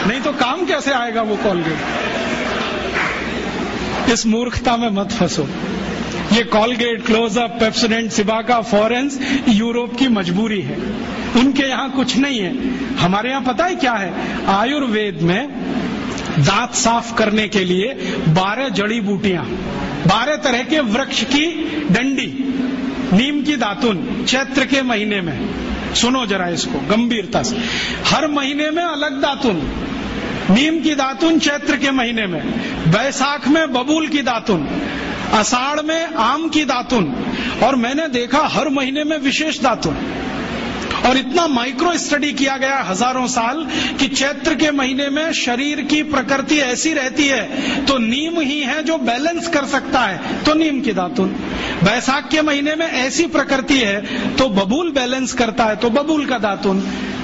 नहीं तो काम कैसे आएगा वो कॉलगेट? इस मूर्खता में मत फंसो। ये कॉलगेट क्लोजअप पेप्सोडेंट सिबाका फॉरेंस यूरोप की मजबूरी है। उनके यहाँ कुछ नहीं है। हमारे यहाँ पता है क्या है? आयुर्वेद में दांत साफ़ करने के लिए बारह जड़ी बूटियाँ, बारह तरह के वृक्ष की डंडी, नीम की दातुन, चैत्र के महीने में। सुनो जरा इसको, गंभीरता से। हर महीने में अलग दातुन। नीम की दातुन चैत्र के महीने में, बैसाख में बबूल की दातुन अषाढ़ में आम की दातुन, और मैंने देखा हर महीने में विशेष दातुन। और इतना माइक्रो स्टडी किया गया हज़ारों साल कि चैत्र के महीने में शरीर की प्रकृति ऐसी रहती है तो नीम ही है जो बैलेंस कर सकता है। तो नीम की दातुन। बैसाख के महीने में ऐसी प्रकृति है तो बबूल बैलेंस करता है तो बबूल का दातुन।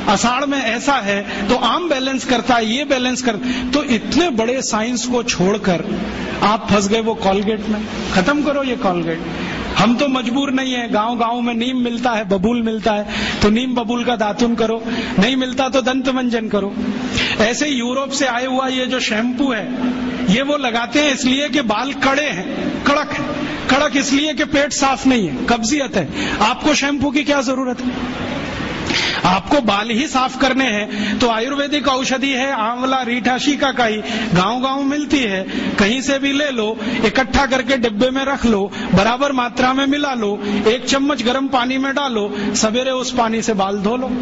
अषाढ़ में ऐसा है तो आम बैलेंस करता है, ये बैलेंस कर। तो इतने बड़े साइंस को छोड़कर आप फंस गए वो कॉलगेट में। खत्म करो ये कॉलगेट हम तो मजबूर नहीं है। गाँव गाँव में नीम मिलता है, बबूल मिलता है तो नीम बबूल का दातुन करो। नहीं मिलता तो दंत मंजन करो। ऐसे यूरोप से आए हुआ ये जो शैम्पू है, ये वो लगाते हैं इसलिए कि बाल कड़े हैं, कड़क है। कड़क इसलिए कि पेट साफ़ नहीं है, कब्जियत है। आपको शैम्पू की क्या ज़रूरत है? आपको बाल ही साफ़ करने हैं। तो आयुर्वेदिक औषधि है, आंवला, रीठा, शीका का ही। गाँव गाँव मिलती है। कहीं से भी ले लो, इकट्ठा करके डिब्बे में रख लो, बराबर मात्रा में मिला लो, एक चम्मच गर्म पानी में डालो, सवेरे उस पानी से बाल धो लो।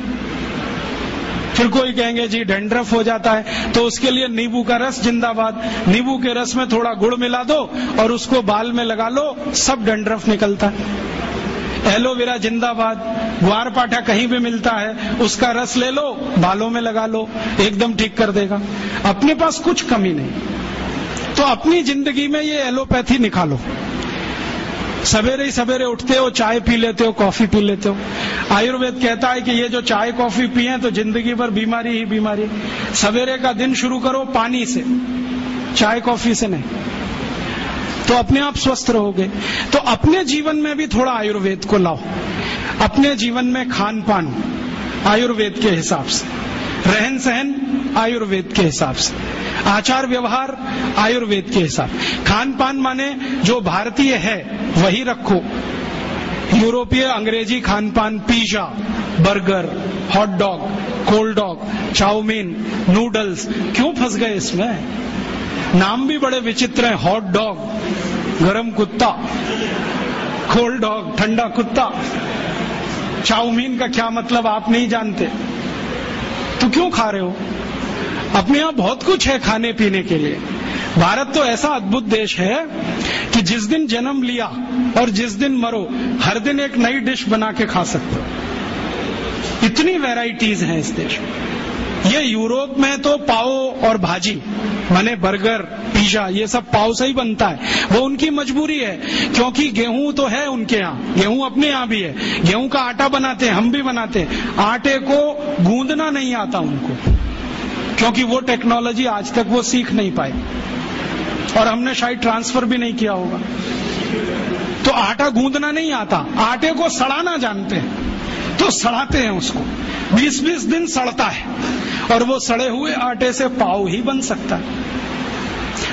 फिर कोई कहेंगे, जी, डेंड्रफ हो जाता है। तो उसके लिए नींबू का रस जिंदाबाद। नींबू के रस में थोड़ा गुड़ मिला दो और उसको बाल में लगा लो, सब डेंड्रफ निकलता। है एलोवेरा जिंदाबाद, ग्वार पाठा कहीं भी मिलता है, उसका रस ले लो, बालों में लगा लो, एकदम ठीक कर देगा। अपने पास कुछ कमी नहीं। तो अपनी ज़िंदगी में ये एलोपैथी निकालो। सवेरे ही सवेरे उठते हो, चाय पी लेते हो, कॉफ़ी पी लेते हो। आयुर्वेद कहता है कि ये जो चाय, कॉफ़ी पिए तो ज़िंदगी भर बीमारी ही बीमारी सवेरे का दिन शुरू करो पानी से, चाय, कॉफ़ी से नहीं। तो अपने आप स्वस्थ रहोगे। तो अपने जीवन में भी थोड़ा आयुर्वेद को लाओ। अपने जीवन में खान पान आयुर्वेद के हिसाब से। रहन सहन आयुर्वेद के हिसाब से। आचार व्यवहार आयुर्वेद के हिसाब। खान पान माने जो भारतीय है, वही रखो। यूरोपीय अंग्रेज़ी खान पान, pizza, burger, hot dog, cold dog, chowmein, noodles, क्यों फंस गए इसमें? नाम भी बड़े विचित्र हैं हॉट डॉग गरम कुत्ता कोल्ड डॉग ठंडा कुत्ता। चाउमीन का क्या मतलब आप नहीं जानते। तो क्यों खा रहे हो? अपने यहाँ बहुत कुछ है खाने पीने के लिए। भारत तो ऐसा अद्भुत देश है कि जिस दिन जन्म लिया और जिस दिन मरो, हर दिन एक नई डिश बना के खा सकते हो। इतनी वैरायटीज हैं इस देश में। ये यूरोप में तो पाओ और भाजी, माने बर्गर, पिज्जा, ये सब पाव से ही बनता है। वो उनकी मजबूरी है, क्योंकि गेहूँ तो है उनके यहाँ। गेहूँ अपने यहाँ भी है। गेहूँ का आटा बनाते हैं, हम भी बनाते हैं। आटे को गूंदना नहीं आता उनको, क्योंकि वो टेक्नोलॉजी आज तक वो सीख नहीं पाए। और हमने शायद ट्रांसफ़र भी नहीं किया होगा। तो आटा गूंदना नहीं आता। आटे को सड़ाना जानते हैं। तो सड़ाते हैं उसको। बीस बीस दिन सड़ता है। और वो सड़े हुए आटे से पाव ही बन सकता है।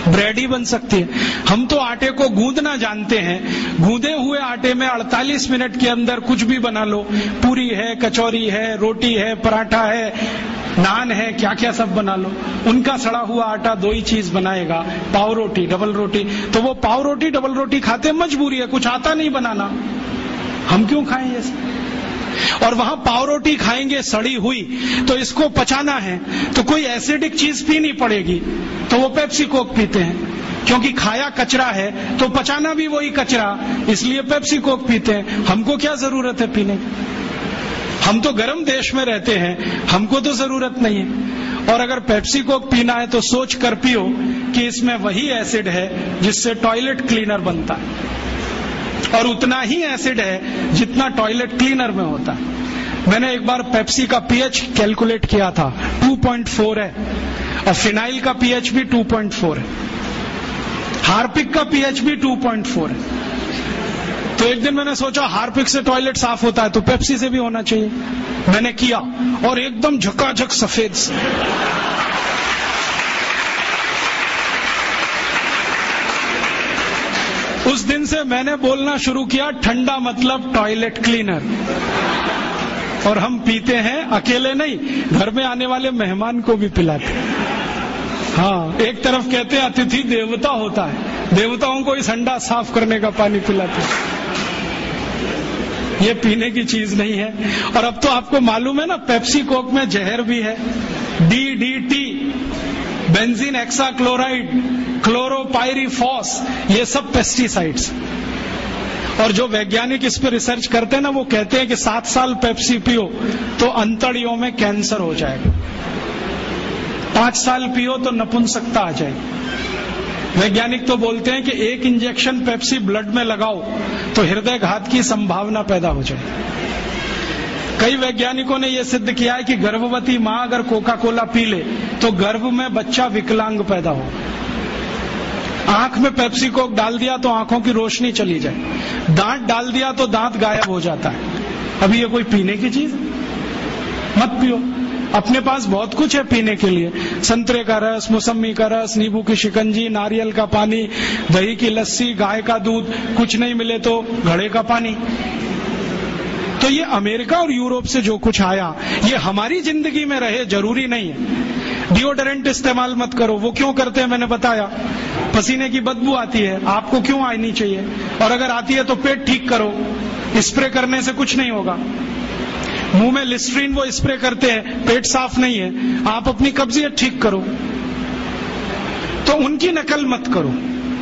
ब्रेड ही बन सकती है। हम तो आटे को गूंदना जानते हैं। गूंदे हुए आटे में 48 मिनट के अंदर कुछ भी बना लो। पूरी है, कचौरी है, रोटी है, पराठा है, नान है क्या क्या सब बना लो। उनका सड़ा हुआ आटा दो ही चीज़ बनाएगा। पाव रोटी, डबल रोटी। तो वो पाव रोटी, डबल रोटी खाते मजबूरी है। कुछ आता नहीं बनाना। हम क्यों खाएँ ये और वहाँ पाव रोटी खाएँगे, सड़ी हुई तो इसको पचाना है तो कोई एसिडिक चीज़ पीनी पड़ेगी तो वो पेप्सी कोक पीते हैं। क्योंकि खाया कचरा है तो पचाना भी वही कचरा, इसलिए पेप्सी कोक पीते हैं। हमको क्या ज़रूरत है पीने हम तो गर्म देश में रहते हैं, हमको तो ज़रूरत नहीं है। और अगर पेप्सी कोक पीना है तो सोच कर पियो कि इसमें वही एसिड है, जिससे टॉयलेट क्लीनर बनता। है और उतना ही एसिड है जितना टॉयलेट क्लीनर में होता है। मैंने एक बार पेप्सी का पीएच कैलकुलेट किया था 2.4 है। और फिनाइल का पीएच भी 2.4 है। हार्पिक का पीएच भी 2.4 है। तो एक दिन मैंने सोचा, हार्पिक से टॉयलेट साफ़ होता है तो पेप्सी से भी होना चाहिए। मैंने किया, और एकदम झकाझक सफ़ेद से। उस दिन से मैंने बोलना शुरू किया, ठंडा मतलब टॉयलेट क्लीनर और हम पीते हैं, अकेले नहीं, घर में आने वाले मेहमान को भी पिलाते हाँ। एक तरफ़ कहते हैं, अतिथि देवता होता है। देवताओं को इस अंडा साफ़ करने का पानी पिलाते ये पीने की चीज़ नहीं है। और अब तो आपको मालूम है ना, पेप्सी कोक में जहर भी है। D D T benzene hexa chloride chlorpyrifos ये सब पेस्टिसाइड्स और जो वैज्ञानिक इस पर रिसर्च करते हैं ना, वो कहते हैं कि सात साल पेप्सी पियो तो अंतड़ियों में कैंसर हो जाएगा। पाँच साल पियो तो नपुंसकता आ जाएगी। वैज्ञानिक तो बोलते हैं कि एक इंजेक्शन पेप्सी ब्लड में लगाओ तो हृदय घात की संभावना पैदा हो जाए कई वैज्ञानिकों ने यह सिद्ध किया है कि गर्भवती माँ अगर कोका कोला पी ले तो गर्भ में बच्चा विकलांग पैदा हो। आँख में पेप्सी कोक डाल दिया तो आँखों की रोशनी चली जाए। दांत डाल दिया तो दांत गायब हो जाता है। अभी ये कोई पीने की चीज़? मत पियो। अपने पास बहुत कुछ है पीने के लिए। संतरे का रस मौसमी का रस, नींबू की शिकंजी, नारियल का पानी, दही की लस्सी, गाय का दूध, कुछ नहीं मिले तो घड़े का पानी। तो ये अमेरिका और यूरोप से जो कुछ आया, ये हमारी ज़िंदगी में रहे ज़रूरी नहीं है। डिओडरेंट इस्तेमाल मत करो। वो क्यों करते हैं मैंने बताया। पसीने की बदबू आती है। आपको क्यों आनी चाहिए? और अगर आती है तो पेट ठीक करो। स्प्रे करने से कुछ नहीं होगा। मुँह में लिस्ट्रीन वो स्प्रे करते हैं। पेट साफ़ नहीं है। आप अपनी कब्जियत ठीक करो। तो उनकी नकल मत करो।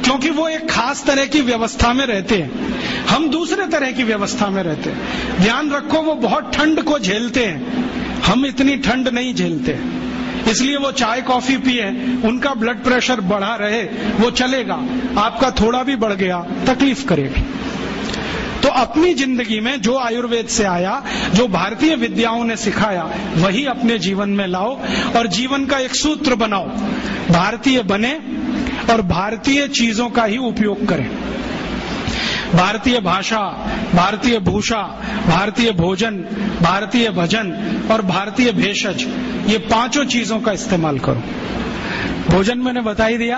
क्योंकि वो एक खास तरह की व्यवस्था में रहते हैं। हम दूसरे तरह की व्यवस्था में रहते हैं। ध्यान रखो, वो बहुत ठंड को झेलते हैं। हम इतनी ठंड नहीं झेलते। इसलिए वो चाय, कॉफ़ी पिए, उनका ब्लड प्रेशर बढ़ा रहे, वो चलेगा। आपका थोड़ा भी बढ़ गया, तकलीफ़ करेगी। तो अपनी ज़िंदगी में जो आयुर्वेद से आया, जो भारतीय विद्याओं ने सिखाया, वही अपने जीवन में लाओ और जीवन का एक सूत्र बनाओ। भारतीय बने और भारतीय चीज़ों का ही उपयोग करें। भारतीय भाषा, भारतीय भूषा, भारतीय भोजन, भारतीय भजन और भारतीय भेषज, ये पाँचों चीज़ों का इस्तेमाल करो। भोजन मैंने बता ही दिया।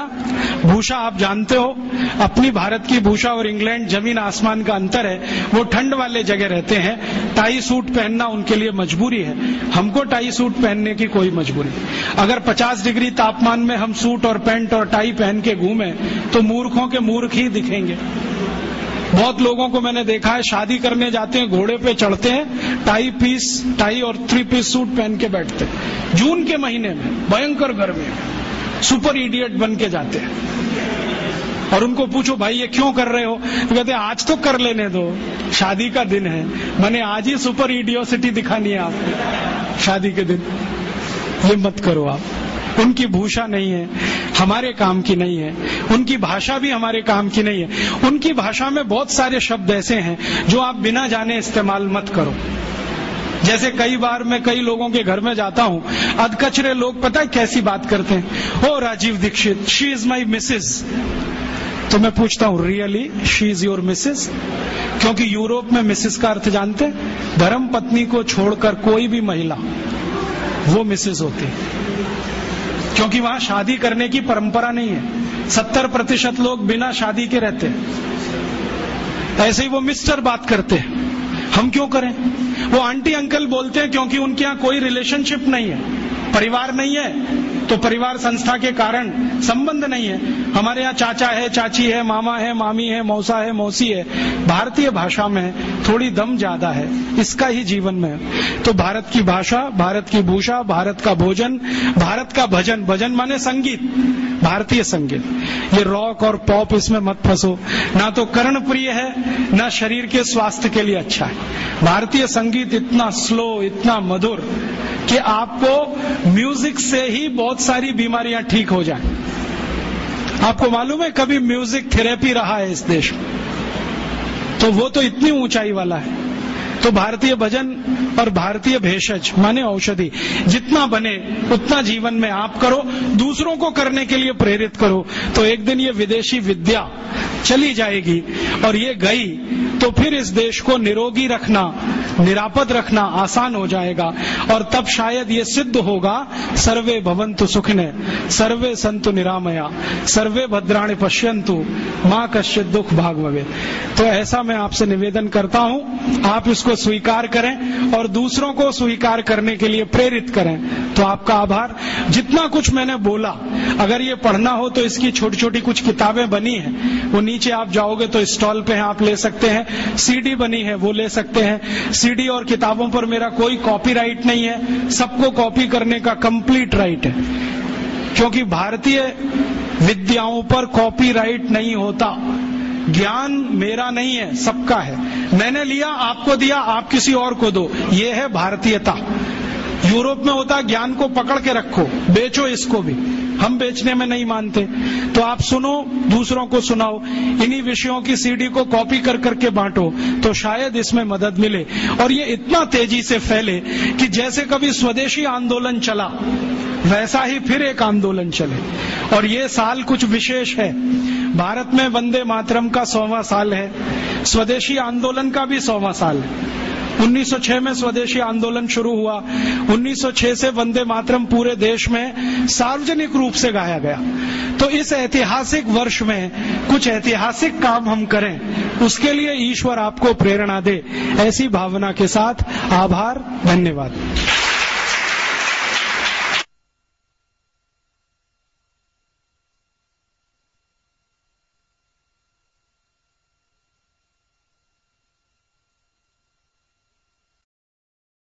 भूषा आप जानते हो, अपनी भारत की भूषा और इंग्लैंड ज़मीन आसमान का अंतर है। वो ठंड वाले जगह रहते हैं। टाई सूट पहनना उनके लिए मजबूरी है। हमको टाई सूट पहनने की कोई मजबूरी अगर 50 डिग्री तापमान में हम सूट और पैंट और टाई पहन के घूमे तो मूर्खों के मूर्ख ही दिखेंगे। बहुत लोगों को मैंने देखा है, शादी करने जाते हैं, घोड़े पे चढ़ते हैं, टाई पीस, टाई और थ्री पीस सूट पहन के बैठते हैं। जून के महीने में, भयंकर गर्मी में। सुपर इडियट बन के जाते हैं। और उनको पूछो, भाई, ये क्यों कर रहे हो? तो कहते आज तो कर लेने दो। शादी का दिन है। मैंने आज ही सुपर इडियोसिटी दिखानी है आपको। शादी के दिन। ये मत करो आप। उनकी भूषा नहीं है, हमारे काम की नहीं है। उनकी भाषा भी हमारे काम की नहीं है। उनकी भाषा में बहुत सारे शब्द ऐसे हैं जो आप बिना जाने इस्तेमाल मत करो। जैसे कई बार मैं कई लोगों के घर में जाता हूँ, अधकचरे लोग पता है कैसी बात करते हैं? ओ Rajiv Dixit she is my Mrs तो मैं पूछता हूँ really she is your Mrs क्योंकि यूरोप में मिसेज का अर्थ जानते धर्म पत्नी को छोड़कर कोई भी महिला, वो मिसेज होती क्योंकि वहाँ शादी करने की परंपरा नहीं है। सत्तर प्रतिशत लोग बिना शादी के रहते ऐसे ही वो मिस्टर बात करते हैं। हम क्यों करें? वो आंटी अंकल बोलते हैं क्योंकि उनके यहाँ कोई रिलेशनशिप नहीं है। परिवार नहीं है तो परिवार संस्था के कारण संबंध नहीं है। हमारे यहाँ चाचा है, चाची है, मामा है, मामी है, मौसा है, मौसी है। भारतीय भाषा में थोड़ी दम ज़्यादा है, इसका ही जीवन में। तो भारत की भाषा, भारत की भूषा, भारत का भोजन, भारत का भजन भजन माने संगीत, भारतीय संगीत। ये रॉक और पॉप इसमें मत फंसो। ना तो कर्ण प्रिय है, ना शरीर के स्वास्थ्य के लिए अच्छा है। भारतीय संगीत इतना स्लो इतना मधुर कि आपको म्यूज़िक से ही बहुत सारी बीमारियाँ ठीक हो जाए। आपको मालूम है, कभी म्यूज़िक थेरेपी रहा है इस देश में? तो वो तो इतनी ऊंचाई वाला है। तो भारतीय भजन और भारतीय भेषज, माने औषधि, जितना बने, उतना जीवन में आप करो, दूसरों को करने के लिए प्रेरित करो। तो एक दिन ये विदेशी विद्या चली जाएगी और ये गई तो फिर इस देश को निरोगी रखना, निरापद रखना आसान हो जाएगा। और तब शायद ये सिद्ध होगा, सर्वे भवंतु सुखने, सर्वे संतु निरामया, सर्वे भद्राणी पश्यंतु माँ कश्य दुख भागवे तो ऐसा मैं आपसे निवेदन करता हूँ, आप इसको स्वीकार करें और दूसरों को स्वीकार करने के लिए प्रेरित करें तो आपका आभार। जितना कुछ मैंने बोला, अगर ये पढ़ना हो तो इसकी छोटी छोटी कुछ किताबें बनी हैं। वो नीचे आप जाओगे तो स्टॉल पे आप ले सकते हैं। सीडी बनी है, वो ले सकते हैं। सीडी और किताबों पर मेरा कोई कॉपीराइट नहीं है। सबको कॉपी करने का कंप्लीट राइट है। क्योंकि भारतीय विद्याओं पर कॉपीराइट नहीं होता। ज्ञान मेरा नहीं है, सबका है। मैंने लिया, आपको दिया, आप किसी और को दो। ये है भारतीयता। यूरोप में होता ज्ञान को पकड़ के रखो, बेचो इसको भी। हम बेचने में नहीं मानते। तो आप सुनो, दूसरों को सुनाओ, इन्हीं विषयों की सीडी को कॉपी कर करके बांटो तो शायद इसमें मदद मिले। और ये इतना तेज़ी से फैले कि जैसे कभी स्वदेशी आंदोलन चला, वैसा ही फिर एक आंदोलन चले। और ये साल कुछ विशेष है। भारत में वंदे मातरम का सौवा साल है। स्वदेशी आंदोलन का भी सौवा साल है। 1906 में स्वदेशी आंदोलन शुरू हुआ। 1906 से वंदे मातरम पूरे देश में सार्वजनिक रूप से गाया गया। तो इस ऐतिहासिक वर्ष में कुछ ऐतिहासिक काम हम करें, उसके लिए ईश्वर आपको प्रेरणा दे। ऐसी भावना के साथ आभार, धन्यवाद।